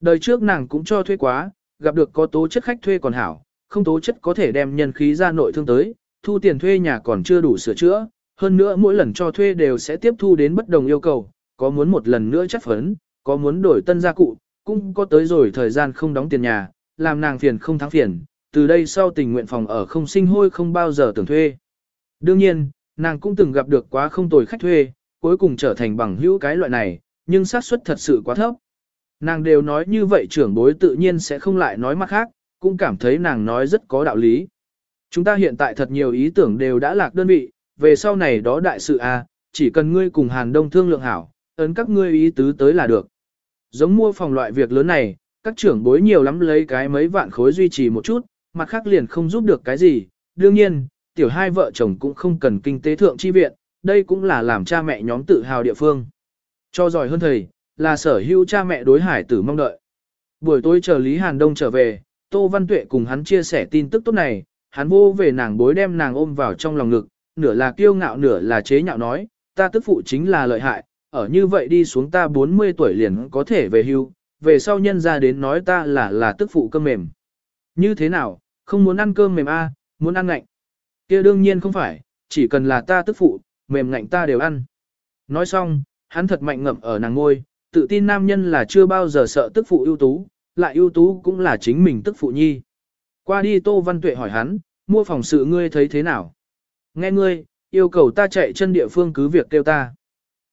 Đời trước nàng cũng cho thuê quá, gặp được có tố chất khách thuê còn hảo, không tố chất có thể đem nhân khí ra nội thương tới, thu tiền thuê nhà còn chưa đủ sửa chữa, hơn nữa mỗi lần cho thuê đều sẽ tiếp thu đến bất đồng yêu cầu, có muốn một lần nữa chất phấn, có muốn đổi tân gia cụ, cũng có tới rồi thời gian không đóng tiền nhà, làm nàng phiền không thắng phiền, từ đây sau tình nguyện phòng ở không sinh hôi không bao giờ tưởng thuê. Đương nhiên, nàng cũng từng gặp được quá không tồi khách thuê, cuối cùng trở thành bằng hữu cái loại này, nhưng xác suất thật sự quá thấp. Nàng đều nói như vậy trưởng bối tự nhiên sẽ không lại nói mặt khác, cũng cảm thấy nàng nói rất có đạo lý. Chúng ta hiện tại thật nhiều ý tưởng đều đã lạc đơn vị, về sau này đó đại sự a, à, chỉ cần ngươi cùng Hàn Đông thương lượng hảo, ấn các ngươi ý tứ tới là được. Giống mua phòng loại việc lớn này, các trưởng bối nhiều lắm lấy cái mấy vạn khối duy trì một chút, mặt khác liền không giúp được cái gì. Đương nhiên, tiểu hai vợ chồng cũng không cần kinh tế thượng chi viện, đây cũng là làm cha mẹ nhóm tự hào địa phương. Cho giỏi hơn thầy, là sở hữu cha mẹ đối hải tử mong đợi. Buổi tối chờ Lý Hàn Đông trở về, Tô Văn Tuệ cùng hắn chia sẻ tin tức tốt này, hắn vô về nàng bối đem nàng ôm vào trong lòng ngực, nửa là kiêu ngạo nửa là chế nhạo nói, ta tức phụ chính là lợi hại, ở như vậy đi xuống ta 40 tuổi liền có thể về hưu, về sau nhân ra đến nói ta là là tức phụ cơm mềm. Như thế nào, không muốn ăn cơm mềm a, à, muốn ăn ngạnh. kia đương nhiên không phải, chỉ cần là ta tức phụ, mềm ngạnh ta đều ăn. Nói xong, hắn thật mạnh ngậm ở nàng ngôi, tự tin nam nhân là chưa bao giờ sợ tức phụ ưu tú, lại ưu tú cũng là chính mình tức phụ nhi. Qua đi Tô Văn Tuệ hỏi hắn, mua phòng sự ngươi thấy thế nào? Nghe ngươi, yêu cầu ta chạy chân địa phương cứ việc kêu ta.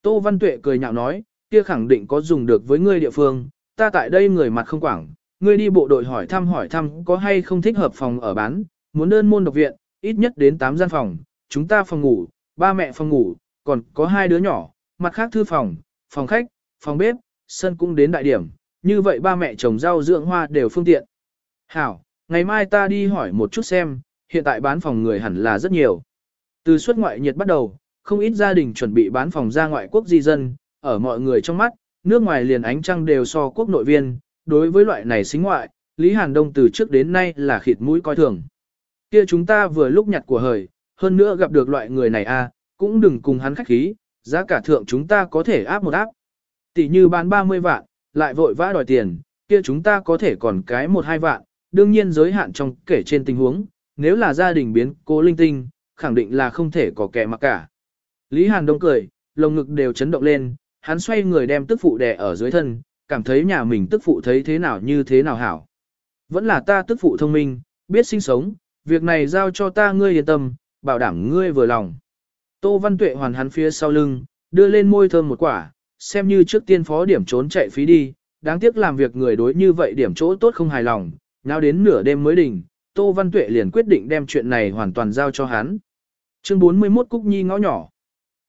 Tô Văn Tuệ cười nhạo nói, kia khẳng định có dùng được với ngươi địa phương, ta tại đây người mặt không quảng, ngươi đi bộ đội hỏi thăm hỏi thăm có hay không thích hợp phòng ở bán, muốn đơn môn độc viện, ít nhất đến 8 gian phòng, chúng ta phòng ngủ, ba mẹ phòng ngủ, còn có hai đứa nhỏ, mặt khác thư phòng, phòng khách, phòng bếp, sân cũng đến đại điểm, như vậy ba mẹ trồng rau dưỡng hoa đều phương tiện. Hảo, ngày mai ta đi hỏi một chút xem, hiện tại bán phòng người hẳn là rất nhiều. Từ xuất ngoại nhiệt bắt đầu, không ít gia đình chuẩn bị bán phòng ra ngoại quốc di dân, ở mọi người trong mắt, nước ngoài liền ánh trăng đều so quốc nội viên, đối với loại này xính ngoại, Lý Hàn Đông từ trước đến nay là khịt mũi coi thường. Kia chúng ta vừa lúc nhặt của hời, hơn nữa gặp được loại người này a, à, cũng đừng cùng hắn khách khí, giá cả thượng chúng ta có thể áp một áp. Tỷ như bán 30 vạn, lại vội vã đòi tiền, kia chúng ta có thể còn cái một hai vạn, đương nhiên giới hạn trong kể trên tình huống, nếu là gia đình biến cố linh tinh, khẳng định là không thể có kẻ mặc cả. Lý Hàn Đông cười, lồng ngực đều chấn động lên, hắn xoay người đem tức phụ đè ở dưới thân, cảm thấy nhà mình tức phụ thấy thế nào như thế nào hảo. Vẫn là ta tức phụ thông minh, biết sinh sống, việc này giao cho ta ngươi yên tâm, bảo đảm ngươi vừa lòng. Tô Văn Tuệ hoàn hắn phía sau lưng, đưa lên môi thơm một quả, xem như trước tiên phó điểm trốn chạy phí đi, đáng tiếc làm việc người đối như vậy điểm chỗ tốt không hài lòng, nào đến nửa đêm mới đỉnh, Tô Văn Tuệ liền quyết định đem chuyện này hoàn toàn giao cho hắn. Chương 41 Cúc Nhi ngõ nhỏ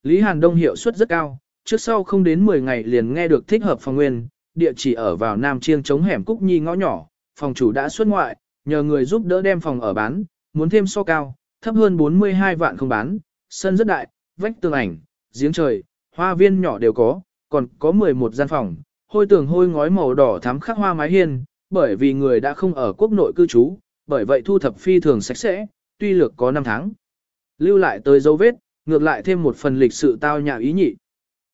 Lý Hàn Đông hiệu suất rất cao, trước sau không đến 10 ngày liền nghe được thích hợp phòng nguyên, địa chỉ ở vào Nam Chiêng chống hẻm Cúc Nhi ngõ nhỏ, phòng chủ đã xuất ngoại, nhờ người giúp đỡ đem phòng ở bán, muốn thêm so cao, thấp hơn 42 vạn không bán, sân rất đại, vách tường ảnh, giếng trời, hoa viên nhỏ đều có, còn có 11 gian phòng, hôi tường hôi ngói màu đỏ thắm khắc hoa mái hiên, bởi vì người đã không ở quốc nội cư trú, bởi vậy thu thập phi thường sạch sẽ, tuy lược có 5 tháng. Lưu lại tới dấu vết, ngược lại thêm một phần lịch sự tao nhã ý nhị.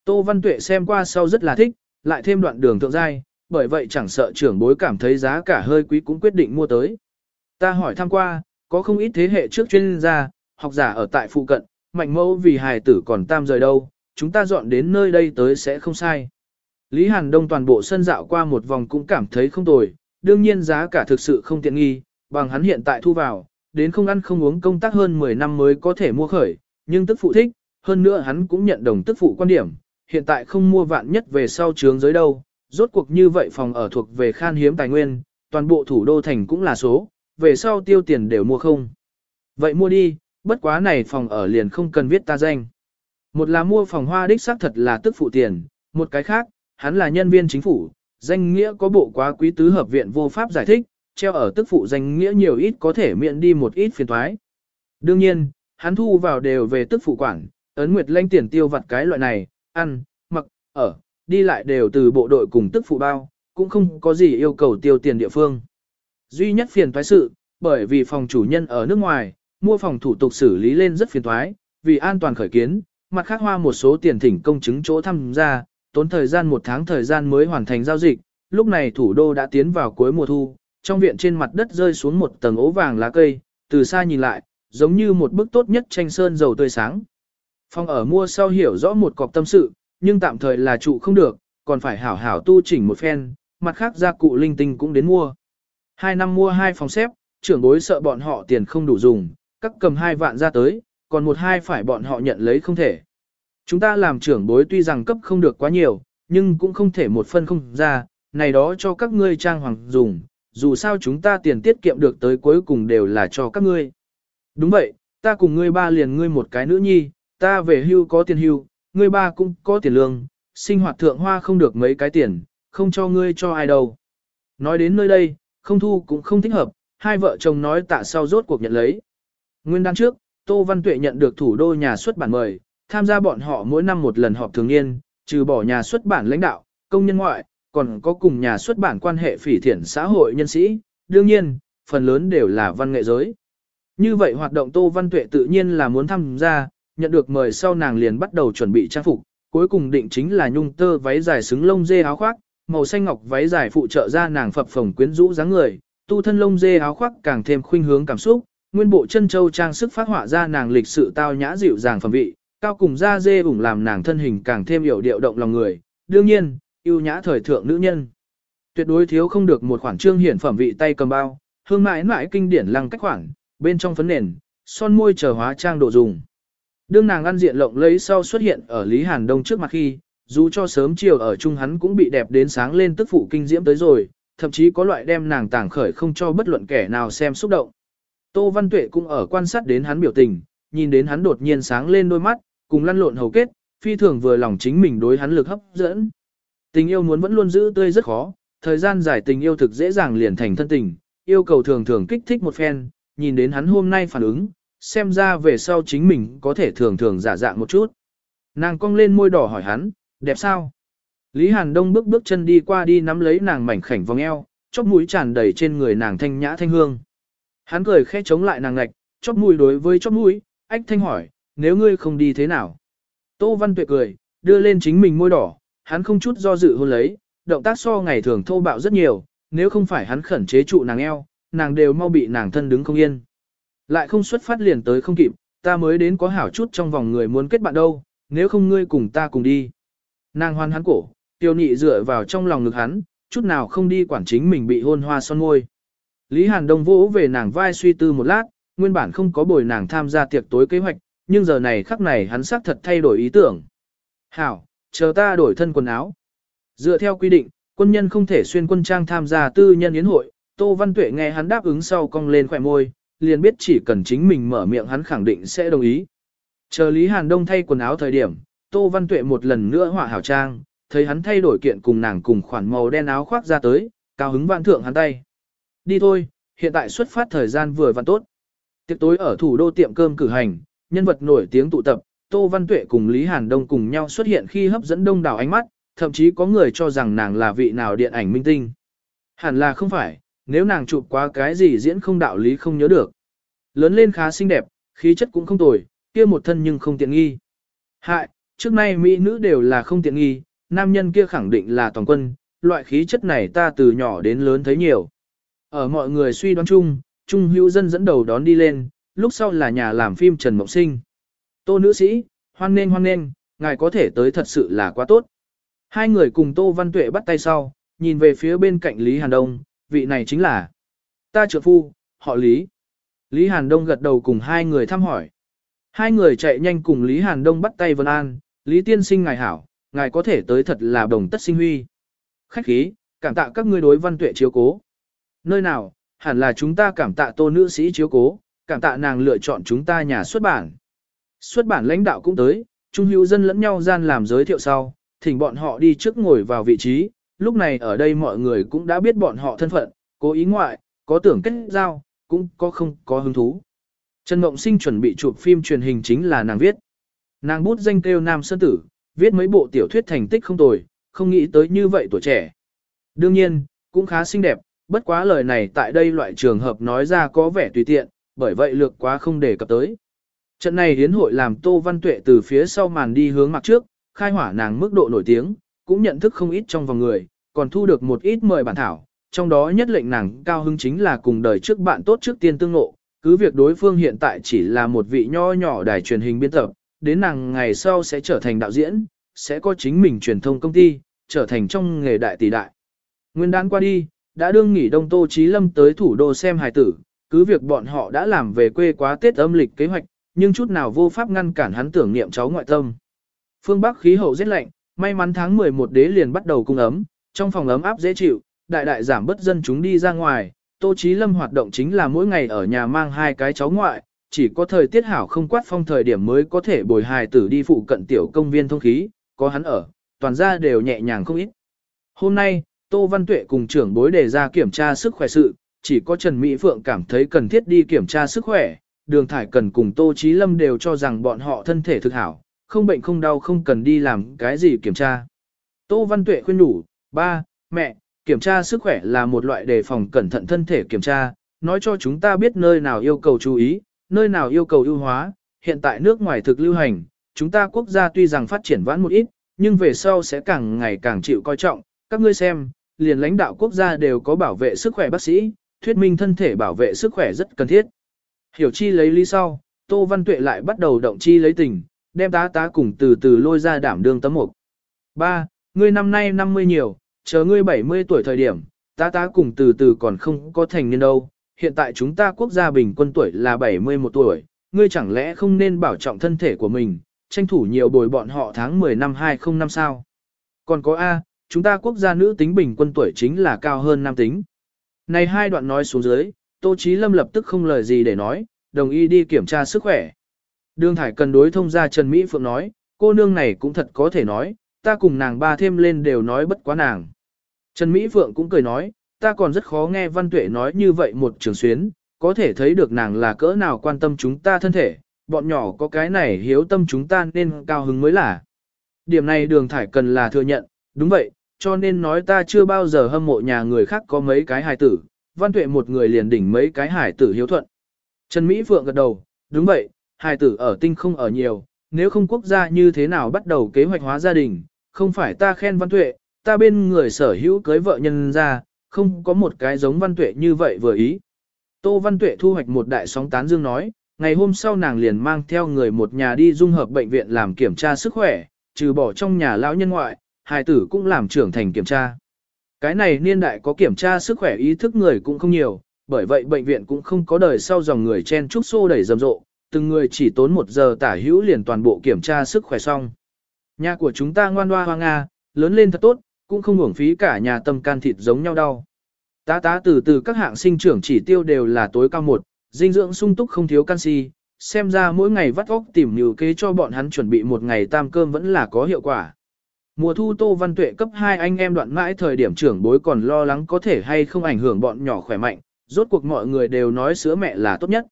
Tô Văn Tuệ xem qua sau rất là thích, lại thêm đoạn đường thượng giai, bởi vậy chẳng sợ trưởng bối cảm thấy giá cả hơi quý cũng quyết định mua tới. Ta hỏi thăm qua, có không ít thế hệ trước chuyên gia, học giả ở tại phụ cận, mạnh mẫu vì hài tử còn tam rời đâu, chúng ta dọn đến nơi đây tới sẽ không sai. Lý Hàn Đông toàn bộ sân dạo qua một vòng cũng cảm thấy không tồi, đương nhiên giá cả thực sự không tiện nghi, bằng hắn hiện tại thu vào, đến không ăn không uống công tác hơn 10 năm mới có thể mua khởi, nhưng tức phụ thích, hơn nữa hắn cũng nhận đồng tức phụ quan điểm, hiện tại không mua vạn nhất về sau trướng giới đâu, rốt cuộc như vậy phòng ở thuộc về khan hiếm tài nguyên, toàn bộ thủ đô thành cũng là số, về sau tiêu tiền đều mua không. Vậy mua đi, bất quá này phòng ở liền không cần viết ta danh. Một là mua phòng hoa đích xác thật là tức phụ tiền, một cái khác, hắn là nhân viên chính phủ, danh nghĩa có bộ quá quý tứ hợp viện vô pháp giải thích, treo ở tức phụ danh nghĩa nhiều ít có thể miễn đi một ít phiền thoái. Đương nhiên, hắn thu vào đều về tức phụ quản, ấn nguyệt lanh tiền tiêu vặt cái loại này, ăn, mặc, ở, đi lại đều từ bộ đội cùng tức phụ bao, cũng không có gì yêu cầu tiêu tiền địa phương. Duy nhất phiền thoái sự, bởi vì phòng chủ nhân ở nước ngoài, mua phòng thủ tục xử lý lên rất phiền thoái, vì an toàn khởi kiến, mặt khác hoa một số tiền thỉnh công chứng chỗ tham gia, tốn thời gian một tháng thời gian mới hoàn thành giao dịch, lúc này thủ đô đã tiến vào cuối mùa thu, trong viện trên mặt đất rơi xuống một tầng ố vàng lá cây, từ xa nhìn lại, giống như một bức tốt nhất tranh sơn dầu tươi sáng. Phong ở mua sau hiểu rõ một cọc tâm sự, nhưng tạm thời là trụ không được, còn phải hảo hảo tu chỉnh một phen, mặt khác gia cụ linh tinh cũng đến mua. Hai năm mua hai phòng xếp, trưởng bối sợ bọn họ tiền không đủ dùng, các cầm hai vạn ra tới, còn một hai phải bọn họ nhận lấy không thể. Chúng ta làm trưởng bối tuy rằng cấp không được quá nhiều, nhưng cũng không thể một phân không ra, này đó cho các ngươi trang hoàng dùng, dù sao chúng ta tiền tiết kiệm được tới cuối cùng đều là cho các ngươi. Đúng vậy, ta cùng ngươi ba liền ngươi một cái nữ nhi, ta về hưu có tiền hưu, ngươi ba cũng có tiền lương, sinh hoạt thượng hoa không được mấy cái tiền, không cho ngươi cho ai đâu. Nói đến nơi đây, không thu cũng không thích hợp, hai vợ chồng nói tạ sau rốt cuộc nhận lấy. Nguyên đan trước, Tô Văn Tuệ nhận được thủ đô nhà xuất bản mời, tham gia bọn họ mỗi năm một lần họp thường niên, trừ bỏ nhà xuất bản lãnh đạo, công nhân ngoại, còn có cùng nhà xuất bản quan hệ phỉ thiện xã hội nhân sĩ, đương nhiên, phần lớn đều là văn nghệ giới. Như vậy hoạt động Tô Văn Tuệ tự nhiên là muốn tham gia, nhận được mời sau nàng liền bắt đầu chuẩn bị trang phục, cuối cùng định chính là nhung tơ váy dài xứng lông dê áo khoác, màu xanh ngọc váy dài phụ trợ ra nàng phập phồng quyến rũ dáng người, tu thân lông dê áo khoác càng thêm khuynh hướng cảm xúc, nguyên bộ chân châu trang sức phát họa ra nàng lịch sự tao nhã dịu dàng phẩm vị, cao cùng da dê ủng làm nàng thân hình càng thêm hiểu điệu động lòng người, đương nhiên, yêu nhã thời thượng nữ nhân. Tuyệt đối thiếu không được một khoản trương hiển phẩm vị tay cầm bao, hương mãi mãi kinh điển lăng cách khoản, bên trong phấn nền, son môi chờ hóa trang độ dùng. Đương nàng ăn diện lộng lấy sau xuất hiện ở Lý Hàn Đông trước mặt khi, dù cho sớm chiều ở chung hắn cũng bị đẹp đến sáng lên tức phụ kinh diễm tới rồi, thậm chí có loại đem nàng tàng khởi không cho bất luận kẻ nào xem xúc động. Tô Văn Tuệ cũng ở quan sát đến hắn biểu tình, nhìn đến hắn đột nhiên sáng lên đôi mắt, cùng lăn lộn hầu kết, phi thường vừa lòng chính mình đối hắn lực hấp dẫn. Tình yêu muốn vẫn luôn giữ tươi rất khó, thời gian dài tình yêu thực dễ dàng liền thành thân tình, yêu cầu thường thường kích thích một phen, nhìn đến hắn hôm nay phản ứng, xem ra về sau chính mình có thể thường thường giả dạng một chút. Nàng cong lên môi đỏ hỏi hắn, đẹp sao? Lý Hàn Đông bước bước chân đi qua đi nắm lấy nàng mảnh khảnh vòng eo, chóp mũi tràn đầy trên người nàng thanh nhã thanh hương. Hắn cười khẽ chống lại nàng ngạch, chóp mũi đối với chóp mũi, ách thanh hỏi, nếu ngươi không đi thế nào? Tô Văn Tuệ cười, đưa lên chính mình môi đỏ, hắn không chút do dự hôn lấy, động tác so ngày thường thô bạo rất nhiều, nếu không phải hắn khẩn chế trụ nàng eo, nàng đều mau bị nàng thân đứng không yên. Lại không xuất phát liền tới không kịp, ta mới đến có hảo chút trong vòng người muốn kết bạn đâu, nếu không ngươi cùng ta cùng đi. Nàng hoan hắn cổ, tiêu nị dựa vào trong lòng ngực hắn, chút nào không đi quản chính mình bị hôn hoa son môi. Lý Hàn Đông vỗ về nàng vai suy tư một lát, nguyên bản không có bồi nàng tham gia tiệc tối kế hoạch, nhưng giờ này khắc này hắn xác thật thay đổi ý tưởng. Hảo, chờ ta đổi thân quần áo. Dựa theo quy định, quân nhân không thể xuyên quân trang tham gia tư nhân yến hội, Tô Văn Tuệ nghe hắn đáp ứng sau cong lên khỏe môi, liền biết chỉ cần chính mình mở miệng hắn khẳng định sẽ đồng ý. Chờ Lý Hàn Đông thay quần áo thời điểm, Tô Văn Tuệ một lần nữa hỏa hảo trang, thấy hắn thay đổi kiện cùng nàng cùng khoản màu đen áo khoác ra tới, cao hứng vạn thượng hắn tay. Đi thôi, hiện tại xuất phát thời gian vừa vặn tốt. Tiệc tối ở thủ đô tiệm cơm cử hành, nhân vật nổi tiếng tụ tập, Tô Văn Tuệ cùng Lý Hàn Đông cùng nhau xuất hiện khi hấp dẫn đông đảo ánh mắt, thậm chí có người cho rằng nàng là vị nào điện ảnh minh tinh. Hẳn là không phải, nếu nàng chụp quá cái gì diễn không đạo lý không nhớ được. Lớn lên khá xinh đẹp, khí chất cũng không tồi, kia một thân nhưng không tiện nghi. Hại, trước nay mỹ nữ đều là không tiện nghi, nam nhân kia khẳng định là toàn quân, loại khí chất này ta từ nhỏ đến lớn thấy nhiều. Ở mọi người suy đoán chung, Trung hữu dân dẫn đầu đón đi lên, lúc sau là nhà làm phim Trần Mộng Sinh. Tô nữ sĩ, hoan nên hoan nên, ngài có thể tới thật sự là quá tốt. Hai người cùng Tô Văn Tuệ bắt tay sau, nhìn về phía bên cạnh Lý Hàn Đông, vị này chính là ta trợ phu, họ Lý. Lý Hàn Đông gật đầu cùng hai người thăm hỏi. Hai người chạy nhanh cùng Lý Hàn Đông bắt tay vân an, Lý tiên sinh ngài hảo, ngài có thể tới thật là đồng tất sinh huy. Khách khí, cảm tạ các ngươi đối văn tuệ chiếu cố. Nơi nào, hẳn là chúng ta cảm tạ tô nữ sĩ chiếu cố, cảm tạ nàng lựa chọn chúng ta nhà xuất bản. Xuất bản lãnh đạo cũng tới, trung hữu dân lẫn nhau gian làm giới thiệu sau, thỉnh bọn họ đi trước ngồi vào vị trí, lúc này ở đây mọi người cũng đã biết bọn họ thân phận, cố ý ngoại, có tưởng kết giao, cũng có không có hứng thú. Trần Mộng Sinh chuẩn bị chụp phim truyền hình chính là nàng viết. Nàng bút danh kêu Nam Sơn Tử, viết mấy bộ tiểu thuyết thành tích không tồi, không nghĩ tới như vậy tuổi trẻ. Đương nhiên, cũng khá xinh đẹp, bất quá lời này tại đây loại trường hợp nói ra có vẻ tùy tiện, bởi vậy lược quá không để cập tới. Trận này hiến hội làm Tô Văn Tuệ từ phía sau màn đi hướng mặt trước, khai hỏa nàng mức độ nổi tiếng, cũng nhận thức không ít trong vòng người, còn thu được một ít mời bản thảo, trong đó nhất lệnh nàng cao hứng chính là cùng đời trước bạn tốt trước tiên tương ngộ, cứ việc đối phương hiện tại chỉ là một vị nho nhỏ đài truyền hình biên tập, đến nàng ngày sau sẽ trở thành đạo diễn, sẽ có chính mình truyền thông công ty, trở thành trong nghề đại tỷ đại. Nguyên đán qua đi, đã đương nghỉ đông Tô Chí Lâm tới thủ đô xem hài tử, cứ việc bọn họ đã làm về quê quá Tết âm lịch kế hoạch, nhưng chút nào vô pháp ngăn cản hắn tưởng niệm cháu ngoại tâm. Phương Bắc khí hậu rất lạnh, may mắn tháng 11 đế liền bắt đầu cung ấm, trong phòng ấm áp dễ chịu, đại đại giảm bất dân chúng đi ra ngoài, Tô Chí Lâm hoạt động chính là mỗi ngày ở nhà mang hai cái cháu ngoại, chỉ có thời tiết hảo không quát phong thời điểm mới có thể bồi hài tử đi phụ cận tiểu công viên thông khí, có hắn ở, toàn gia đều nhẹ nhàng không ít. Hôm nay, Tô Văn Tuệ cùng trưởng bối đề ra kiểm tra sức khỏe sự, chỉ có Trần Mỹ Phượng cảm thấy cần thiết đi kiểm tra sức khỏe, đường thải cần cùng Tô Chí Lâm đều cho rằng bọn họ thân thể thực hảo, không bệnh không đau không cần đi làm cái gì kiểm tra. Tô Văn Tuệ khuyên đủ, ba, mẹ, kiểm tra sức khỏe là một loại đề phòng cẩn thận thân thể kiểm tra, nói cho chúng ta biết nơi nào yêu cầu chú ý, nơi nào yêu cầu ưu hóa, hiện tại nước ngoài thực lưu hành, chúng ta quốc gia tuy rằng phát triển vãn một ít, nhưng về sau sẽ càng ngày càng chịu coi trọng, các ngươi xem, liền lãnh đạo quốc gia đều có bảo vệ sức khỏe bác sĩ, thuyết minh thân thể bảo vệ sức khỏe rất cần thiết. Hiểu chi lấy lý sau, Tô Văn Tuệ lại bắt đầu động chi lấy tình, đem tá tá cùng từ từ lôi ra đảm đương tấm mục. Ba, Ngươi năm nay 50 nhiều, chờ ngươi 70 tuổi thời điểm, ta ta cùng từ từ còn không có thành niên đâu. Hiện tại chúng ta quốc gia bình quân tuổi là 71 tuổi, ngươi chẳng lẽ không nên bảo trọng thân thể của mình, tranh thủ nhiều bồi bọn họ tháng 10 năm 20 năm sao. Còn có A, chúng ta quốc gia nữ tính bình quân tuổi chính là cao hơn nam tính. Này hai đoạn nói xuống dưới, Tô Chí Lâm lập tức không lời gì để nói, đồng ý đi kiểm tra sức khỏe. Đường Thải cần đối thông gia Trần Mỹ Phượng nói, cô nương này cũng thật có thể nói, ta cùng nàng ba thêm lên đều nói bất quá nàng. Trần Mỹ Phượng cũng cười nói, ta còn rất khó nghe Văn Tuệ nói như vậy một trường xuyến, có thể thấy được nàng là cỡ nào quan tâm chúng ta thân thể, bọn nhỏ có cái này hiếu tâm chúng ta nên cao hứng mới là. Điểm này đường thải cần là thừa nhận, đúng vậy, cho nên nói ta chưa bao giờ hâm mộ nhà người khác có mấy cái hài tử, Văn Tuệ một người liền đỉnh mấy cái hài tử hiếu thuận. Trần Mỹ Phượng gật đầu, đúng vậy, hài tử ở tinh không ở nhiều, nếu không quốc gia như thế nào bắt đầu kế hoạch hóa gia đình, không phải ta khen Văn Tuệ, ta bên người sở hữu cưới vợ nhân ra, không có một cái giống Văn Tuệ như vậy vừa ý. Tô Văn Tuệ thu hoạch một đại sóng tán dương nói, ngày hôm sau nàng liền mang theo người một nhà đi dung hợp bệnh viện làm kiểm tra sức khỏe, trừ bỏ trong nhà lão nhân ngoại, hài tử cũng làm trưởng thành kiểm tra. Cái này niên đại có kiểm tra sức khỏe ý thức người cũng không nhiều, bởi vậy bệnh viện cũng không có đời sau dòng người chen trúc xô đẩy rầm rộ, từng người chỉ tốn một giờ tả hữu liền toàn bộ kiểm tra sức khỏe xong. Nhà của chúng ta ngoan hoa hoang Nga, lớn lên thật tốt, cũng không hưởng phí cả nhà tâm can thịt giống nhau đâu. Tá tá từ từ các hạng sinh trưởng chỉ tiêu đều là tối cao một, dinh dưỡng sung túc không thiếu canxi, xem ra mỗi ngày vắt óc tìm nhiều kế cho bọn hắn chuẩn bị một ngày tam cơm vẫn là có hiệu quả. Mùa thu Tô Văn Tuệ cấp 2 anh em đoạn mãi thời điểm trưởng bối còn lo lắng có thể hay không ảnh hưởng bọn nhỏ khỏe mạnh, rốt cuộc mọi người đều nói sữa mẹ là tốt nhất.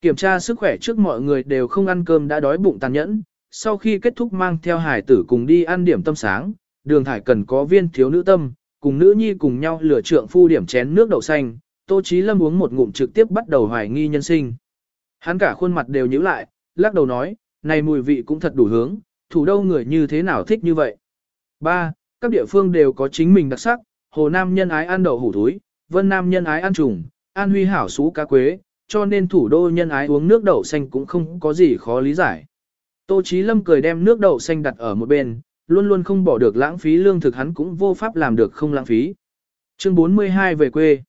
Kiểm tra sức khỏe trước mọi người đều không ăn cơm đã đói bụng tàn nhẫn, sau khi kết thúc mang theo hải tử cùng đi ăn điểm tâm sáng, đường thải cần có viên thiếu nữ tâm, cùng nữ nhi cùng nhau lửa trượng phu điểm chén nước đậu xanh, Tô Chí Lâm uống một ngụm trực tiếp bắt đầu hoài nghi nhân sinh. Hắn cả khuôn mặt đều nhíu lại, lắc đầu nói, này mùi vị cũng thật đủ hướng, thủ đâu người như thế nào thích như vậy. Ba, Các địa phương đều có chính mình đặc sắc, Hồ Nam nhân ái ăn đậu hủ túi, Vân Nam nhân ái ăn trùng, An Huy hảo sú cá quế, cho nên thủ đô nhân ái uống nước đậu xanh cũng không có gì khó lý giải. Tô Chí Lâm cười đem nước đậu xanh đặt ở một bên, luôn luôn không bỏ được lãng phí lương thực hắn cũng vô pháp làm được không lãng phí. Chương 42 về quê.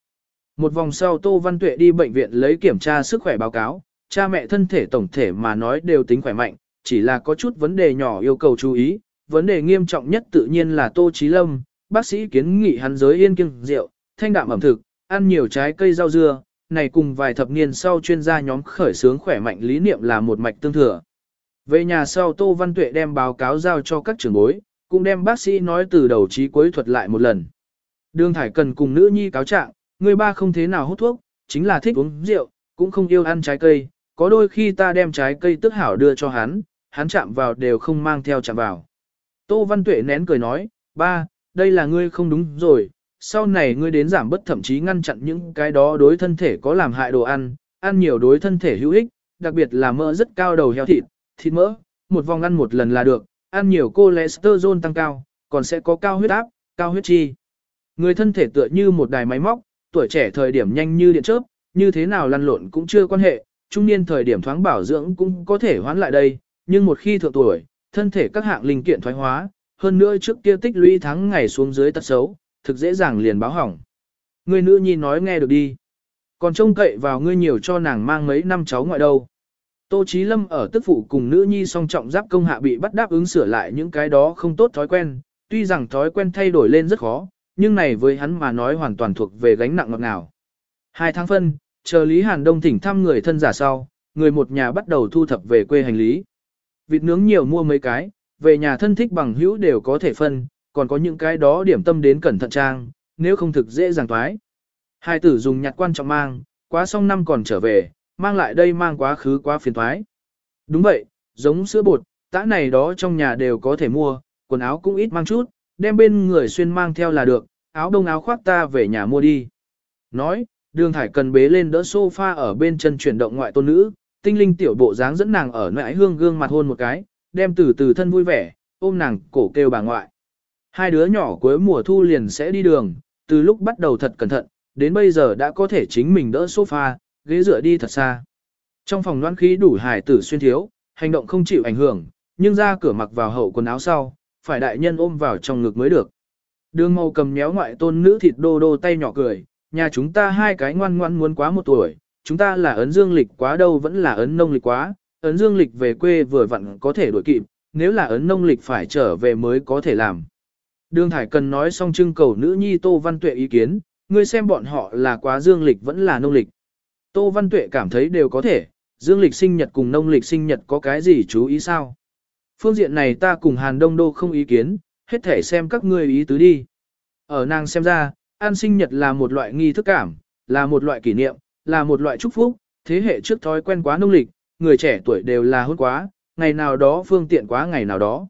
Một vòng sau Tô Văn Tuệ đi bệnh viện lấy kiểm tra sức khỏe báo cáo, cha mẹ thân thể tổng thể mà nói đều tính khỏe mạnh, chỉ là có chút vấn đề nhỏ yêu cầu chú ý, vấn đề nghiêm trọng nhất tự nhiên là Tô Chí Lâm, bác sĩ kiến nghị hắn giới yên kiêng rượu, thanh đạm ẩm thực, ăn nhiều trái cây rau dưa, này cùng vài thập niên sau chuyên gia nhóm khởi sướng khỏe mạnh lý niệm là một mạch tương thừa. Về nhà sau Tô Văn Tuệ đem báo cáo giao cho các trưởng bối, cũng đem bác sĩ nói từ đầu chí cuối thuật lại một lần. Đường Thải cần cùng nữ nhi cáo trạng, người ba không thế nào hút thuốc, chính là thích uống rượu, cũng không yêu ăn trái cây, có đôi khi ta đem trái cây tức hảo đưa cho hắn, hắn chạm vào đều không mang theo chạm vào. Tô Văn Tuệ nén cười nói, ba, đây là ngươi không đúng rồi, sau này ngươi đến giảm bất thậm chí ngăn chặn những cái đó đối thân thể có làm hại đồ ăn, ăn nhiều đối thân thể hữu ích, đặc biệt là mỡ rất cao đầu heo thịt, thịt mỡ, một vòng ăn một lần là được, ăn nhiều cholesterol tăng cao, còn sẽ có cao huyết áp, cao huyết chi. Người thân thể tựa như một đài máy móc, tuổi trẻ thời điểm nhanh như điện chớp, như thế nào lăn lộn cũng chưa quan hệ, trung niên thời điểm thoáng bảo dưỡng cũng có thể hoán lại đây, nhưng một khi thượng tuổi, thân thể các hạng linh kiện thoái hóa, hơn nữa trước kia tích lũy tháng ngày xuống dưới tật xấu, thực dễ dàng liền báo hỏng. Người nữ nhi nói nghe được đi. Còn trông cậy vào ngươi nhiều cho nàng mang mấy năm cháu ngoại đâu. Tô Chí Lâm ở tức phụ cùng nữ nhi song trọng giáp công hạ bị bắt đáp ứng sửa lại những cái đó không tốt thói quen, tuy rằng thói quen thay đổi lên rất khó, nhưng này với hắn mà nói hoàn toàn thuộc về gánh nặng ngọt ngào. Hai tháng phân, chờ Lý Hàn Đông thỉnh thăm người thân giả sau, người một nhà bắt đầu thu thập về quê hành lý. Vịt nướng nhiều mua mấy cái, về nhà thân thích bằng hữu đều có thể phân, còn có những cái đó điểm tâm đến cẩn thận trang, nếu không thực dễ dàng toái. Hai tử dùng nhặt quan trọng mang, quá xong năm còn trở về, mang lại đây mang quá khứ quá phiền thoái. Đúng vậy, giống sữa bột, tã này đó trong nhà đều có thể mua, quần áo cũng ít mang chút, đem bên người xuyên mang theo là được, áo đông áo khoác ta về nhà mua đi. Nói, đường thải cần bế lên đỡ sofa ở bên chân chuyển động ngoại tôn nữ, tinh linh tiểu bộ dáng dẫn nàng ở nãi hương gương mặt hôn một cái, đem từ từ thân vui vẻ, ôm nàng cổ kêu bà ngoại. Hai đứa nhỏ cuối mùa thu liền sẽ đi đường, từ lúc bắt đầu thật cẩn thận, đến bây giờ đã có thể chính mình đỡ sofa, ghế dựa đi thật xa. Trong phòng loan khí đủ hài tử xuyên thiếu, hành động không chịu ảnh hưởng, nhưng ra cửa mặc vào hậu quần áo sau, phải đại nhân ôm vào trong ngực mới được. Đường màu cầm méo ngoại tôn nữ thịt đô đô tay nhỏ cười, nhà chúng ta hai cái ngoan ngoan muốn quá một tuổi, chúng ta là ấn dương lịch quá đâu vẫn là ấn nông lịch quá, ấn dương lịch về quê vừa vặn có thể đổi kịp, nếu là ấn nông lịch phải trở về mới có thể làm. Đường Thải cần nói xong trưng cầu nữ nhi Tô Văn Tuệ ý kiến, ngươi xem bọn họ là quá dương lịch vẫn là nông lịch. Tô Văn Tuệ cảm thấy đều có thể, dương lịch sinh nhật cùng nông lịch sinh nhật có cái gì chú ý sao? Phương diện này ta cùng Hàn Đông Đô không ý kiến, hết thể xem các ngươi ý tứ đi. Ở nàng xem ra, an sinh nhật là một loại nghi thức cảm, là một loại kỷ niệm, là một loại chúc phúc, thế hệ trước thói quen quá nông lịch, người trẻ tuổi đều là hôn quá, ngày nào đó phương tiện quá ngày nào đó.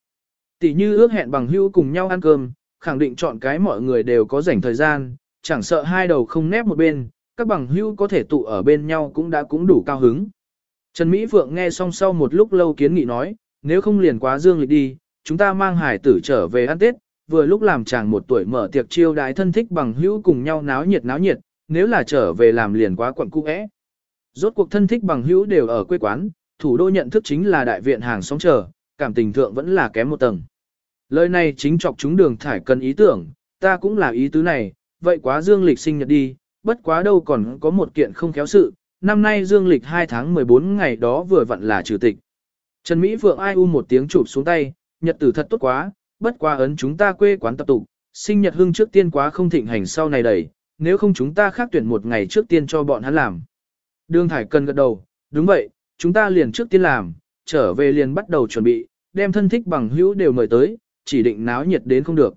Tỷ như ước hẹn bằng hữu cùng nhau ăn cơm, khẳng định chọn cái mọi người đều có rảnh thời gian, chẳng sợ hai đầu không nép một bên, các bằng hữu có thể tụ ở bên nhau cũng đã cũng đủ cao hứng. Trần Mỹ Phượng nghe xong sau một lúc lâu kiến nghị nói, nếu không liền quá dương lịch đi, chúng ta mang hải tử trở về ăn Tết, vừa lúc làm chàng một tuổi mở tiệc chiêu đái thân thích bằng hữu cùng nhau náo nhiệt náo nhiệt, nếu là trở về làm liền quá quận cung ẽ. Rốt cuộc thân thích bằng hữu đều ở quê quán, thủ đô nhận thức chính là đại viện hàng xóm chờ, cảm tình thượng vẫn là kém một tầng. Lời này chính chọc chúng đường thải cần ý tưởng, ta cũng là ý tứ này, vậy quá dương lịch sinh nhật đi, bất quá đâu còn có một kiện không khéo sự, năm nay dương lịch 2 tháng 14 ngày đó vừa vặn là trừ tịch. Trần Mỹ Phượng ai u một tiếng chụp xuống tay, nhật tử thật tốt quá, bất quá ấn chúng ta quê quán tập tục, sinh nhật hưng trước tiên quá không thịnh hành sau này đầy, nếu không chúng ta khác tuyển một ngày trước tiên cho bọn hắn làm. Đường Thải cần gật đầu, đúng vậy, chúng ta liền trước tiên làm, trở về liền bắt đầu chuẩn bị, đem thân thích bằng hữu đều mời tới, chỉ định náo nhiệt đến không được.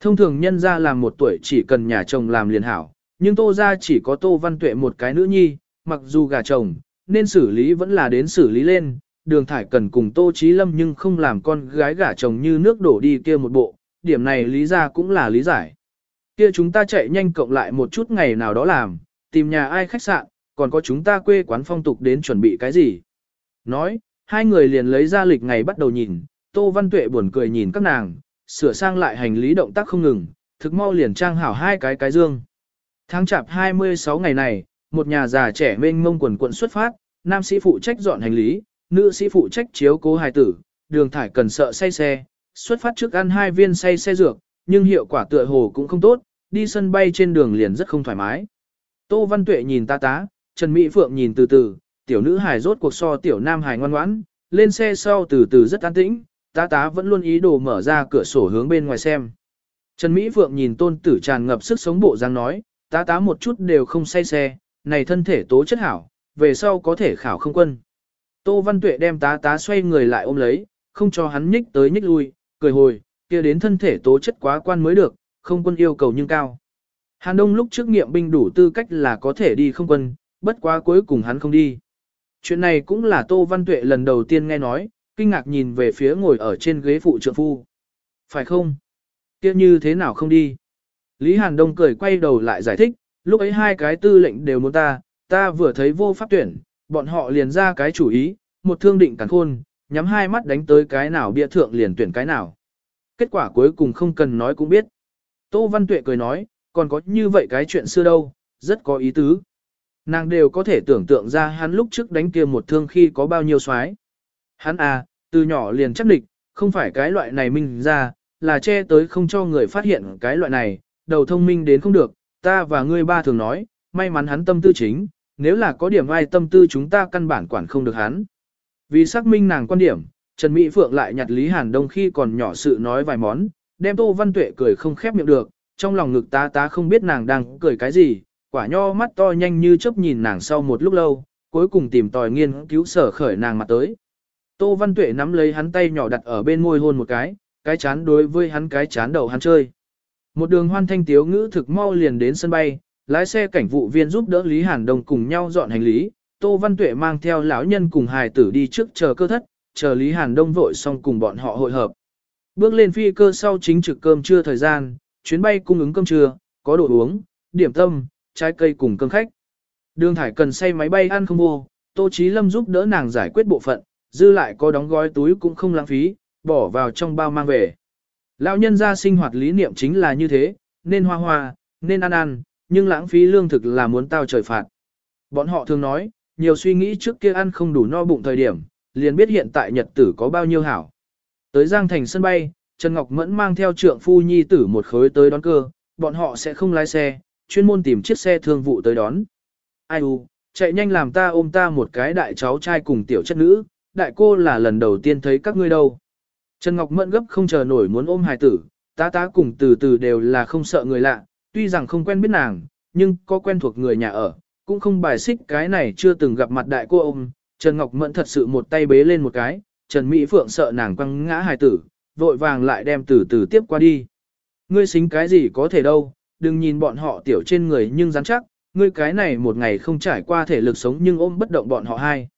Thông thường nhân ra làm một tuổi chỉ cần nhà chồng làm liền hảo, nhưng tô ra chỉ có tô văn tuệ một cái nữ nhi, mặc dù gà chồng, nên xử lý vẫn là đến xử lý lên, đường thải cần cùng tô trí lâm nhưng không làm con gái gả chồng như nước đổ đi kia một bộ, điểm này lý ra cũng là lý giải. Kia chúng ta chạy nhanh cộng lại một chút ngày nào đó làm, tìm nhà ai khách sạn, còn có chúng ta quê quán phong tục đến chuẩn bị cái gì. Nói, hai người liền lấy ra lịch ngày bắt đầu nhìn, Tô Văn Tuệ buồn cười nhìn các nàng, sửa sang lại hành lý động tác không ngừng, thực mau liền trang hảo hai cái cái dương. Tháng chạp 26 ngày này, một nhà già trẻ mênh mông quần quận xuất phát, nam sĩ phụ trách dọn hành lý, nữ sĩ phụ trách chiếu cố hài tử, đường thải cần sợ say xe, xuất phát trước ăn hai viên say xe dược, nhưng hiệu quả tựa hồ cũng không tốt, đi sân bay trên đường liền rất không thoải mái. Tô Văn Tuệ nhìn ta tá, Trần Mỹ Phượng nhìn từ từ, tiểu nữ hài rốt cuộc so tiểu nam hài ngoan ngoãn, lên xe sau từ từ rất an tĩnh, tá tá vẫn luôn ý đồ mở ra cửa sổ hướng bên ngoài xem. Trần Mỹ Phượng nhìn tôn tử tràn ngập sức sống bộ dáng nói, tá tá một chút đều không say xe, này thân thể tố chất hảo, về sau có thể khảo không quân. Tô Văn Tuệ đem tá tá xoay người lại ôm lấy, không cho hắn nhích tới nhích lui, cười hồi, kia đến thân thể tố chất quá quan mới được, không quân yêu cầu nhưng cao. Hàn Đông lúc trước nghiệm binh đủ tư cách là có thể đi không quân, bất quá cuối cùng hắn không đi. Chuyện này cũng là Tô Văn Tuệ lần đầu tiên nghe nói, kinh ngạc nhìn về phía ngồi ở trên ghế phụ trượng phu. Phải không? kia như thế nào không đi? Lý Hàn Đông cười quay đầu lại giải thích, lúc ấy hai cái tư lệnh đều muốn ta, ta vừa thấy vô pháp tuyển, bọn họ liền ra cái chủ ý, một thương định cắn khôn, nhắm hai mắt đánh tới cái nào bia thượng liền tuyển cái nào. Kết quả cuối cùng không cần nói cũng biết. Tô Văn Tuệ cười nói, còn có như vậy cái chuyện xưa đâu, rất có ý tứ. Nàng đều có thể tưởng tượng ra hắn lúc trước đánh kia một thương khi có bao nhiêu xoái. Hắn à, từ nhỏ liền chắc địch, không phải cái loại này minh ra, là che tới không cho người phát hiện cái loại này, đầu thông minh đến không được, ta và ngươi ba thường nói, may mắn hắn tâm tư chính, nếu là có điểm ai tâm tư chúng ta căn bản quản không được hắn. Vì xác minh nàng quan điểm, Trần Mỹ Phượng lại nhặt Lý Hàn Đông khi còn nhỏ sự nói vài món, đem Tô Văn Tuệ cười không khép miệng được, trong lòng ngực tá tá không biết nàng đang cười cái gì, quả nho mắt to nhanh như chớp nhìn nàng sau một lúc lâu, cuối cùng tìm tòi nghiên cứu sở khởi nàng mặt tới. Tô Văn Tuệ nắm lấy hắn tay nhỏ đặt ở bên môi hôn một cái, cái chán đối với hắn cái chán đầu hắn chơi. Một đường hoan thanh tiếu ngữ thực mau liền đến sân bay, lái xe cảnh vụ viên giúp đỡ Lý Hàn Đông cùng nhau dọn hành lý, Tô Văn Tuệ mang theo lão nhân cùng hài tử đi trước chờ cơ thất, chờ Lý Hàn Đông vội xong cùng bọn họ hội hợp. Bước lên phi cơ sau chính trực cơm trưa thời gian, chuyến bay cung ứng cơm trưa, có đồ uống, điểm tâm, trái cây cùng cơm khách. Đường Thải cần say máy bay ăn không vô, Tô Chí Lâm giúp đỡ nàng giải quyết bộ phận, dư lại có đóng gói túi cũng không lãng phí, bỏ vào trong bao mang về. Lão nhân gia sinh hoạt lý niệm chính là như thế, nên hoa hoa, nên ăn ăn, nhưng lãng phí lương thực là muốn tao trời phạt. Bọn họ thường nói, nhiều suy nghĩ trước kia ăn không đủ no bụng thời điểm, liền biết hiện tại nhật tử có bao nhiêu hảo. Tới Giang Thành sân bay, Trần Ngọc Mẫn mang theo trượng phu nhi tử một khối tới đón cơ, bọn họ sẽ không lái xe, chuyên môn tìm chiếc xe thương vụ tới đón. Ai u, chạy nhanh làm ta ôm ta một cái đại cháu trai cùng tiểu chất nữ, đại cô là lần đầu tiên thấy các ngươi đâu. Trần Ngọc Mẫn gấp không chờ nổi muốn ôm hài tử, tá tá cùng từ từ đều là không sợ người lạ, tuy rằng không quen biết nàng, nhưng có quen thuộc người nhà ở, cũng không bài xích cái này chưa từng gặp mặt đại cô ôm. Trần Ngọc Mẫn thật sự một tay bế lên một cái, Trần Mỹ Phượng sợ nàng quăng ngã hài tử, vội vàng lại đem từ từ tiếp qua đi. Ngươi xính cái gì có thể đâu, đừng nhìn bọn họ tiểu trên người nhưng rắn chắc, ngươi cái này một ngày không trải qua thể lực sống nhưng ôm bất động bọn họ hai.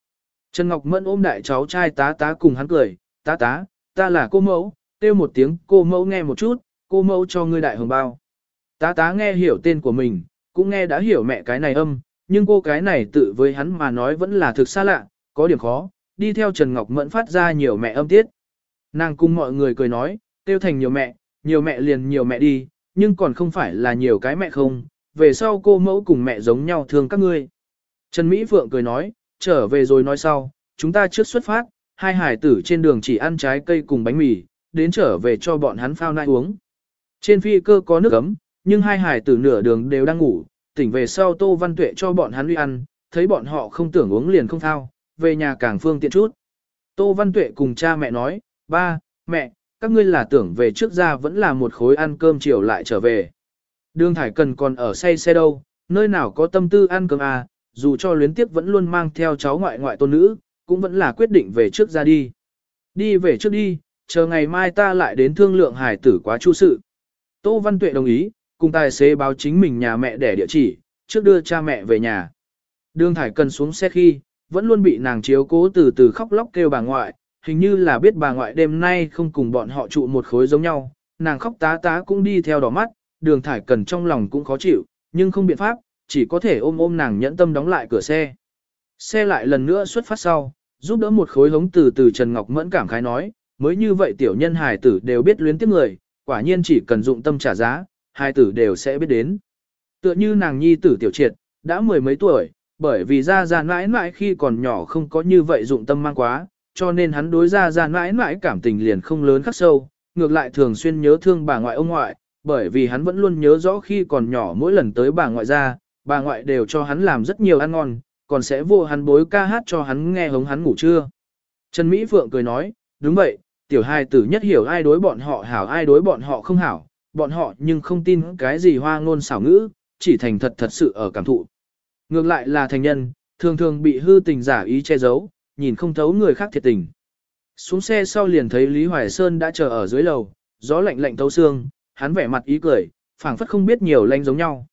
Trần Ngọc Mẫn ôm đại cháu trai tá tá cùng hắn cười, tá tá, ta là cô mẫu, kêu một tiếng cô mẫu nghe một chút, cô mẫu cho ngươi đại hồng bao. Tá tá nghe hiểu tên của mình, cũng nghe đã hiểu mẹ cái này âm, nhưng cô cái này tự với hắn mà nói vẫn là thực xa lạ, có điểm khó, đi theo Trần Ngọc Mẫn phát ra nhiều mẹ âm tiết. Nàng cùng mọi người cười nói, tiêu thành nhiều mẹ, nhiều mẹ liền nhiều mẹ đi, nhưng còn không phải là nhiều cái mẹ không, về sau cô mẫu cùng mẹ giống nhau thương các ngươi. Trần Mỹ Phượng cười nói, trở về rồi nói sau, chúng ta trước xuất phát, hai hải tử trên đường chỉ ăn trái cây cùng bánh mì, đến trở về cho bọn hắn phao nai uống. Trên phi cơ có nước ấm, nhưng hai hải tử nửa đường đều đang ngủ, tỉnh về sau Tô Văn Tuệ cho bọn hắn uy ăn, thấy bọn họ không tưởng uống liền không thao, về nhà càng phương tiện chút. Tô Văn Tuệ cùng cha mẹ nói, ba, mẹ, các ngươi là tưởng về trước ra vẫn là một khối ăn cơm chiều lại trở về. Đường Thải Cần còn ở say xe đâu, nơi nào có tâm tư ăn cơm à, dù cho luyến tiếp vẫn luôn mang theo cháu ngoại ngoại tôn nữ, cũng vẫn là quyết định về trước ra đi. Đi về trước đi, chờ ngày mai ta lại đến thương lượng hải tử quá chu sự. Tô Văn Tuệ đồng ý, cùng tài xế báo chính mình nhà mẹ để địa chỉ, trước đưa cha mẹ về nhà. Đường Thải Cần xuống xe khi, vẫn luôn bị nàng chiếu cố từ từ khóc lóc kêu bà ngoại, hình như là biết bà ngoại đêm nay không cùng bọn họ trụ một khối giống nhau, nàng khóc tá tá cũng đi theo đỏ mắt, đường thải cần trong lòng cũng khó chịu, nhưng không biện pháp, chỉ có thể ôm ôm nàng nhẫn tâm đóng lại cửa xe. Xe lại lần nữa xuất phát sau, giúp đỡ một khối hống từ từ Trần Ngọc Mẫn cảm khái nói, mới như vậy tiểu nhân hài tử đều biết luyến tiếc người, quả nhiên chỉ cần dụng tâm trả giá, hài tử đều sẽ biết đến. Tựa như nàng nhi tử tiểu triệt, đã mười mấy tuổi, bởi vì ra ra mãi mãi khi còn nhỏ không có như vậy dụng tâm mang quá, cho nên hắn đối ra ra mãi mãi cảm tình liền không lớn khắc sâu, ngược lại thường xuyên nhớ thương bà ngoại ông ngoại, bởi vì hắn vẫn luôn nhớ rõ khi còn nhỏ mỗi lần tới bà ngoại ra, bà ngoại đều cho hắn làm rất nhiều ăn ngon, còn sẽ vô hắn bối ca hát cho hắn nghe hống hắn ngủ trưa. Trần Mỹ Phượng cười nói, đúng vậy, tiểu hai tử nhất hiểu ai đối bọn họ hảo ai đối bọn họ không hảo, bọn họ nhưng không tin cái gì hoa ngôn xảo ngữ, chỉ thành thật thật sự ở cảm thụ. Ngược lại là thành nhân, thường thường bị hư tình giả ý che giấu, nhìn không thấu người khác thiệt tình. Xuống xe sau liền thấy Lý Hoài Sơn đã chờ ở dưới lầu, gió lạnh lạnh thấu xương, hắn vẻ mặt ý cười, phảng phất không biết nhiều lanh giống nhau.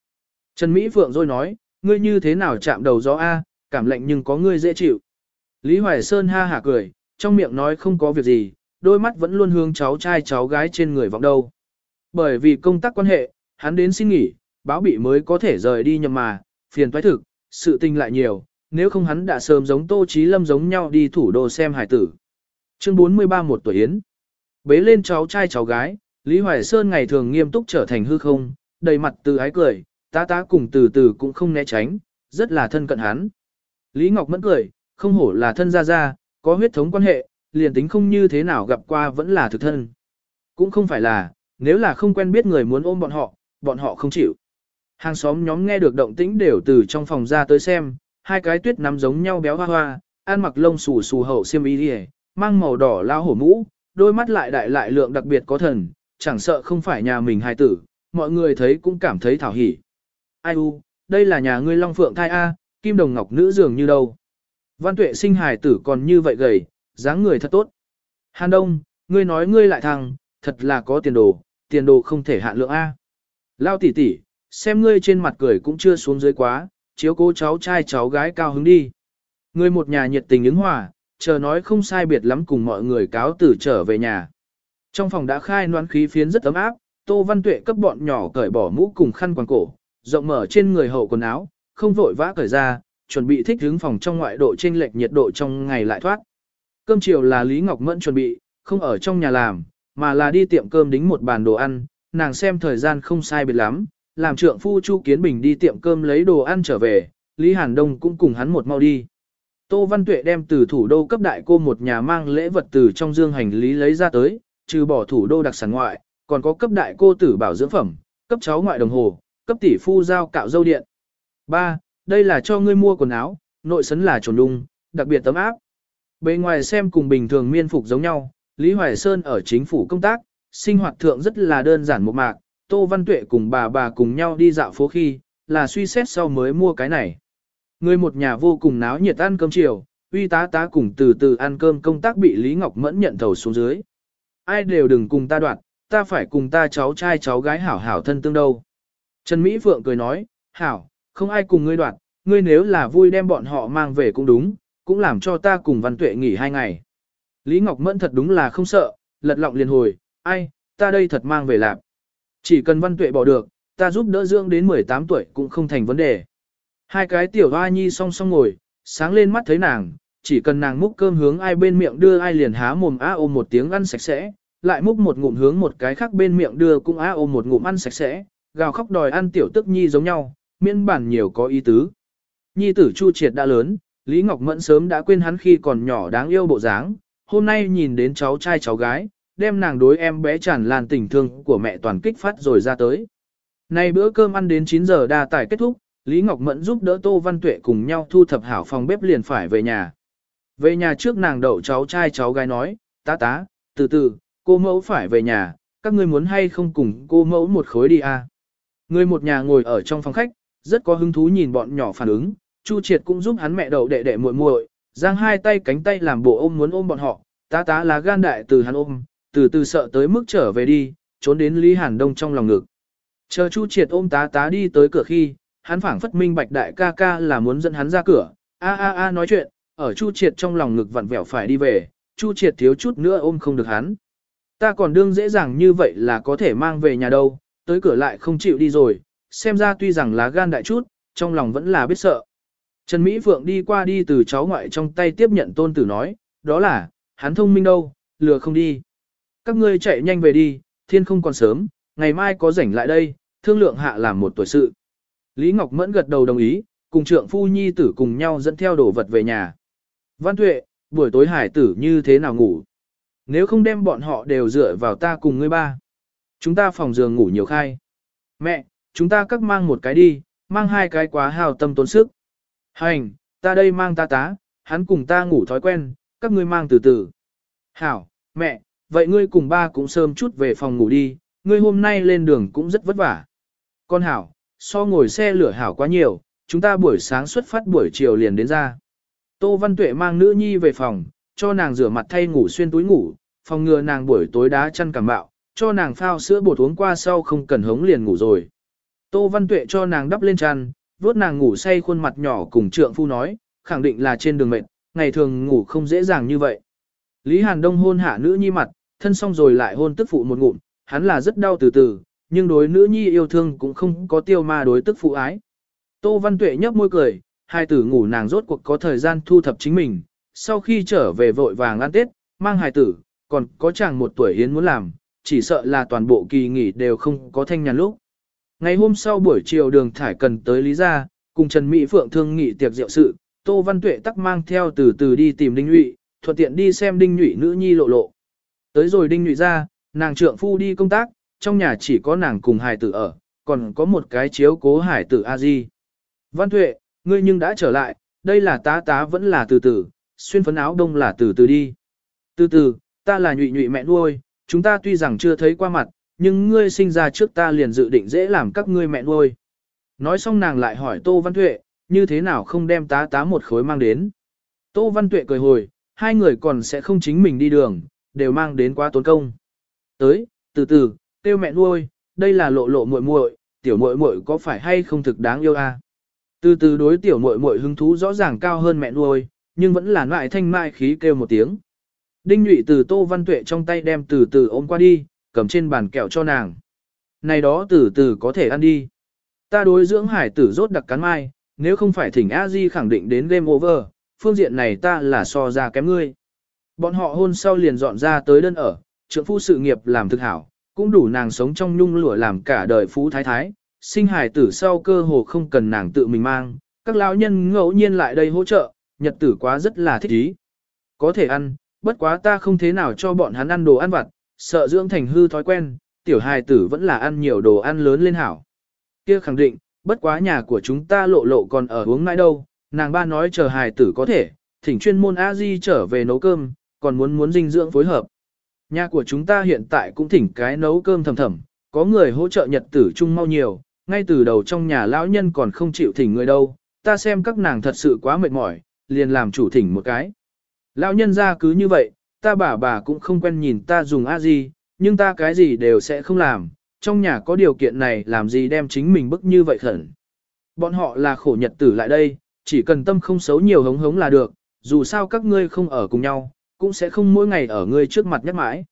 Trần Mỹ Phượng rồi nói, ngươi như thế nào chạm đầu gió A, cảm lạnh nhưng có ngươi dễ chịu. Lý Hoài Sơn ha hả cười, trong miệng nói không có việc gì, đôi mắt vẫn luôn hướng cháu trai cháu gái trên người vọng đâu. Bởi vì công tác quan hệ, hắn đến xin nghỉ, báo bị mới có thể rời đi nhầm mà, phiền toái thực, sự tình lại nhiều, nếu không hắn đã sớm giống Tô Chí Lâm giống nhau đi thủ đô xem hải tử. Chương 43 một tuổi Yến. Bế lên cháu trai cháu gái, Lý Hoài Sơn ngày thường nghiêm túc trở thành hư không, đầy mặt từ ái cười, tá tá cùng từ từ cũng không né tránh, rất là thân cận hắn. Lý Ngọc Mẫn cười, không hổ là thân gia gia, có huyết thống quan hệ, liền tính không như thế nào gặp qua vẫn là thực thân. Cũng không phải là, nếu là không quen biết người muốn ôm bọn họ, bọn họ không chịu. Hàng xóm nhóm nghe được động tĩnh đều từ trong phòng ra tới xem, hai cái tuyết nắm giống nhau béo hoa hoa, ăn mặc lông xù xù hậu xiêm y đi mang màu đỏ lao hổ mũ, đôi mắt lại đại lại lượng đặc biệt có thần, chẳng sợ không phải nhà mình hài tử, mọi người thấy cũng cảm thấy thảo hỉ. Ai u, đây là nhà ngươi Long Phượng thai A, kim đồng ngọc nữ dường như đâu. Văn tuệ sinh hài tử còn như vậy gầy, dáng người thật tốt. Hàn Đông, ngươi nói ngươi lại thằng, thật là có tiền đồ, tiền đồ không thể hạn lượng A. Lao tỷ tỷ, xem ngươi trên mặt cười cũng chưa xuống dưới quá, chiếu cố cháu trai cháu gái cao hứng đi. Ngươi một nhà nhiệt tình ứng hòa, chờ nói không sai biệt lắm cùng mọi người cáo tử trở về nhà. Trong phòng đã khai noán khí phiến rất ấm áp, Tô Văn Tuệ cấp bọn nhỏ cởi bỏ mũ cùng khăn quàng cổ, rộng mở trên người hậu quần áo, không vội vã cởi ra, chuẩn bị thích hướng phòng trong ngoại độ chênh lệch nhiệt độ trong ngày lại thoát. Cơm chiều là Lý Ngọc Mẫn chuẩn bị, không ở trong nhà làm, mà là đi tiệm cơm đính một bàn đồ ăn, nàng xem thời gian không sai biệt lắm, làm trượng phu Chu Kiến Bình đi tiệm cơm lấy đồ ăn trở về, Lý Hàn Đông cũng cùng hắn một mau đi. Tô Văn Tuệ đem từ thủ đô cấp đại cô một nhà mang lễ vật từ trong dương hành lý lấy ra tới, trừ bỏ thủ đô đặc sản ngoại, còn có cấp đại cô tử bảo dưỡng phẩm, cấp cháu ngoại đồng hồ, cấp tỷ phu giao cạo dâu điện. 3. Đây là cho ngươi mua quần áo, nội sấn là trồn đung, đặc biệt tấm áp. Bề ngoài xem cùng bình thường miên phục giống nhau, Lý Hoài Sơn ở chính phủ công tác, sinh hoạt thượng rất là đơn giản một mạc, Tô Văn Tuệ cùng bà bà cùng nhau đi dạo phố khi, là suy xét sau mới mua cái này. Người một nhà vô cùng náo nhiệt ăn cơm chiều, uy tá tá cùng từ từ ăn cơm công tác bị Lý Ngọc Mẫn nhận thầu xuống dưới. Ai đều đừng cùng ta đoạn, ta phải cùng ta cháu trai cháu gái hảo hảo thân tương đâu. Trần Mỹ Phượng cười nói, hảo, không ai cùng ngươi đoạn, ngươi nếu là vui đem bọn họ mang về cũng đúng, cũng làm cho ta cùng Văn Tuệ nghỉ hai ngày. Lý Ngọc Mẫn thật đúng là không sợ, lật lọng liền hồi, ai, ta đây thật mang về lạp. Chỉ cần Văn Tuệ bỏ được, ta giúp đỡ dưỡng đến 18 tuổi cũng không thành vấn đề. Hai cái tiểu hoa nhi song song ngồi, sáng lên mắt thấy nàng, chỉ cần nàng múc cơm hướng ai bên miệng đưa ai liền há mồm á ôm một tiếng ăn sạch sẽ, lại múc một ngụm hướng một cái khác bên miệng đưa cũng á ôm một ngụm ăn sạch sẽ, gào khóc đòi ăn tiểu tức nhi giống nhau, miễn bản nhiều có ý tứ. Nhi tử Chu Triệt đã lớn, Lý Ngọc Mẫn sớm đã quên hắn khi còn nhỏ đáng yêu bộ dáng, hôm nay nhìn đến cháu trai cháu gái, đem nàng đối em bé tràn lan tình thương của mẹ toàn kích phát rồi ra tới. Nay bữa cơm ăn đến 9 giờ đa tài kết thúc, Lý Ngọc Mẫn giúp đỡ Tô Văn Tuệ cùng nhau thu thập hảo phòng bếp liền phải về nhà. Về nhà trước nàng đậu cháu trai cháu gái nói, tá tá, từ từ, cô mẫu phải về nhà, các ngươi muốn hay không cùng cô mẫu một khối đi à. Người một nhà ngồi ở trong phòng khách, rất có hứng thú nhìn bọn nhỏ phản ứng, Chu Triệt cũng giúp hắn mẹ đậu đệ đệ muội muội, giang hai tay cánh tay làm bộ ôm muốn ôm bọn họ, tá tá là gan đại từ hắn ôm, từ từ sợ tới mức trở về đi, trốn đến Lý Hàn Đông trong lòng ngực. Chờ Chu Triệt ôm tá tá đi tới cửa khi, hắn phảng phất minh bạch đại ca ca là muốn dẫn hắn ra cửa, a a a nói chuyện, ở Chu Triệt trong lòng ngực vặn vẹo phải đi về, Chu Triệt thiếu chút nữa ôm không được hắn. Ta còn đương dễ dàng như vậy là có thể mang về nhà đâu, tới cửa lại không chịu đi rồi, xem ra tuy rằng là gan đại chút, trong lòng vẫn là biết sợ. Trần Mỹ Phượng đi qua đi từ cháu ngoại trong tay tiếp nhận tôn tử nói, đó là, hắn thông minh đâu, lừa không đi. Các ngươi chạy nhanh về đi, thiên không còn sớm, ngày mai có rảnh lại đây, thương lượng hạ làm một tuổi sự. Lý Ngọc Mẫn gật đầu đồng ý, cùng trượng phu nhi tử cùng nhau dẫn theo đồ vật về nhà. Văn Tuệ, buổi tối hải tử như thế nào ngủ? Nếu không đem bọn họ đều dựa vào ta cùng ngươi ba. Chúng ta phòng giường ngủ nhiều khai. Mẹ, chúng ta cắt mang một cái đi, mang hai cái quá hào tâm tốn sức. Hành, ta đây mang ta tá, hắn cùng ta ngủ thói quen, các ngươi mang từ từ. Hảo, mẹ, vậy ngươi cùng ba cũng sớm chút về phòng ngủ đi, ngươi hôm nay lên đường cũng rất vất vả. Con Hảo, so ngồi xe lửa Hảo quá nhiều, chúng ta buổi sáng xuất phát buổi chiều liền đến ra. Tô Văn Tuệ mang nữ nhi về phòng, cho nàng rửa mặt thay ngủ xuyên túi ngủ, phòng ngừa nàng buổi tối đá chăn cảm bạo, cho nàng phao sữa bột uống qua sau không cần hống liền ngủ rồi. Tô Văn Tuệ cho nàng đắp lên chăn, vuốt nàng ngủ say khuôn mặt nhỏ cùng trượng phu nói, khẳng định là trên đường mệt, ngày thường ngủ không dễ dàng như vậy. Lý Hàn Đông hôn hạ nữ nhi mặt, thân xong rồi lại hôn tức phụ một ngụm, hắn là rất đau từ từ, nhưng đối nữ nhi yêu thương cũng không có tiêu ma đối tức phụ ái. Tô Văn Tuệ nhấp môi cười, hai tử ngủ nàng rốt cuộc có thời gian thu thập chính mình, sau khi trở về vội vàng ăn tết, mang hài tử, còn có chàng một tuổi hiến muốn làm, chỉ sợ là toàn bộ kỳ nghỉ đều không có thanh nhàn lúc. Ngày hôm sau buổi chiều đường thải cần tới Lý Gia, cùng Trần Mỹ Phượng thương nghị tiệc rượu sự, Tô Văn Tuệ tắc mang theo từ từ đi tìm Đinh Nhụy, thuận tiện đi xem Đinh Nhụy nữ nhi lộ lộ. Tới rồi Đinh Nhụy ra, nàng trượng phu đi công tác, trong nhà chỉ có nàng cùng hải tử ở, còn có một cái chiếu cố hải tử A Di. Văn Tuệ, ngươi nhưng đã trở lại, đây là tá tá vẫn là từ từ, xuyên phấn áo đông là từ từ đi. Từ từ, ta là nhụy nhụy mẹ nuôi, chúng ta tuy rằng chưa thấy qua mặt, nhưng ngươi sinh ra trước ta liền dự định dễ làm các ngươi mẹ nuôi. Nói xong nàng lại hỏi Tô Văn Tuệ, như thế nào không đem tá tá một khối mang đến. Tô Văn Tuệ cười hồi, hai người còn sẽ không chính mình đi đường, đều mang đến quá tốn công. Tới, từ từ, kêu mẹ nuôi, đây là lộ lộ muội muội, tiểu muội muội có phải hay không thực đáng yêu a? À? Từ từ đối tiểu muội muội hứng thú rõ ràng cao hơn mẹ nuôi, nhưng vẫn là loại thanh mai khí kêu một tiếng. Đinh nhụy từ Tô Văn Tuệ trong tay đem từ từ ôm qua đi, cầm trên bàn kẹo cho nàng. Này đó từ từ có thể ăn đi. Ta đối dưỡng hải tử rốt đặc cắn mai, nếu không phải thỉnh a di khẳng định đến game over, phương diện này ta là so ra kém ngươi. Bọn họ hôn sau liền dọn ra tới đơn ở, trưởng phu sự nghiệp làm thực hảo, cũng đủ nàng sống trong nhung lụa làm cả đời phú thái thái, sinh hải tử sau cơ hồ không cần nàng tự mình mang, các lão nhân ngẫu nhiên lại đây hỗ trợ, nhật tử quá rất là thích ý. Có thể ăn, bất quá ta không thế nào cho bọn hắn ăn đồ ăn vặt, sợ dưỡng thành hư thói quen, tiểu hài tử vẫn là ăn nhiều đồ ăn lớn lên hảo. Kia khẳng định, bất quá nhà của chúng ta lộ lộ còn ở uống nãi đâu, nàng ba nói chờ hài tử có thể, thỉnh chuyên môn a di trở về nấu cơm, còn muốn muốn dinh dưỡng phối hợp. Nhà của chúng ta hiện tại cũng thỉnh cái nấu cơm thầm thầm, có người hỗ trợ nhật tử chung mau nhiều, ngay từ đầu trong nhà lão nhân còn không chịu thỉnh người đâu, ta xem các nàng thật sự quá mệt mỏi, liền làm chủ thỉnh một cái. Lão nhân ra cứ như vậy, ta bà bà cũng không quen nhìn ta dùng a gì, nhưng ta cái gì đều sẽ không làm, trong nhà có điều kiện này làm gì đem chính mình bức như vậy khẩn. Bọn họ là khổ nhật tử lại đây, chỉ cần tâm không xấu nhiều hống hống là được, dù sao các ngươi không ở cùng nhau, cũng sẽ không mỗi ngày ở ngươi trước mặt nhắc mãi.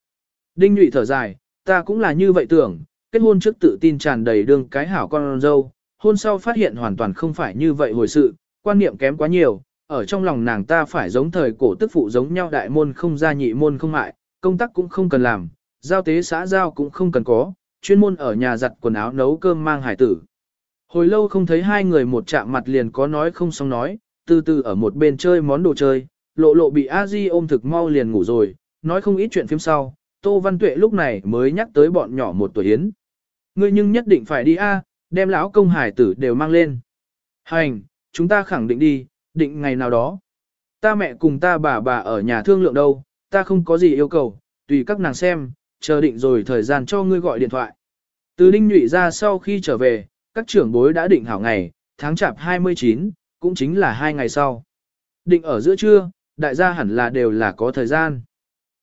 Đinh nhụy thở dài, ta cũng là như vậy tưởng, kết hôn trước tự tin tràn đầy đương cái hảo con dâu, hôn sau phát hiện hoàn toàn không phải như vậy hồi sự, quan niệm kém quá nhiều, ở trong lòng nàng ta phải giống thời cổ tức phụ giống nhau đại môn không gia nhị môn không mại, công tác cũng không cần làm, giao tế xã giao cũng không cần có, chuyên môn ở nhà giặt quần áo nấu cơm mang hải tử. Hồi lâu không thấy hai người một chạm mặt liền có nói không xong nói, từ từ ở một bên chơi món đồ chơi, lộ lộ bị a di ôm thực mau liền ngủ rồi, nói không ít chuyện phim sau, Tô Văn Tuệ lúc này mới nhắc tới bọn nhỏ một tuổi yến. Ngươi nhưng nhất định phải đi a, đem lão công hải tử đều mang lên. Hành, chúng ta khẳng định đi, định ngày nào đó. Ta mẹ cùng ta bà bà ở nhà thương lượng đâu, ta không có gì yêu cầu, tùy các nàng xem, chờ định rồi thời gian cho ngươi gọi điện thoại. Từ Đinh Nhụy ra sau khi trở về, các trưởng bối đã định hảo ngày, tháng chạp 29, cũng chính là hai ngày sau. Định ở giữa trưa, đại gia hẳn là đều là có thời gian.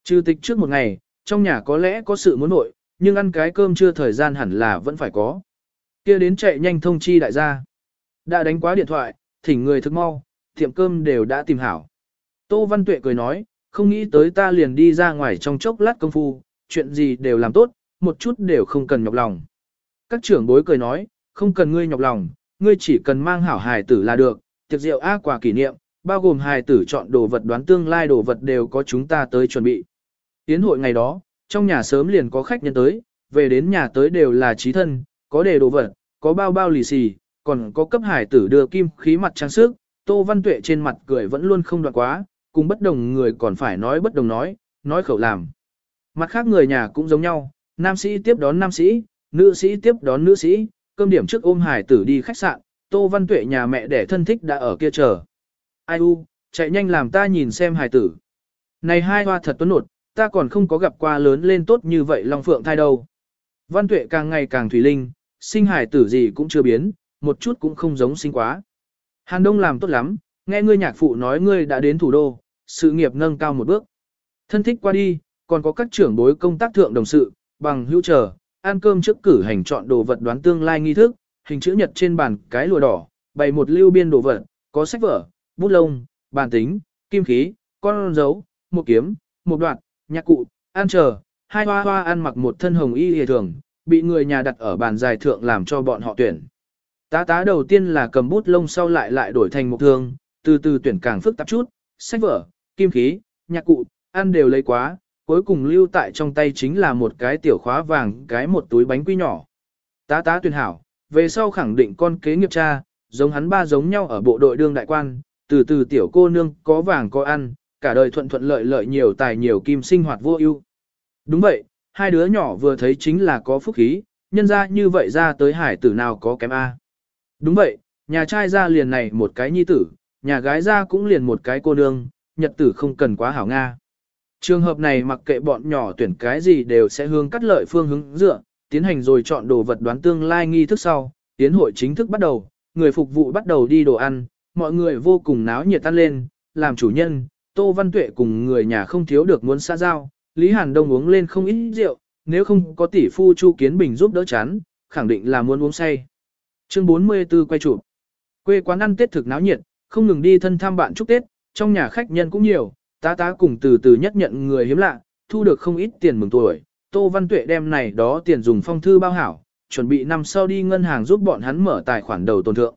Trừ tịch trước một ngày, trong nhà có lẽ có sự muốn nội, nhưng ăn cái cơm trưa thời gian hẳn là vẫn phải có. kia đến chạy nhanh thông chi đại gia. Đã đánh quá điện thoại, thỉnh người thức mau, tiệm cơm đều đã tìm hảo. Tô Văn Tuệ cười nói, không nghĩ tới ta liền đi ra ngoài trong chốc lát công phu, chuyện gì đều làm tốt, một chút đều không cần nhọc lòng. Các trưởng bối cười nói, không cần ngươi nhọc lòng, ngươi chỉ cần mang hảo hài tử là được, tiệc rượu A quà kỷ niệm, bao gồm hài tử chọn đồ vật đoán tương lai đồ vật đều có chúng ta tới chuẩn bị. Tiến hội ngày đó, trong nhà sớm liền có khách nhân tới, về đến nhà tới đều là trí thân, có đề đồ vật, có bao bao lì xì, còn có cấp hải tử đưa kim khí mặt trang sức, Tô Văn Tuệ trên mặt cười vẫn luôn không đoạn quá, cùng bất đồng người còn phải nói bất đồng nói, nói khẩu làm. Mặt khác người nhà cũng giống nhau, nam sĩ tiếp đón nam sĩ, nữ sĩ tiếp đón nữ sĩ, cơm điểm trước ôm hải tử đi khách sạn, Tô Văn Tuệ nhà mẹ đẻ thân thích đã ở kia chờ. Ai u, chạy nhanh làm ta nhìn xem hải tử. Này hai hoa thật tuấn nột, ta còn không có gặp qua lớn lên tốt như vậy Long Phượng thai đâu. Văn Tuệ càng ngày càng thủy linh, sinh hải tử gì cũng chưa biến, một chút cũng không giống sinh quá. Hàn Đông làm tốt lắm, nghe ngươi nhạc phụ nói ngươi đã đến thủ đô, sự nghiệp nâng cao một bước. Thân thích qua đi, còn có các trưởng bối công tác thượng đồng sự, bằng hữu chờ, ăn cơm trước cử hành chọn đồ vật đoán tương lai nghi thức, hình chữ nhật trên bàn cái lùa đỏ, bày một lưu biên đồ vật, có sách vở, bút lông, bàn tính, kim khí, con dấu, một kiếm, một đoạn, nhạc cụ, ăn chờ, hai hoa hoa ăn mặc một thân hồng y hề thường, bị người nhà đặt ở bàn dài thượng làm cho bọn họ tuyển. Tá tá đầu tiên là cầm bút lông sau lại lại đổi thành một thương, từ từ tuyển càng phức tạp chút, sách vở, kim khí, nhạc cụ, ăn đều lấy quá, cuối cùng lưu tại trong tay chính là một cái tiểu khóa vàng cái một túi bánh quy nhỏ. Tá tá tuyển hảo, về sau khẳng định con kế nghiệp cha, giống hắn ba giống nhau ở bộ đội đương đại quan, từ từ tiểu cô nương có vàng có ăn, cả đời thuận thuận lợi lợi nhiều tài nhiều kim sinh hoạt vô ưu. Đúng vậy, hai đứa nhỏ vừa thấy chính là có phúc khí, nhân ra như vậy ra tới hải tử nào có kém A. Đúng vậy, nhà trai ra liền này một cái nhi tử, nhà gái ra cũng liền một cái cô nương, nhật tử không cần quá hảo Nga. Trường hợp này mặc kệ bọn nhỏ tuyển cái gì đều sẽ hướng cắt lợi phương hướng dựa, tiến hành rồi chọn đồ vật đoán tương lai nghi thức sau, tiến hội chính thức bắt đầu, người phục vụ bắt đầu đi đồ ăn, mọi người vô cùng náo nhiệt tan lên, làm chủ nhân, Tô Văn Tuệ cùng người nhà không thiếu được muốn xã giao, Lý Hàn Đông uống lên không ít rượu, nếu không có tỷ phu Chu Kiến Bình giúp đỡ chán, khẳng định là muốn uống say. Chương 44 quay chụp. Quê quán ăn Tết thực náo nhiệt, không ngừng đi thân thăm bạn chúc Tết, trong nhà khách nhân cũng nhiều, tá tá cùng từ từ nhất nhận người hiếm lạ, thu được không ít tiền mừng tuổi. Tô Văn Tuệ đem này đó tiền dùng phong thư bao hảo, chuẩn bị năm sau đi ngân hàng giúp bọn hắn mở tài khoản đầu tồn thượng.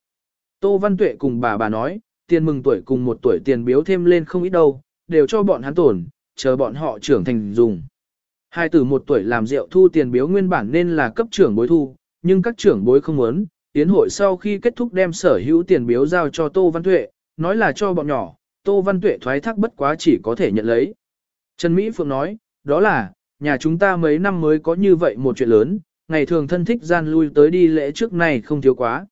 Tô Văn Tuệ cùng bà bà nói, tiền mừng tuổi cùng một tuổi tiền biếu thêm lên không ít đâu, đều cho bọn hắn tổn, chờ bọn họ trưởng thành dùng. Hai tử một tuổi làm rượu thu tiền biếu nguyên bản nên là cấp trưởng bối thu, nhưng các trưởng bối không muốn, tiến hội sau khi kết thúc đem sở hữu tiền biếu giao cho Tô Văn Tuệ, nói là cho bọn nhỏ, Tô Văn Tuệ thoái thác bất quá chỉ có thể nhận lấy. Trần Mỹ Phượng nói, đó là, nhà chúng ta mấy năm mới có như vậy một chuyện lớn, ngày thường thân thích gian lui tới đi lễ trước này không thiếu quá.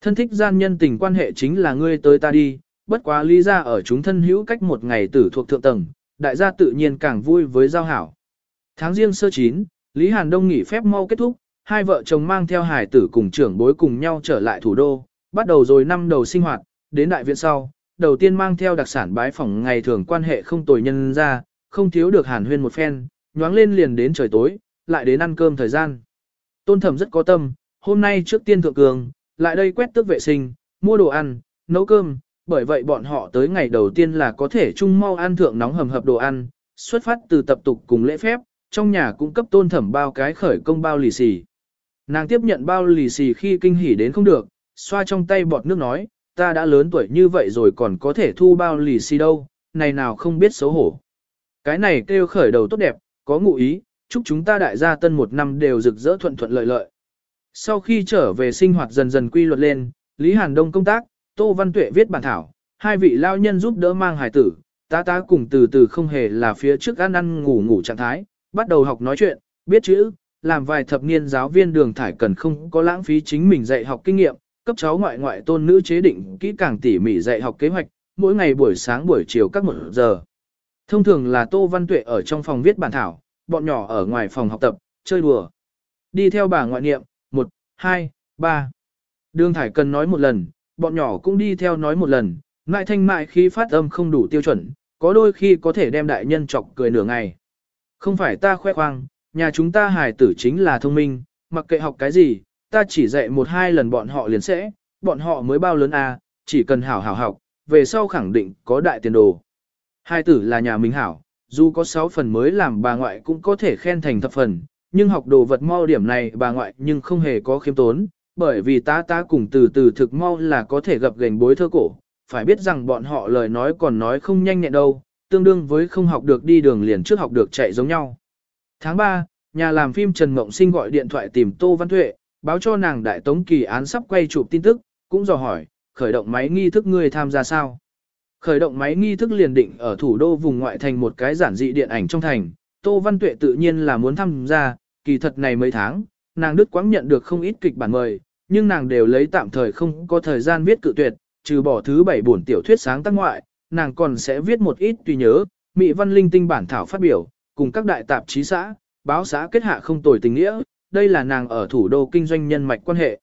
Thân thích gian nhân tình quan hệ chính là ngươi tới ta đi, bất quá lý ra ở chúng thân hữu cách một ngày tử thuộc thượng tầng, đại gia tự nhiên càng vui với giao hảo. Tháng riêng sơ chín, Lý Hàn Đông nghỉ phép mau kết thúc, hai vợ chồng mang theo hải tử cùng trưởng bối cùng nhau trở lại thủ đô, bắt đầu rồi năm đầu sinh hoạt, đến đại viện sau, đầu tiên mang theo đặc sản bái phỏng ngày thường quan hệ không tồi nhân ra, không thiếu được hàn huyên một phen, nhoáng lên liền đến trời tối, lại đến ăn cơm thời gian. Tôn thẩm rất có tâm, hôm nay trước tiên thượng cường, lại đây quét tước vệ sinh, mua đồ ăn, nấu cơm, bởi vậy bọn họ tới ngày đầu tiên là có thể chung mau ăn thượng nóng hầm hập đồ ăn, xuất phát từ tập tục cùng lễ phép, trong nhà cung cấp tôn thẩm bao cái khởi công bao lì xì. Nàng tiếp nhận bao lì xì khi kinh hỉ đến không được, xoa trong tay bọt nước nói, ta đã lớn tuổi như vậy rồi còn có thể thu bao lì xì đâu, này nào không biết xấu hổ. Cái này kêu khởi đầu tốt đẹp, có ngụ ý, chúc chúng ta đại gia tân một năm đều rực rỡ thuận thuận lợi lợi. Sau khi trở về sinh hoạt dần dần quy luật lên, Lý Hàn Đông công tác, Tô Văn Tuệ viết bản thảo, hai vị lao nhân giúp đỡ mang hải tử, tá tá cùng từ từ không hề là phía trước ăn ăn ngủ ngủ trạng thái, bắt đầu học nói chuyện, biết chữ, làm vài thập niên giáo viên đường thải cần không có lãng phí chính mình dạy học kinh nghiệm, cấp cháu ngoại ngoại tôn nữ chế định kỹ càng tỉ mỉ dạy học kế hoạch, mỗi ngày buổi sáng buổi chiều các một giờ. Thông thường là Tô Văn Tuệ ở trong phòng viết bản thảo, bọn nhỏ ở ngoài phòng học tập, chơi đùa. Đi theo bà ngoại niệm, 1, 2, 3. Đường thải cần nói một lần, bọn nhỏ cũng đi theo nói một lần, ngại thanh mại khi phát âm không đủ tiêu chuẩn, có đôi khi có thể đem đại nhân chọc cười nửa ngày. Không phải ta khoe khoang, nhà chúng ta hài tử chính là thông minh, mặc kệ học cái gì, ta chỉ dạy một hai lần bọn họ liền sẽ, bọn họ mới bao lớn à, chỉ cần hảo hảo học, về sau khẳng định có đại tiền đồ. Hai tử là nhà mình hảo, dù có 6 phần mới làm bà ngoại cũng có thể khen thành thập phần, nhưng học đồ vật mau điểm này bà ngoại nhưng không hề có khiêm tốn, bởi vì ta ta cùng từ từ thực mau là có thể gặp gành bối thơ cổ, phải biết rằng bọn họ lời nói còn nói không nhanh nhẹn đâu, tương đương với không học được đi đường liền trước học được chạy giống nhau. Tháng 3, nhà làm phim Trần Mộng Sinh gọi điện thoại tìm Tô Văn Thụy, báo cho nàng đại tống kỳ án sắp quay chụp tin tức, cũng dò hỏi, khởi động máy nghi thức ngươi tham gia sao? Khởi động máy nghi thức liền định ở thủ đô vùng ngoại thành một cái giản dị điện ảnh trong thành, Tô Văn Tuệ tự nhiên là muốn tham gia, kỳ thật này mấy tháng, nàng Đức quãng nhận được không ít kịch bản mời, nhưng nàng đều lấy tạm thời không có thời gian viết cự tuyệt, trừ bỏ thứ bảy buồn tiểu thuyết sáng tác ngoại, nàng còn sẽ viết một ít tùy nhớ, Mỹ Văn Linh tinh bản thảo phát biểu, cùng các đại tạp chí xã, báo xã kết hạ không tồi tình nghĩa, đây là nàng ở thủ đô kinh doanh nhân mạch quan hệ.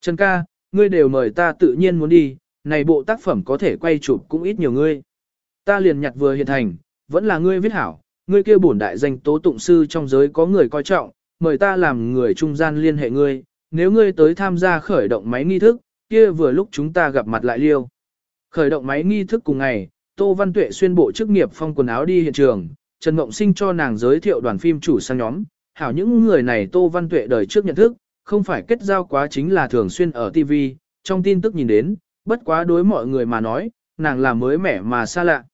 Trần ca, ngươi đều mời ta tự nhiên muốn đi, này bộ tác phẩm có thể quay chụp cũng ít nhiều ngươi. Ta liền nhặt vừa hiện thành, vẫn là ngươi viết hảo, ngươi kia bổn đại danh tố tụng sư trong giới có người coi trọng, mời ta làm người trung gian liên hệ ngươi, nếu ngươi tới tham gia khởi động máy nghi thức, kia vừa lúc chúng ta gặp mặt lại liêu. Khởi động máy nghi thức cùng ngày, Tô Văn Tuệ xuyên bộ chức nghiệp phong quần áo đi hiện trường, Trần Mộng Sinh cho nàng giới thiệu đoàn phim chủ sang nhóm, hảo những người này Tô Văn Tuệ đời trước nhận thức, không phải kết giao quá chính là thường xuyên ở TV, trong tin tức nhìn đến, bất quá đối mọi người mà nói, nàng là mới mẻ mà xa lạ.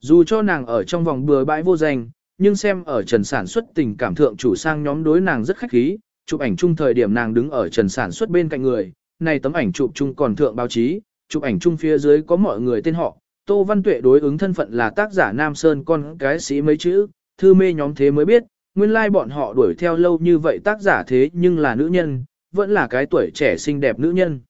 Dù cho nàng ở trong vòng bừa bãi vô danh, nhưng xem ở trần sản xuất tình cảm thượng chủ sang nhóm đối nàng rất khách khí, chụp ảnh chung thời điểm nàng đứng ở trần sản xuất bên cạnh người, này tấm ảnh chụp chung còn thượng báo chí, chụp ảnh chung phía dưới có mọi người tên họ, Tô Văn Tuệ đối ứng thân phận là tác giả Nam Sơn con cái sĩ mấy chữ, thư mê nhóm thế mới biết, nguyên lai like bọn họ đuổi theo lâu như vậy tác giả thế nhưng là nữ nhân, vẫn là cái tuổi trẻ xinh đẹp nữ nhân.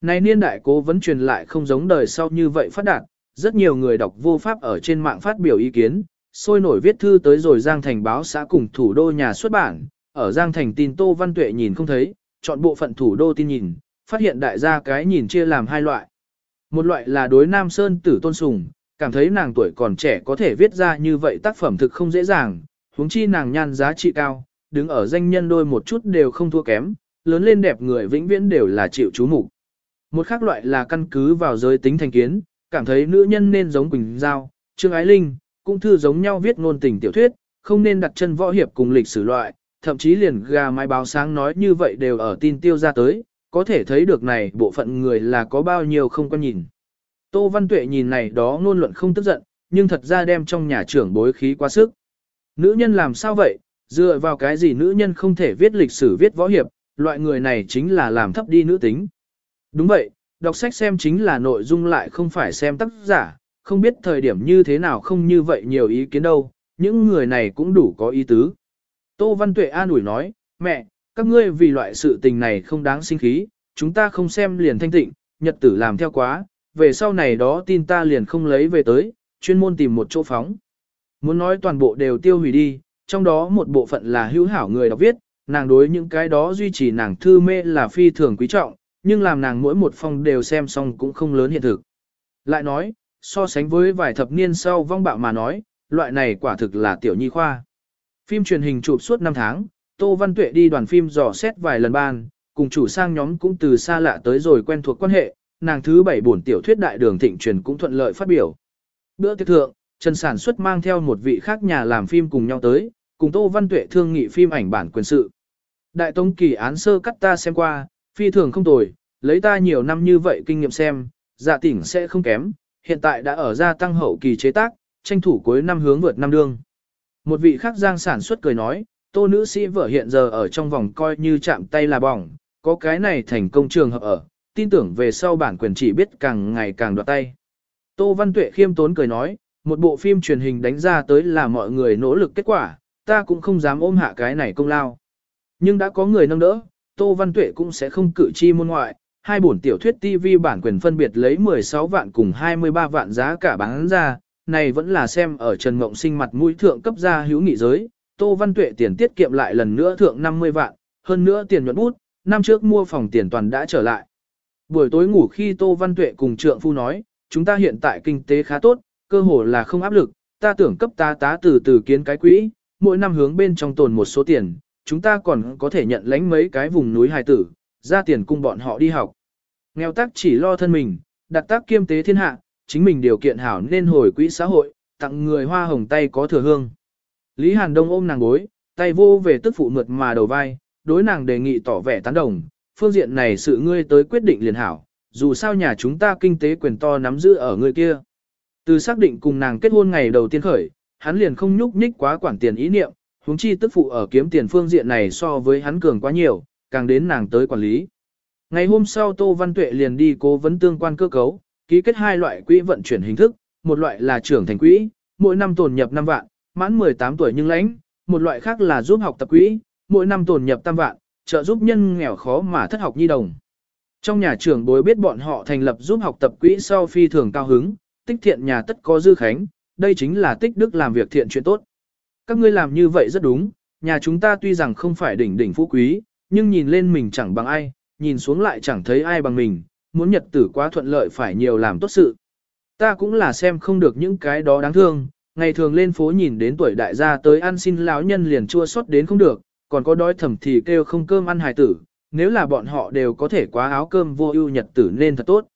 Này niên đại cố vấn truyền lại không giống đời sau như vậy phát đạt, rất nhiều người đọc vô pháp ở trên mạng phát biểu ý kiến, sôi nổi viết thư tới rồi Giang Thành báo xã cùng thủ đô nhà xuất bản, ở Giang Thành tin Tô Văn Tuệ nhìn không thấy, chọn bộ phận thủ đô tin nhìn, phát hiện đại gia cái nhìn chia làm hai loại. Một loại là đối Nam Sơn tử tôn sùng, cảm thấy nàng tuổi còn trẻ có thể viết ra như vậy tác phẩm thực không dễ dàng, huống chi nàng nhan giá trị cao, đứng ở danh nhân đôi một chút đều không thua kém, lớn lên đẹp người vĩnh viễn đều là chịu chú mục. Một khác loại là căn cứ vào giới tính thành kiến, cảm thấy nữ nhân nên giống Quỳnh Giao, Trương Ái Linh, cũng thư giống nhau viết ngôn tình tiểu thuyết, không nên đặt chân võ hiệp cùng lịch sử loại, thậm chí liền gà mai báo sáng nói như vậy đều ở tin tiêu ra tới, có thể thấy được này bộ phận người là có bao nhiêu không quan nhìn. Tô Văn Tuệ nhìn này đó ngôn luận không tức giận, nhưng thật ra đem trong nhà trưởng bối khí quá sức. Nữ nhân làm sao vậy, dựa vào cái gì nữ nhân không thể viết lịch sử viết võ hiệp, loại người này chính là làm thấp đi nữ tính. Đúng vậy, đọc sách xem chính là nội dung lại không phải xem tác giả, không biết thời điểm như thế nào không như vậy nhiều ý kiến đâu, những người này cũng đủ có ý tứ. Tô Văn Tuệ an ủi nói, mẹ, các ngươi vì loại sự tình này không đáng sinh khí, chúng ta không xem liền thanh tịnh, nhật tử làm theo quá, về sau này đó tin ta liền không lấy về tới, chuyên môn tìm một chỗ phóng. Muốn nói toàn bộ đều tiêu hủy đi, trong đó một bộ phận là hữu hảo người đọc viết, nàng đối những cái đó duy trì nàng thư mê là phi thường quý trọng, nhưng làm nàng mỗi một phong đều xem xong cũng không lớn hiện thực. Lại nói, so sánh với vài thập niên sau vong bạo mà nói, loại này quả thực là tiểu nhi khoa. Phim truyền hình chụp suốt 5 tháng, Tô Văn Tuệ đi đoàn phim dò xét vài lần ban, cùng chủ sang nhóm cũng từ xa lạ tới rồi quen thuộc quan hệ, nàng thứ bảy bổn tiểu thuyết đại đường thịnh truyền cũng thuận lợi phát biểu. Bữa tiệc thượng, Trần Sản xuất mang theo một vị khác nhà làm phim cùng nhau tới, cùng Tô Văn Tuệ thương nghị phim ảnh bản quyền sự. Đại Tông kỳ án sơ cắt ta xem qua, phi thường không tồi, lấy ta nhiều năm như vậy kinh nghiệm xem, dạ tỉnh sẽ không kém, hiện tại đã ở gia tăng hậu kỳ chế tác, tranh thủ cuối năm hướng vượt năm đương. Một vị khác giang sản xuất cười nói, tô nữ sĩ vợ hiện giờ ở trong vòng coi như chạm tay là bỏng, có cái này thành công trường hợp ở, tin tưởng về sau bản quyền chỉ biết càng ngày càng đoạt tay. Tô Văn Tuệ khiêm tốn cười nói, một bộ phim truyền hình đánh ra tới là mọi người nỗ lực kết quả, ta cũng không dám ôm hạ cái này công lao. Nhưng đã có người nâng đỡ, Tô Văn Tuệ cũng sẽ không cử chi môn ngoại, hai bổn tiểu thuyết TV bản quyền phân biệt lấy 16 vạn cùng 23 vạn giá cả bán ra, này vẫn là xem ở Trần Ngộng Sinh mặt mũi thượng cấp ra hữu nghị giới, Tô Văn Tuệ tiền tiết kiệm lại lần nữa thượng 50 vạn, hơn nữa tiền nhuận bút, năm trước mua phòng tiền toàn đã trở lại. Buổi tối ngủ khi Tô Văn Tuệ cùng trượng phu nói, chúng ta hiện tại kinh tế khá tốt, cơ hồ là không áp lực, ta tưởng cấp ta tá từ từ kiến cái quỹ, mỗi năm hướng bên trong tồn một số tiền, chúng ta còn có thể nhận lãnh mấy cái vùng núi hài tử, ra tiền cung bọn họ đi học. Nghèo tác chỉ lo thân mình, đặt tác kiêm tế thiên hạ, chính mình điều kiện hảo nên hồi quỹ xã hội, tặng người hoa hồng tay có thừa hương. Lý Hàn Đông ôm nàng gối, tay vô về tức phụ mượt mà đầu vai, đối nàng đề nghị tỏ vẻ tán đồng, phương diện này sự ngươi tới quyết định liền hảo, dù sao nhà chúng ta kinh tế quyền to nắm giữ ở ngươi kia. Từ xác định cùng nàng kết hôn ngày đầu tiên khởi, hắn liền không nhúc nhích quá quản tiền ý niệm, huống chi tức phụ ở kiếm tiền phương diện này so với hắn cường quá nhiều, càng đến nàng tới quản lý. Ngày hôm sau Tô Văn Tuệ liền đi cố vấn tương quan cơ cấu, ký kết hai loại quỹ vận chuyển hình thức, một loại là trưởng thành quỹ, mỗi năm tồn nhập 5 vạn, mãn 18 tuổi nhưng lãnh, một loại khác là giúp học tập quỹ, mỗi năm tồn nhập tam vạn, trợ giúp nhân nghèo khó mà thất học nhi đồng. Trong nhà trưởng bối biết bọn họ thành lập giúp học tập quỹ sau phi thường cao hứng, tích thiện nhà tất có dư khánh, đây chính là tích đức làm việc thiện chuyện tốt. Các ngươi làm như vậy rất đúng, nhà chúng ta tuy rằng không phải đỉnh đỉnh phú quý, nhưng nhìn lên mình chẳng bằng ai, nhìn xuống lại chẳng thấy ai bằng mình, muốn nhật tử quá thuận lợi phải nhiều làm tốt sự. Ta cũng là xem không được những cái đó đáng thương, ngày thường lên phố nhìn đến tuổi đại gia tới ăn xin lão nhân liền chua xót đến không được, còn có đói thầm thì kêu không cơm ăn hài tử, nếu là bọn họ đều có thể quá áo cơm vô ưu nhật tử nên thật tốt.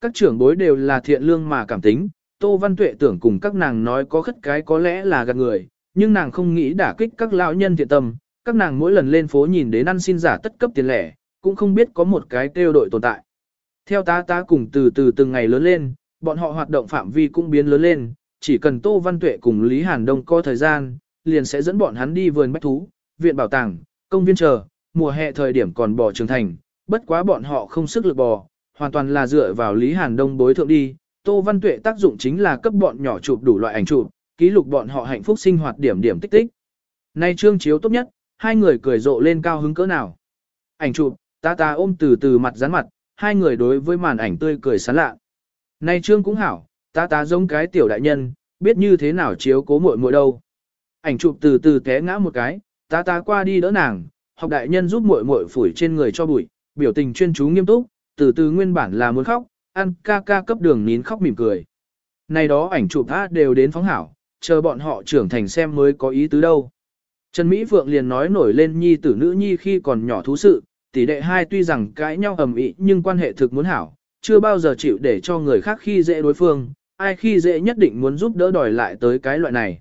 Các trưởng bối đều là thiện lương mà cảm tính, Tô Văn Tuệ tưởng cùng các nàng nói có khất cái có lẽ là gạt người, nhưng nàng không nghĩ đả kích các lão nhân thiện tâm, các nàng mỗi lần lên phố nhìn đến ăn xin giả tất cấp tiền lẻ, cũng không biết có một cái kêu đội tồn tại. Theo tá tá cùng từ từ từng ngày lớn lên, bọn họ hoạt động phạm vi cũng biến lớn lên, chỉ cần Tô Văn Tuệ cùng Lý Hàn Đông có thời gian, liền sẽ dẫn bọn hắn đi vườn bách thú, viện bảo tàng, công viên chờ, mùa hè thời điểm còn bò trưởng thành, bất quá bọn họ không sức lực bò, hoàn toàn là dựa vào Lý Hàn Đông bối thượng đi. Tô Văn Tuệ tác dụng chính là cấp bọn nhỏ chụp đủ loại ảnh chụp, ký lục bọn họ hạnh phúc sinh hoạt điểm điểm tích tích. Nay trương chiếu tốt nhất, hai người cười rộ lên cao hứng cỡ nào. Ảnh chụp, ta ta ôm từ từ mặt dán mặt, hai người đối với màn ảnh tươi cười sán lạ. Nay trương cũng hảo, ta ta giống cái tiểu đại nhân, biết như thế nào chiếu cố muội muội đâu. Ảnh chụp từ từ té ngã một cái, ta ta qua đi đỡ nàng, học đại nhân giúp muội muội phủi trên người cho bụi, biểu tình chuyên chú nghiêm túc, từ từ nguyên bản là muốn khóc, ăn ca ca cấp đường nín khóc mỉm cười. Này đó ảnh chụp tha đều đến phóng hảo, chờ bọn họ trưởng thành xem mới có ý tứ đâu. Trần Mỹ Phượng liền nói nổi lên nhi tử nữ nhi khi còn nhỏ thú sự, tỷ đệ hai tuy rằng cãi nhau ầm ĩ nhưng quan hệ thực muốn hảo, chưa bao giờ chịu để cho người khác khi dễ đối phương, ai khi dễ nhất định muốn giúp đỡ đòi lại tới cái loại này.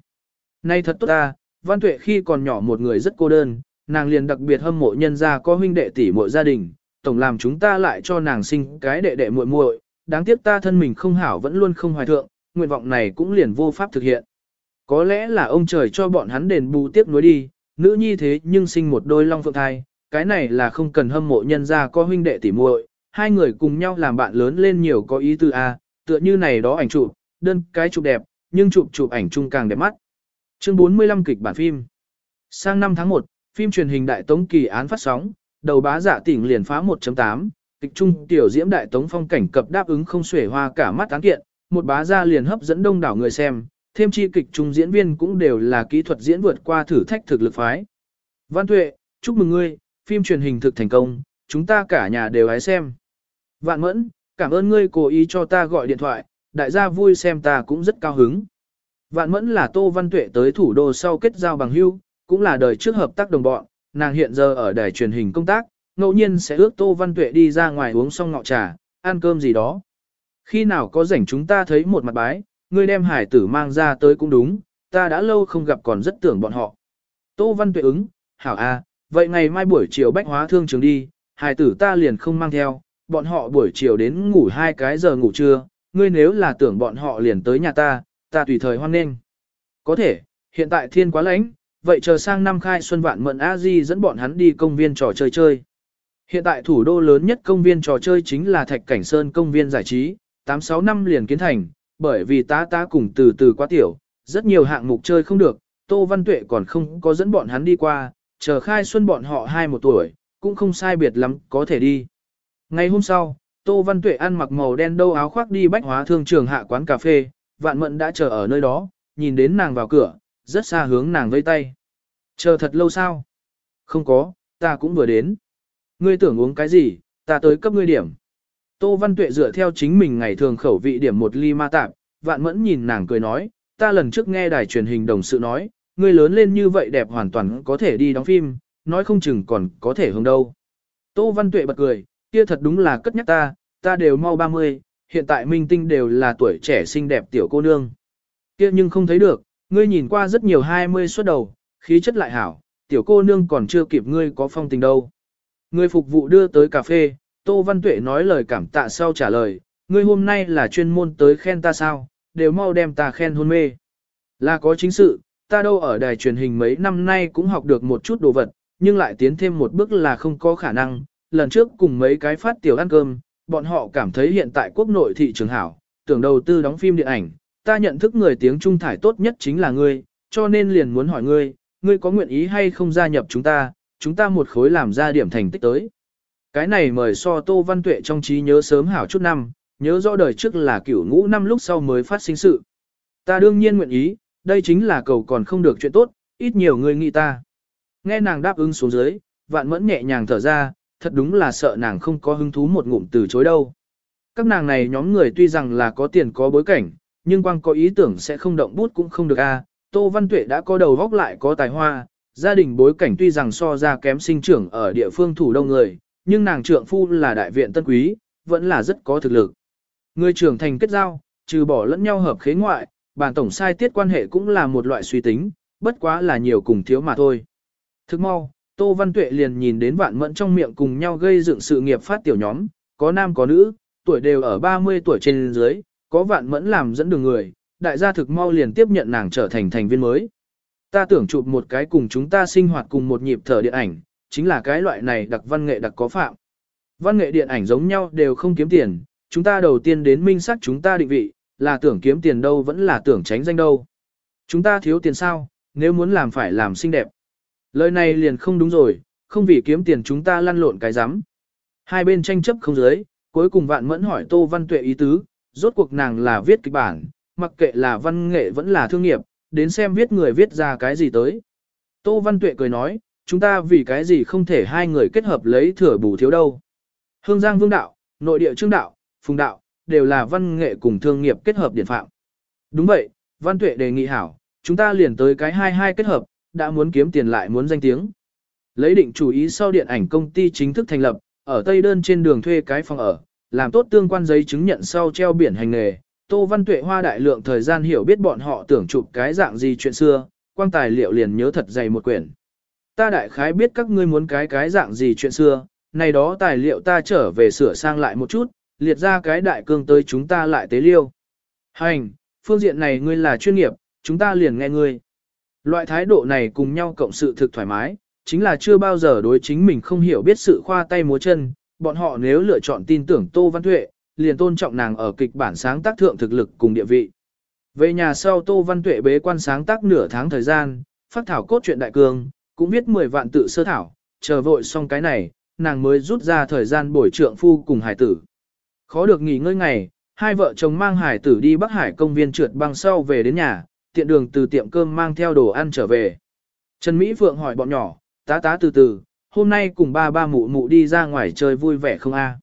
Nay thật tốt ta, Văn Tuệ khi còn nhỏ một người rất cô đơn, nàng liền đặc biệt hâm mộ nhân gia có huynh đệ tỷ muội gia đình, tổng làm chúng ta lại cho nàng sinh cái đệ đệ muội muội, đáng tiếc ta thân mình không hảo vẫn luôn không hoài thượng, nguyện vọng này cũng liền vô pháp thực hiện. Có lẽ là ông trời cho bọn hắn đền bù tiếp nối đi, nữ nhi thế nhưng sinh một đôi long phượng thai, cái này là không cần hâm mộ nhân gia có huynh đệ tỷ muội, hai người cùng nhau làm bạn lớn lên nhiều có ý tư a, tựa như này đó ảnh chụp, đơn cái chụp đẹp, nhưng chụp chụp ảnh chung càng đẹp mắt. Chương 45 kịch bản phim. Sang năm tháng 1, phim truyền hình Đại Tống kỳ án phát sóng, đầu bá dạ giả tỉnh liền phá 1.8, kịch trung tiểu diễm Đại Tống phong cảnh cập đáp ứng không xuể hoa cả mắt án kiện, một bá gia liền hấp dẫn đông đảo người xem, thêm chi kịch trung diễn viên cũng đều là kỹ thuật diễn vượt qua thử thách thực lực phái. Văn Tuệ, chúc mừng ngươi, phim truyền hình thực thành công, chúng ta cả nhà đều hái xem. Vạn Mẫn, cảm ơn ngươi cố ý cho ta gọi điện thoại, đại gia vui xem ta cũng rất cao hứng. Vạn Mẫn là Tô Văn Tuệ tới thủ đô sau kết giao bằng hữu, cũng là đời trước hợp tác đồng bọn, nàng hiện giờ ở đài truyền hình công tác, ngẫu nhiên sẽ ước Tô Văn Tuệ đi ra ngoài uống xong ngọ trà, ăn cơm gì đó. Khi nào có rảnh chúng ta thấy một mặt bái, ngươi đem hải tử mang ra tới cũng đúng, ta đã lâu không gặp còn rất tưởng bọn họ. Tô Văn Tuệ ứng, hảo a, vậy ngày mai buổi chiều bách hóa thương trường đi, hải tử ta liền không mang theo, bọn họ buổi chiều đến ngủ hai cái giờ ngủ trưa, ngươi nếu là tưởng bọn họ liền tới nhà ta, ta tùy thời hoan nghênh. Có thể, hiện tại thiên quá lạnh, vậy chờ sang năm khai xuân vạn mận a di dẫn bọn hắn đi công viên trò chơi chơi. Hiện tại thủ đô lớn nhất công viên trò chơi chính là Thạch Cảnh Sơn công viên giải trí, 8-6 năm liền kiến thành, bởi vì tá tá cùng từ từ quá tiểu, rất nhiều hạng mục chơi không được, Tô Văn Tuệ còn không có dẫn bọn hắn đi qua, chờ khai xuân bọn họ hai một tuổi, cũng không sai biệt lắm, có thể đi. Ngày hôm sau, Tô Văn Tuệ ăn mặc màu đen đâu áo khoác đi bách hóa thương trường hạ quán cà phê, vạn mận đã chờ ở nơi đó, nhìn đến nàng vào cửa, rất xa hướng nàng vây tay. Chờ thật lâu sao? Không có, ta cũng vừa đến. Ngươi tưởng uống cái gì, ta tới cấp ngươi điểm. Tô Văn Tuệ dựa theo chính mình ngày thường khẩu vị điểm một ly ma tạp, vạn mẫn nhìn nàng cười nói, ta lần trước nghe đài truyền hình đồng sự nói, ngươi lớn lên như vậy đẹp hoàn toàn có thể đi đóng phim, nói không chừng còn có thể hướng đâu. Tô Văn Tuệ bật cười, kia thật đúng là cất nhắc ta, ta đều mau 30, hiện tại minh tinh đều là tuổi trẻ xinh đẹp tiểu cô nương. Kia nhưng không thấy được, ngươi nhìn qua rất nhiều 20 suốt đầu, khí chất lại hảo, tiểu cô nương còn chưa kịp ngươi có phong tình đâu. Ngươi phục vụ đưa tới cà phê, Tô Văn Tuệ nói lời cảm tạ sau trả lời, ngươi hôm nay là chuyên môn tới khen ta sao, đều mau đem ta khen hôn mê. Là có chính sự, ta đâu ở đài truyền hình mấy năm nay cũng học được một chút đồ vật, nhưng lại tiến thêm một bước là không có khả năng. Lần trước cùng mấy cái phát tiểu ăn cơm, bọn họ cảm thấy hiện tại quốc nội thị trường hảo, tưởng đầu tư đóng phim điện ảnh, ta nhận thức người tiếng trung thải tốt nhất chính là ngươi, cho nên liền muốn hỏi ngươi, ngươi có nguyện ý hay không gia nhập chúng ta, chúng ta một khối làm ra điểm thành tích tới. Cái này mời so Tô Văn Tuệ trong trí nhớ sớm hảo chút năm, nhớ rõ đời trước là cửu ngũ năm lúc sau mới phát sinh sự. Ta đương nhiên nguyện ý, đây chính là cầu còn không được chuyện tốt, ít nhiều người nghĩ ta. Nghe nàng đáp ứng xuống dưới, vạn mẫn nhẹ nhàng thở ra, thật đúng là sợ nàng không có hứng thú một ngụm từ chối đâu. Các nàng này nhóm người tuy rằng là có tiền có bối cảnh, nhưng quang có ý tưởng sẽ không động bút cũng không được a. Tô Văn Tuệ đã có đầu góc lại có tài hoa, gia đình bối cảnh tuy rằng so ra kém sinh trưởng ở địa phương thủ đông người, nhưng nàng trượng phu là đại viện tân quý, vẫn là rất có thực lực. Người trưởng thành kết giao, trừ bỏ lẫn nhau hợp khế ngoại, bản tổng sai tiết quan hệ cũng là một loại suy tính, bất quá là nhiều cùng thiếu mà thôi. Thức mau, Tô Văn Tuệ liền nhìn đến vạn mẫn trong miệng cùng nhau gây dựng sự nghiệp phát tiểu nhóm, có nam có nữ, tuổi đều ở 30 tuổi trên dưới, có vạn mẫn làm dẫn đường người, đại gia thực mau liền tiếp nhận nàng trở thành thành viên mới. Ta tưởng chụp một cái cùng chúng ta sinh hoạt cùng một nhịp thở điện ảnh, chính là cái loại này đặc văn nghệ đặc có phạm. Văn nghệ điện ảnh giống nhau đều không kiếm tiền, chúng ta đầu tiên đến minh xác chúng ta định vị, là tưởng kiếm tiền đâu vẫn là tưởng tránh danh đâu. Chúng ta thiếu tiền sao, nếu muốn làm phải làm xinh đẹp. Lời này liền không đúng rồi, không vì kiếm tiền chúng ta lăn lộn cái rắm Hai bên tranh chấp không giới, cuối cùng vạn mẫn hỏi Tô Văn Tuệ ý tứ, rốt cuộc nàng là viết kịch bản, mặc kệ là văn nghệ vẫn là thương nghiệp, đến xem viết người viết ra cái gì tới. Tô Văn Tuệ cười nói, chúng ta vì cái gì không thể hai người kết hợp lấy thừa bù thiếu đâu. Hương Giang Vương Đạo, nội địa Trương Đạo, Phùng Đạo, đều là văn nghệ cùng thương nghiệp kết hợp điển phạm. Đúng vậy, Văn Tuệ đề nghị hảo, chúng ta liền tới cái hai hai kết hợp, đã muốn kiếm tiền lại muốn danh tiếng. Lấy định chủ ý sau điện ảnh công ty chính thức thành lập, ở Tây Đơn trên đường thuê cái phòng ở, làm tốt tương quan giấy chứng nhận sau treo biển hành nghề. Tô Văn Tuệ hoa đại lượng thời gian hiểu biết bọn họ tưởng chụp cái dạng gì chuyện xưa, quang tài liệu liền nhớ thật dày một quyển. Ta đại khái biết các ngươi muốn cái cái dạng gì chuyện xưa, này đó tài liệu ta trở về sửa sang lại một chút, liệt ra cái đại cương tới chúng ta lại tế liêu. Hành, phương diện này ngươi là chuyên nghiệp, chúng ta liền nghe ngươi. Loại thái độ này cùng nhau cộng sự thực thoải mái, chính là chưa bao giờ đối chính mình không hiểu biết sự khoa tay múa chân, bọn họ nếu lựa chọn tin tưởng Tô Văn Tuệ, liền tôn trọng nàng ở kịch bản sáng tác thượng thực lực cùng địa vị. Về nhà sau Tô Văn Tuệ bế quan sáng tác nửa tháng thời gian, phát thảo cốt truyện đại cương, cũng viết 10 vạn tự sơ thảo, chờ vội xong cái này, nàng mới rút ra thời gian bồi trượng phu cùng hải tử. Khó được nghỉ ngơi ngày, hai vợ chồng mang hải tử đi Bắc Hải công viên trượt băng sau về đến nhà, tiện đường từ tiệm cơm mang theo đồ ăn trở về. Trần Mỹ Phượng hỏi bọn nhỏ, tá tá từ từ, hôm nay cùng ba ba mụ mụ đi ra ngoài chơi vui vẻ không a?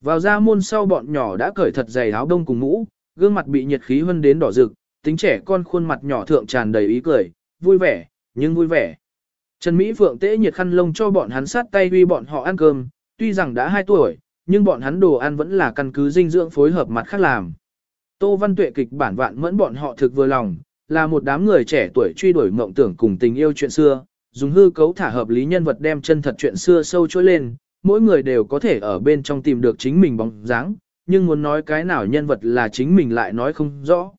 Vào ra môn sau bọn nhỏ đã cởi thật dày áo đông cùng mũ, gương mặt bị nhiệt khí hơn đến đỏ rực, tính trẻ con khuôn mặt nhỏ thượng tràn đầy ý cười, vui vẻ, nhưng vui vẻ. Trần Mỹ Phượng tễ nhiệt khăn lông cho bọn hắn sát tay huy bọn họ ăn cơm, tuy rằng đã 2 tuổi, nhưng bọn hắn đồ ăn vẫn là căn cứ dinh dưỡng phối hợp mặt khác làm. Tô Văn Tuệ kịch bản vạn mẫn bọn họ thực vừa lòng, là một đám người trẻ tuổi truy đuổi mộng tưởng cùng tình yêu chuyện xưa, dùng hư cấu thả hợp lý nhân vật đem chân thật chuyện xưa sâu trôi lên, mỗi người đều có thể ở bên trong tìm được chính mình bóng dáng, nhưng muốn nói cái nào nhân vật là chính mình lại nói không rõ.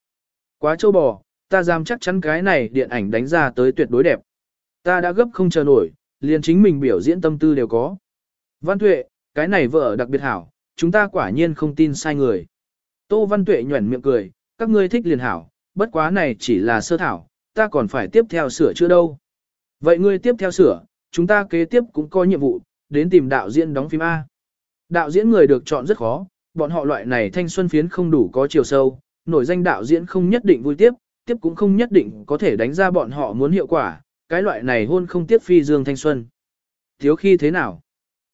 Quá châu bò, ta dám chắc chắn cái này điện ảnh đánh ra tới tuyệt đối đẹp. Ta đã gấp không chờ nổi, liền chính mình biểu diễn tâm tư đều có. Văn Tuệ, cái này vợ đặc biệt hảo, chúng ta quả nhiên không tin sai người. Tô Văn Tuệ nhuẩn miệng cười, các ngươi thích liền hảo, bất quá này chỉ là sơ thảo, ta còn phải tiếp theo sửa chữa đâu. Vậy ngươi tiếp theo sửa, chúng ta kế tiếp cũng có nhiệm vụ, đến tìm đạo diễn đóng phim A. Đạo diễn người được chọn rất khó, bọn họ loại này thanh xuân phiến không đủ có chiều sâu, nổi danh đạo diễn không nhất định vui tiếp, tiếp cũng không nhất định có thể đánh ra bọn họ muốn hiệu quả, cái loại này hôn không tiếp phi dương thanh xuân. Thiếu khi thế nào?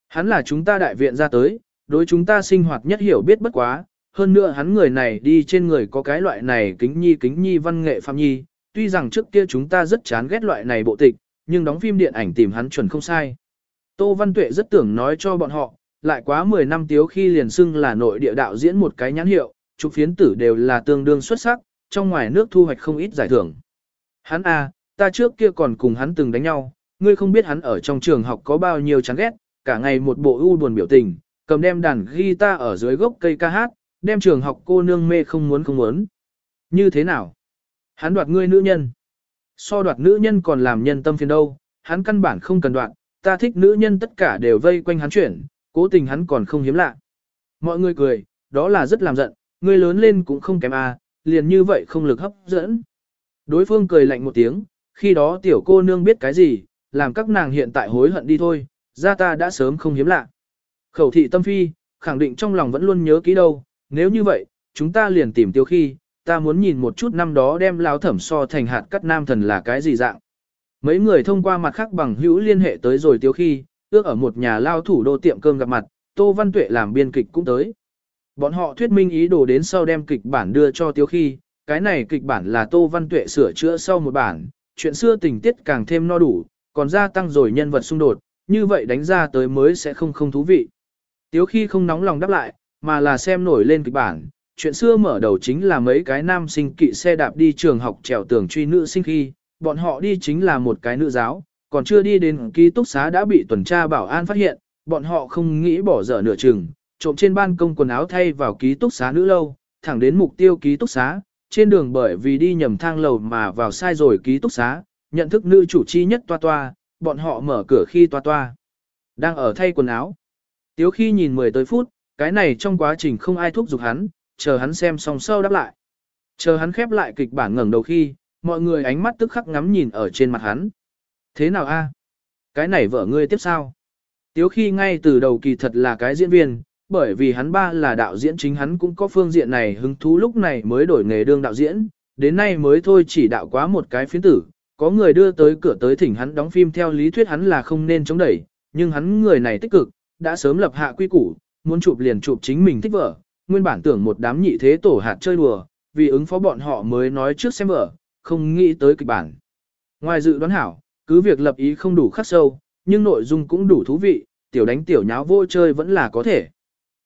Hắn là chúng ta đại viện ra tới, đối chúng ta sinh hoạt nhất hiểu biết bất quá, hơn nữa hắn người này đi trên người có cái loại này kính nhi kính nhi văn nghệ phạm nhi, tuy rằng trước kia chúng ta rất chán ghét loại này bộ tịch, nhưng đóng phim điện ảnh tìm hắn chuẩn không sai. Tô Văn Tuệ rất tưởng nói cho bọn họ, lại quá 10 năm tiếu khi liền xưng là nội địa đạo diễn một cái nhãn hiệu, chụp phiến tử đều là tương đương xuất sắc, trong ngoài nước thu hoạch không ít giải thưởng. Hắn à, ta trước kia còn cùng hắn từng đánh nhau, ngươi không biết hắn ở trong trường học có bao nhiêu chán ghét, cả ngày một bộ u buồn biểu tình, cầm đem đàn guitar ở dưới gốc cây ca hát, đem trường học cô nương mê không muốn không muốn. Như thế nào? Hắn đoạt ngươi nữ nhân. So đoạt nữ nhân còn làm nhân tâm phiền đâu, hắn căn bản không cần đoạt, ta thích nữ nhân tất cả đều vây quanh hắn chuyển, cố tình hắn còn không hiếm lạ. Mọi người cười, đó là rất làm giận, ngươi lớn lên cũng không kém à, liền như vậy không lực hấp dẫn. Đối phương cười lạnh một tiếng, khi đó tiểu cô nương biết cái gì, làm các nàng hiện tại hối hận đi thôi, ra ta đã sớm không hiếm lạ. Khẩu thị tâm phi, khẳng định trong lòng vẫn luôn nhớ kỹ đâu, nếu như vậy, chúng ta liền tìm tiêu khi, ta muốn nhìn một chút năm đó đem lao thẩm so thành hạt cắt nam thần là cái gì dạng. Mấy người thông qua mặt khác bằng hữu liên hệ tới rồi tiêu khi, ước ở một nhà lao thủ đô tiệm cơm gặp mặt, Tô Văn Tuệ làm biên kịch cũng tới. Bọn họ thuyết minh ý đồ đến sau đem kịch bản đưa cho tiêu khi, cái này kịch bản là Tô Văn Tuệ sửa chữa sau một bản, chuyện xưa tình tiết càng thêm no đủ, còn gia tăng rồi nhân vật xung đột, như vậy đánh ra tới mới sẽ không không thú vị. Tiếu khi không nóng lòng đáp lại, mà là xem nổi lên kịch bản, chuyện xưa mở đầu chính là mấy cái nam sinh kỵ xe đạp đi trường học trèo tường truy nữ sinh khi, bọn họ đi chính là một cái nữ giáo, còn chưa đi đến ký túc xá đã bị tuần tra bảo an phát hiện, bọn họ không nghĩ bỏ dở nửa chừng, trộm trên ban công quần áo thay vào ký túc xá nữ lâu, thẳng đến mục tiêu ký túc xá, trên đường bởi vì đi nhầm thang lầu mà vào sai rồi ký túc xá, nhận thức nữ chủ chi nhất toa toa, bọn họ mở cửa khi toa toa, Đang ở thay quần áo. Tiếu khi nhìn 10 tới phút, cái này trong quá trình không ai thúc giục hắn, chờ hắn xem xong sâu đáp lại. Chờ hắn khép lại kịch bản ngẩng đầu khi, mọi người ánh mắt tức khắc ngắm nhìn ở trên mặt hắn. Thế nào a? Cái này vợ ngươi tiếp sao? Tiếu khi ngay từ đầu kỳ thật là cái diễn viên, bởi vì hắn ba là đạo diễn chính hắn cũng có phương diện này hứng thú lúc này mới đổi nghề đương đạo diễn, đến nay mới thôi chỉ đạo quá một cái phiến tử, có người đưa tới cửa tới thỉnh hắn đóng phim theo lý thuyết hắn là không nên chống đẩy, nhưng hắn người này tích cực, đã sớm lập hạ quy củ, muốn chụp liền chụp chính mình thích vợ, nguyên bản tưởng một đám nhị thế tổ hạt chơi đùa, vì ứng phó bọn họ mới nói trước xem vợ, không nghĩ tới kịch bản. Ngoài dự đoán hảo, cứ việc lập ý không đủ khắc sâu, nhưng nội dung cũng đủ thú vị, tiểu đánh tiểu nháo vô chơi vẫn là có thể.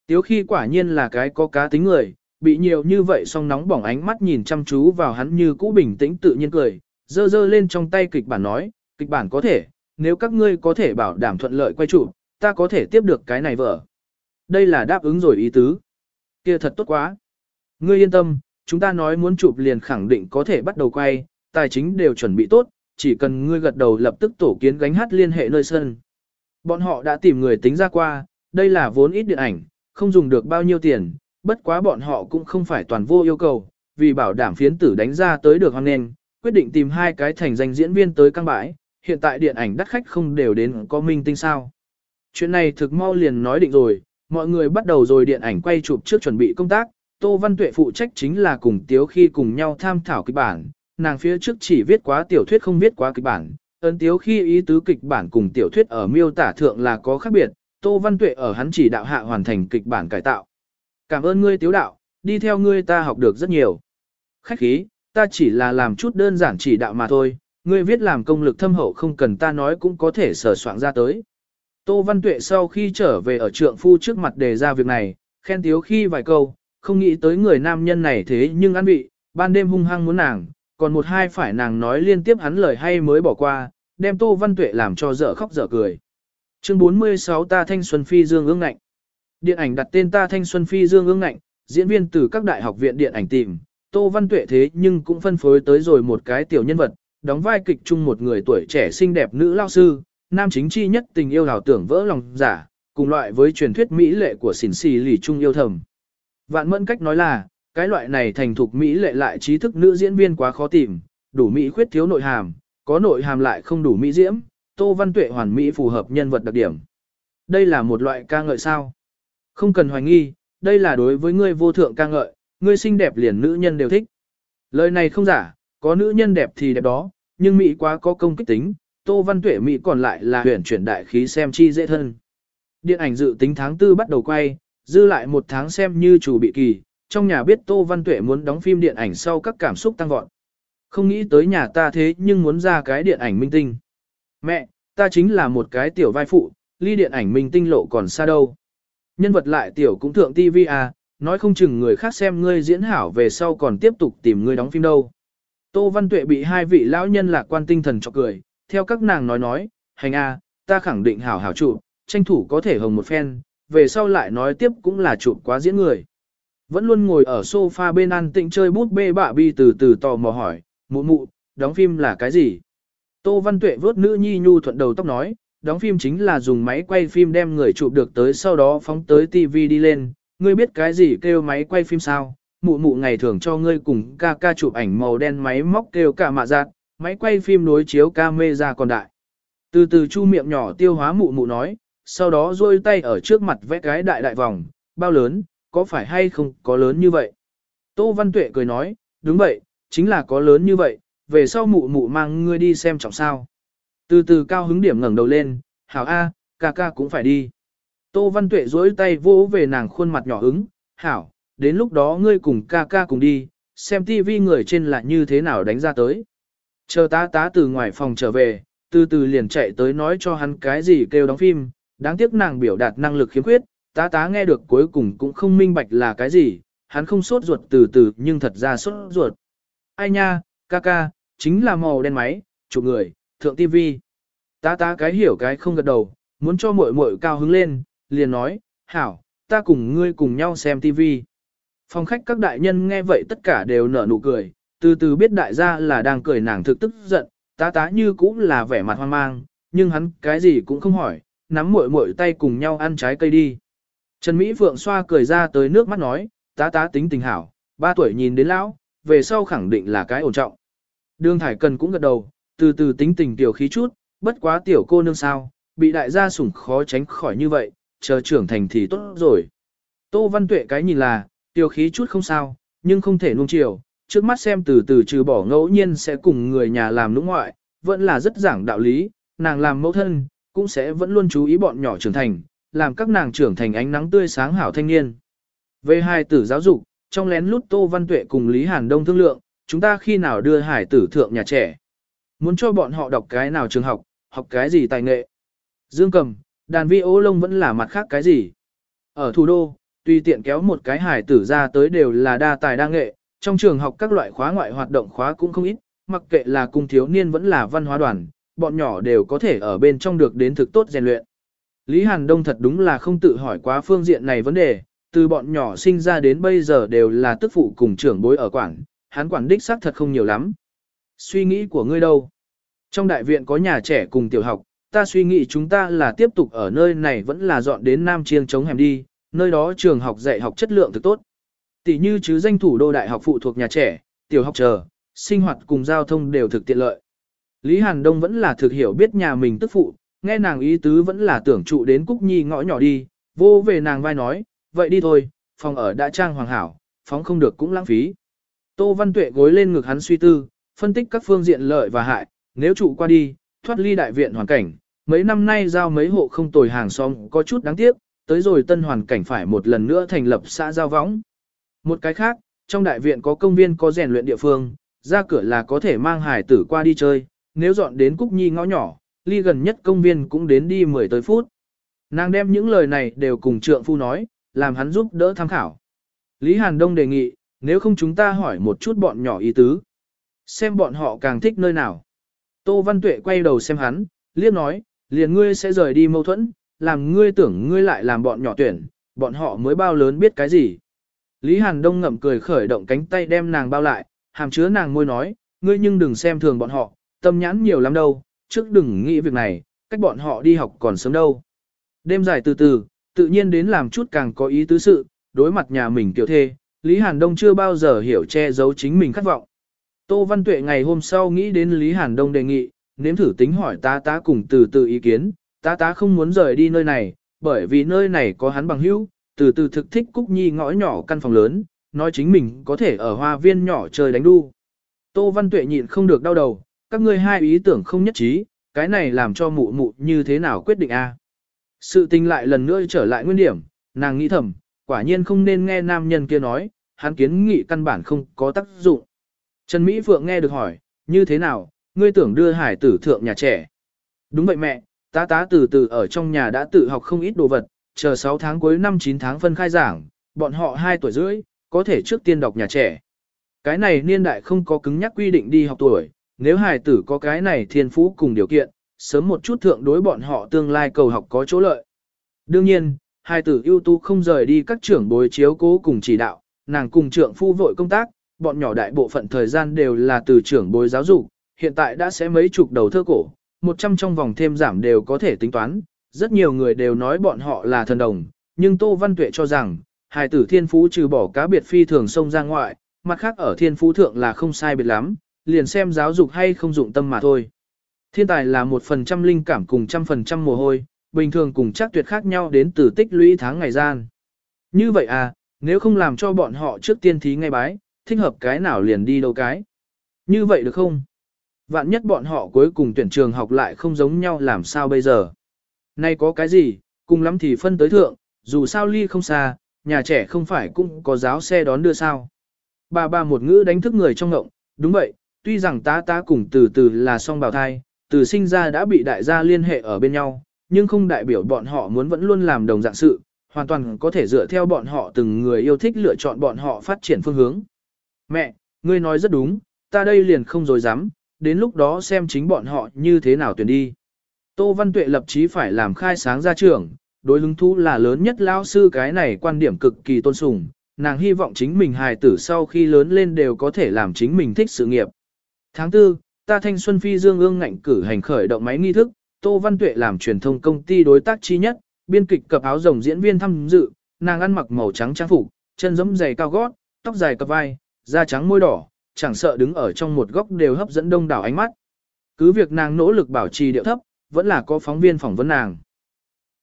Tiếu khi quả nhiên là cái có cá tính người, bị nhiều như vậy song nóng bỏng ánh mắt nhìn chăm chú vào hắn như cũ bình tĩnh tự nhiên cười, dơ dơ lên trong tay kịch bản nói, kịch bản có thể, nếu các ngươi có thể bảo đảm thuận lợi quay chủ, ta có thể tiếp được cái này vợ. Đây là đáp ứng rồi ý tứ. kia thật tốt quá. Ngươi yên tâm, chúng ta nói muốn chụp liền khẳng định có thể bắt đầu quay, tài chính đều chuẩn bị tốt, chỉ cần ngươi gật đầu lập tức tổ kiến gánh hát liên hệ nơi sân. Bọn họ đã tìm người tính ra qua, đây là vốn ít điện ảnh, không dùng được bao nhiêu tiền, bất quá bọn họ cũng không phải toàn vô yêu cầu, vì bảo đảm phiến tử đánh ra tới được hoang nền, quyết định tìm hai cái thành danh diễn viên tới căng bãi, hiện tại điện ảnh đắt khách không đều đến có minh tinh sao. Chuyện này thực mau liền nói định rồi, mọi người bắt đầu rồi điện ảnh quay chụp trước chuẩn bị công tác, Tô Văn Tuệ phụ trách chính là cùng Tiếu khi cùng nhau tham thảo kịch bản, nàng phía trước chỉ viết quá tiểu thuyết không viết quá kịch bản, ấn Tiếu khi ý tứ kịch bản cùng tiểu thuyết ở miêu tả thượng là có khác biệt, Tô Văn Tuệ ở hắn chỉ đạo hạ hoàn thành kịch bản cải tạo. Cảm ơn ngươi Tiếu đạo, đi theo ngươi ta học được rất nhiều. Khách khí, ta chỉ là làm chút đơn giản chỉ đạo mà thôi, ngươi viết làm công lực thâm hậu không cần ta nói cũng có thể sở soạn ra tới. Tô Văn Tuệ sau khi trở về ở trượng phu trước mặt đề ra việc này, khen thiếu khi vài câu, không nghĩ tới người nam nhân này thế nhưng ăn bị, ban đêm hung hăng muốn nàng, còn một hai phải nàng nói liên tiếp hắn lời hay mới bỏ qua, đem Tô Văn Tuệ làm cho dở khóc dở cười. Chương 46 ta Thanh Xuân Phi Dương ương ngạnh. Điện ảnh đặt tên ta Thanh Xuân Phi Dương ương ngạnh, diễn viên từ các đại học viện điện ảnh tìm, Tô Văn Tuệ thế nhưng cũng phân phối tới rồi một cái tiểu nhân vật, đóng vai kịch chung một người tuổi trẻ xinh đẹp nữ lao sư, nam chính chi nhất tình yêu hào tưởng vỡ lòng giả, cùng loại với truyền thuyết mỹ lệ của xỉn xì lì trung yêu thầm. Vạn mẫn cách nói là, cái loại này thành thục mỹ lệ lại trí thức nữ diễn viên quá khó tìm, đủ mỹ khuyết thiếu nội hàm, có nội hàm lại không đủ mỹ diễm, Tô Văn Tuệ hoàn mỹ phù hợp nhân vật đặc điểm. Đây là một loại ca ngợi sao? Không cần hoài nghi, đây là đối với ngươi vô thượng ca ngợi, ngươi xinh đẹp liền nữ nhân đều thích. Lời này không giả, có nữ nhân đẹp thì đẹp đó, nhưng mỹ quá có công kích tính, Tô Văn Tuệ mỹ còn lại là huyền chuyển đại khí xem chi dễ thân. Điện ảnh dự tính tháng 4 bắt đầu quay, dư lại một tháng xem như chủ bị kỳ, trong nhà biết Tô Văn Tuệ muốn đóng phim điện ảnh sau các cảm xúc tăng vọt. Không nghĩ tới nhà ta thế nhưng muốn ra cái điện ảnh minh tinh. Mẹ, ta chính là một cái tiểu vai phụ, ly điện ảnh minh tinh lộ còn xa đâu. Nhân vật lại tiểu cũng thượng TV à, nói không chừng người khác xem ngươi diễn hảo về sau còn tiếp tục tìm ngươi đóng phim đâu. Tô Văn Tuệ bị hai vị lão nhân lạc quan tinh thần cho cười, theo các nàng nói nói, hành a, à, ta khẳng định hảo hảo trụ, tranh thủ có thể hồng một phen, về sau lại nói tiếp cũng là chụp quá diễn người. Vẫn luôn ngồi ở sofa bên ăn tịnh chơi bút bê bạ bi từ từ tò mò hỏi, mụ mụ, đóng phim là cái gì? Tô Văn Tuệ vớt nữ nhi nhu thuận đầu tóc nói, đóng phim chính là dùng máy quay phim đem người chụp được tới sau đó phóng tới TV đi lên, ngươi biết cái gì kêu máy quay phim sao? Mụ mụ ngày thường cho ngươi cùng ca ca chụp ảnh màu đen máy móc kêu cả mạ giác, máy quay phim đối chiếu camera còn đại. Từ từ chu miệng nhỏ tiêu hóa mụ mụ nói, sau đó rôi tay ở trước mặt vẽ cái đại đại vòng, bao lớn, có phải hay không có lớn như vậy? Tô Văn Tuệ cười nói, đúng vậy, chính là có lớn như vậy, về sau mụ mụ mang ngươi đi xem trọng sao. Từ từ cao hứng điểm ngẩng đầu lên, hảo A, ca ca cũng phải đi. Tô Văn Tuệ duỗi tay vỗ về nàng khuôn mặt nhỏ ứng, hảo, đến lúc đó ngươi cùng ca ca cùng đi, xem tivi người trên là như thế nào đánh ra tới. Chờ tá tá từ ngoài phòng trở về, từ từ liền chạy tới nói cho hắn cái gì kêu đóng phim, đáng tiếc nàng biểu đạt năng lực khiếm khuyết, tá tá nghe được cuối cùng cũng không minh bạch là cái gì, hắn không sốt ruột từ từ nhưng thật ra sốt ruột. Ai nha, ca ca, chính là màu đen máy, chụp người, thượng tivi. Tá tá cái hiểu cái không gật đầu, muốn cho muội muội cao hứng lên, liền nói, hảo, ta cùng ngươi cùng nhau xem tivi. Phòng khách các đại nhân nghe vậy tất cả đều nở nụ cười, từ từ biết đại gia là đang cười nàng thực tức giận, tá tá như cũng là vẻ mặt hoang mang, nhưng hắn cái gì cũng không hỏi, nắm muội muội tay cùng nhau ăn trái cây đi. Trần Mỹ Phượng xoa cười ra tới nước mắt nói, tá tá tính tình hảo, ba tuổi nhìn đến lão, về sau khẳng định là cái ổn trọng. Đường Thải Cần cũng gật đầu, từ từ tính tình tiểu khí chút, bất quá tiểu cô nương sao, bị đại gia sủng khó tránh khỏi như vậy, chờ trưởng thành thì tốt rồi. Tô Văn Tuệ cái nhìn là, tiểu khí chút không sao, nhưng không thể nuông chiều, trước mắt xem từ từ trừ bỏ ngẫu nhiên sẽ cùng người nhà làm nũng ngoại, vẫn là rất giảng đạo lý, nàng làm mẫu thân, cũng sẽ vẫn luôn chú ý bọn nhỏ trưởng thành, làm các nàng trưởng thành ánh nắng tươi sáng hảo thanh niên. Về hai tử giáo dục, trong lén lút Tô Văn Tuệ cùng Lý Hàn Đông thương lượng, chúng ta khi nào đưa hải tử thượng nhà trẻ. Muốn cho bọn họ đọc cái nào trường học, học cái gì tài nghệ. Dương cầm, đàn vi ô lông vẫn là mặt khác cái gì. Ở thủ đô, tùy tiện kéo một cái hải tử ra tới đều là đa tài đa nghệ, trong trường học các loại khóa ngoại hoạt động khóa cũng không ít, mặc kệ là cung thiếu niên vẫn là văn hóa đoàn, bọn nhỏ đều có thể ở bên trong được đến thực tốt rèn luyện. Lý Hàn Đông thật đúng là không tự hỏi quá phương diện này vấn đề, từ bọn nhỏ sinh ra đến bây giờ đều là tức phụ cùng trưởng bối ở quản, hắn quản đích xác thật không nhiều lắm. Suy nghĩ của ngươi đâu? Trong đại viện có nhà trẻ cùng tiểu học, ta suy nghĩ chúng ta là tiếp tục ở nơi này vẫn là dọn đến Nam Chiêng chống hẻm đi, nơi đó trường học dạy học chất lượng thực tốt. Tỷ như chứ danh thủ đô đại học phụ thuộc nhà trẻ, tiểu học chờ, sinh hoạt cùng giao thông đều thực tiện lợi. Lý Hàn Đông vẫn là thực hiểu biết nhà mình tức phụ, nghe nàng ý tứ vẫn là tưởng trụ đến Cúc Nhi ngõ nhỏ đi, vô về nàng vai nói, vậy đi thôi, phòng ở đã trang hoàng hảo, phóng không được cũng lãng phí. Tô Văn Tuệ gối lên ngực hắn suy tư, phân tích các phương diện lợi và hại, nếu trụ qua đi, thoát ly đại viện hoàn cảnh, mấy năm nay giao mấy hộ không tồi hàng xóm có chút đáng tiếc, tới rồi tân hoàn cảnh phải một lần nữa thành lập xã giao võng. Một cái khác, trong đại viện có công viên có rèn luyện địa phương, ra cửa là có thể mang hải tử qua đi chơi, nếu dọn đến Cúc Nhi ngõ nhỏ, ly gần nhất công viên cũng đến đi 10 tới phút. Nàng đem những lời này đều cùng trượng phu nói, làm hắn giúp đỡ tham khảo. Lý Hàn Đông đề nghị, nếu không chúng ta hỏi một chút bọn nhỏ ý tứ. Xem bọn họ càng thích nơi nào. Tô Văn Tuệ quay đầu xem hắn, liếc nói, liền ngươi sẽ rời đi mâu thuẫn, làm ngươi tưởng ngươi lại làm bọn nhỏ tuyển, bọn họ mới bao lớn biết cái gì. Lý Hàn Đông ngậm cười khởi động cánh tay đem nàng bao lại, hàm chứa nàng môi nói, ngươi nhưng đừng xem thường bọn họ, tâm nhãn nhiều lắm đâu, trước đừng nghĩ việc này, cách bọn họ đi học còn sớm đâu. Đêm dài từ từ, tự nhiên đến làm chút càng có ý tứ sự, đối mặt nhà mình tiểu thê, Lý Hàn Đông chưa bao giờ hiểu che giấu chính mình khát vọng. Tô Văn Tuệ ngày hôm sau nghĩ đến Lý Hàn Đông đề nghị, nếm thử tính hỏi tá tá cùng từ từ ý kiến, tá tá không muốn rời đi nơi này, bởi vì nơi này có hắn bằng hữu, từ từ thực thích Cúc Nhi ngõ nhỏ căn phòng lớn, nói chính mình có thể ở hoa viên nhỏ chơi đánh đu. Tô Văn Tuệ nhịn không được đau đầu, các ngươi hai ý tưởng không nhất trí, cái này làm cho mụ mụ như thế nào quyết định a? Sự tình lại lần nữa trở lại nguyên điểm, nàng nghĩ thầm, quả nhiên không nên nghe nam nhân kia nói, hắn kiến nghị căn bản không có tác dụng. Trần Mỹ Phượng nghe được hỏi, như thế nào, ngươi tưởng đưa hải tử thượng nhà trẻ. Đúng vậy mẹ, tá tá từ từ ở trong nhà đã tự học không ít đồ vật, chờ 6 tháng cuối năm 9 tháng phân khai giảng, bọn họ 2 tuổi rưỡi, có thể trước tiên đọc nhà trẻ. Cái này niên đại không có cứng nhắc quy định đi học tuổi, nếu hài tử có cái này thiên phú cùng điều kiện, sớm một chút thượng đối bọn họ tương lai cầu học có chỗ lợi. Đương nhiên, hài tử ưu tú không rời đi các trưởng bối chiếu cố cùng chỉ đạo, nàng cùng trưởng phu vội công tác, bọn nhỏ đại bộ phận thời gian đều là từ trưởng bối giáo dục, hiện tại đã sẽ mấy chục đầu thơ cổ, 100 trong vòng thêm giảm đều có thể tính toán, rất nhiều người đều nói bọn họ là thần đồng, nhưng Tô Văn Tuệ cho rằng, hài tử thiên phú trừ bỏ cá biệt phi thường sông ra ngoại, mặt khác ở thiên phú thượng là không sai biệt lắm, liền xem giáo dục hay không dụng tâm mà thôi. Thiên tài là một phần trăm linh cảm cùng trăm phần trăm mồ hôi, bình thường cùng chắc tuyệt khác nhau đến từ tích lũy tháng ngày gian. Như vậy à, nếu không làm cho bọn họ trước tiên thí ngay bái, thích hợp cái nào liền đi đâu cái. Như vậy được không? Vạn nhất bọn họ cuối cùng tuyển trường học lại không giống nhau làm sao bây giờ. Nay có cái gì, cùng lắm thì phân tới thượng, dù sao ly không xa, nhà trẻ không phải cũng có giáo xe đón đưa sao. Bà bà một ngữ đánh thức người trong ngộng, đúng vậy, tuy rằng tá tá cùng từ từ là song bào thai, từ sinh ra đã bị đại gia liên hệ ở bên nhau, nhưng không đại biểu bọn họ muốn vẫn luôn làm đồng dạng sự, hoàn toàn có thể dựa theo bọn họ từng người yêu thích lựa chọn bọn họ phát triển phương hướng. Mẹ, ngươi nói rất đúng, ta đây liền không dối dám, đến lúc đó xem chính bọn họ như thế nào tuyển đi. Tô Văn Tuệ lập chí phải làm khai sáng ra trường, đối hứng thú là lớn nhất lão sư cái này quan điểm cực kỳ tôn sùng, nàng hy vọng chính mình hài tử sau khi lớn lên đều có thể làm chính mình thích sự nghiệp. Tháng 4, ta thanh xuân phi dương ương ngạnh cử hành khởi động máy nghi thức, Tô Văn Tuệ làm truyền thông công ty đối tác chi nhất, biên kịch cập áo rồng diễn viên tham dự, nàng ăn mặc màu trắng trang phục, chân giẫm giày cao gót, tóc dài cặp vai, da trắng môi đỏ, chẳng sợ đứng ở trong một góc đều hấp dẫn đông đảo ánh mắt. Cứ việc nàng nỗ lực bảo trì điệu thấp, vẫn là có phóng viên phỏng vấn nàng.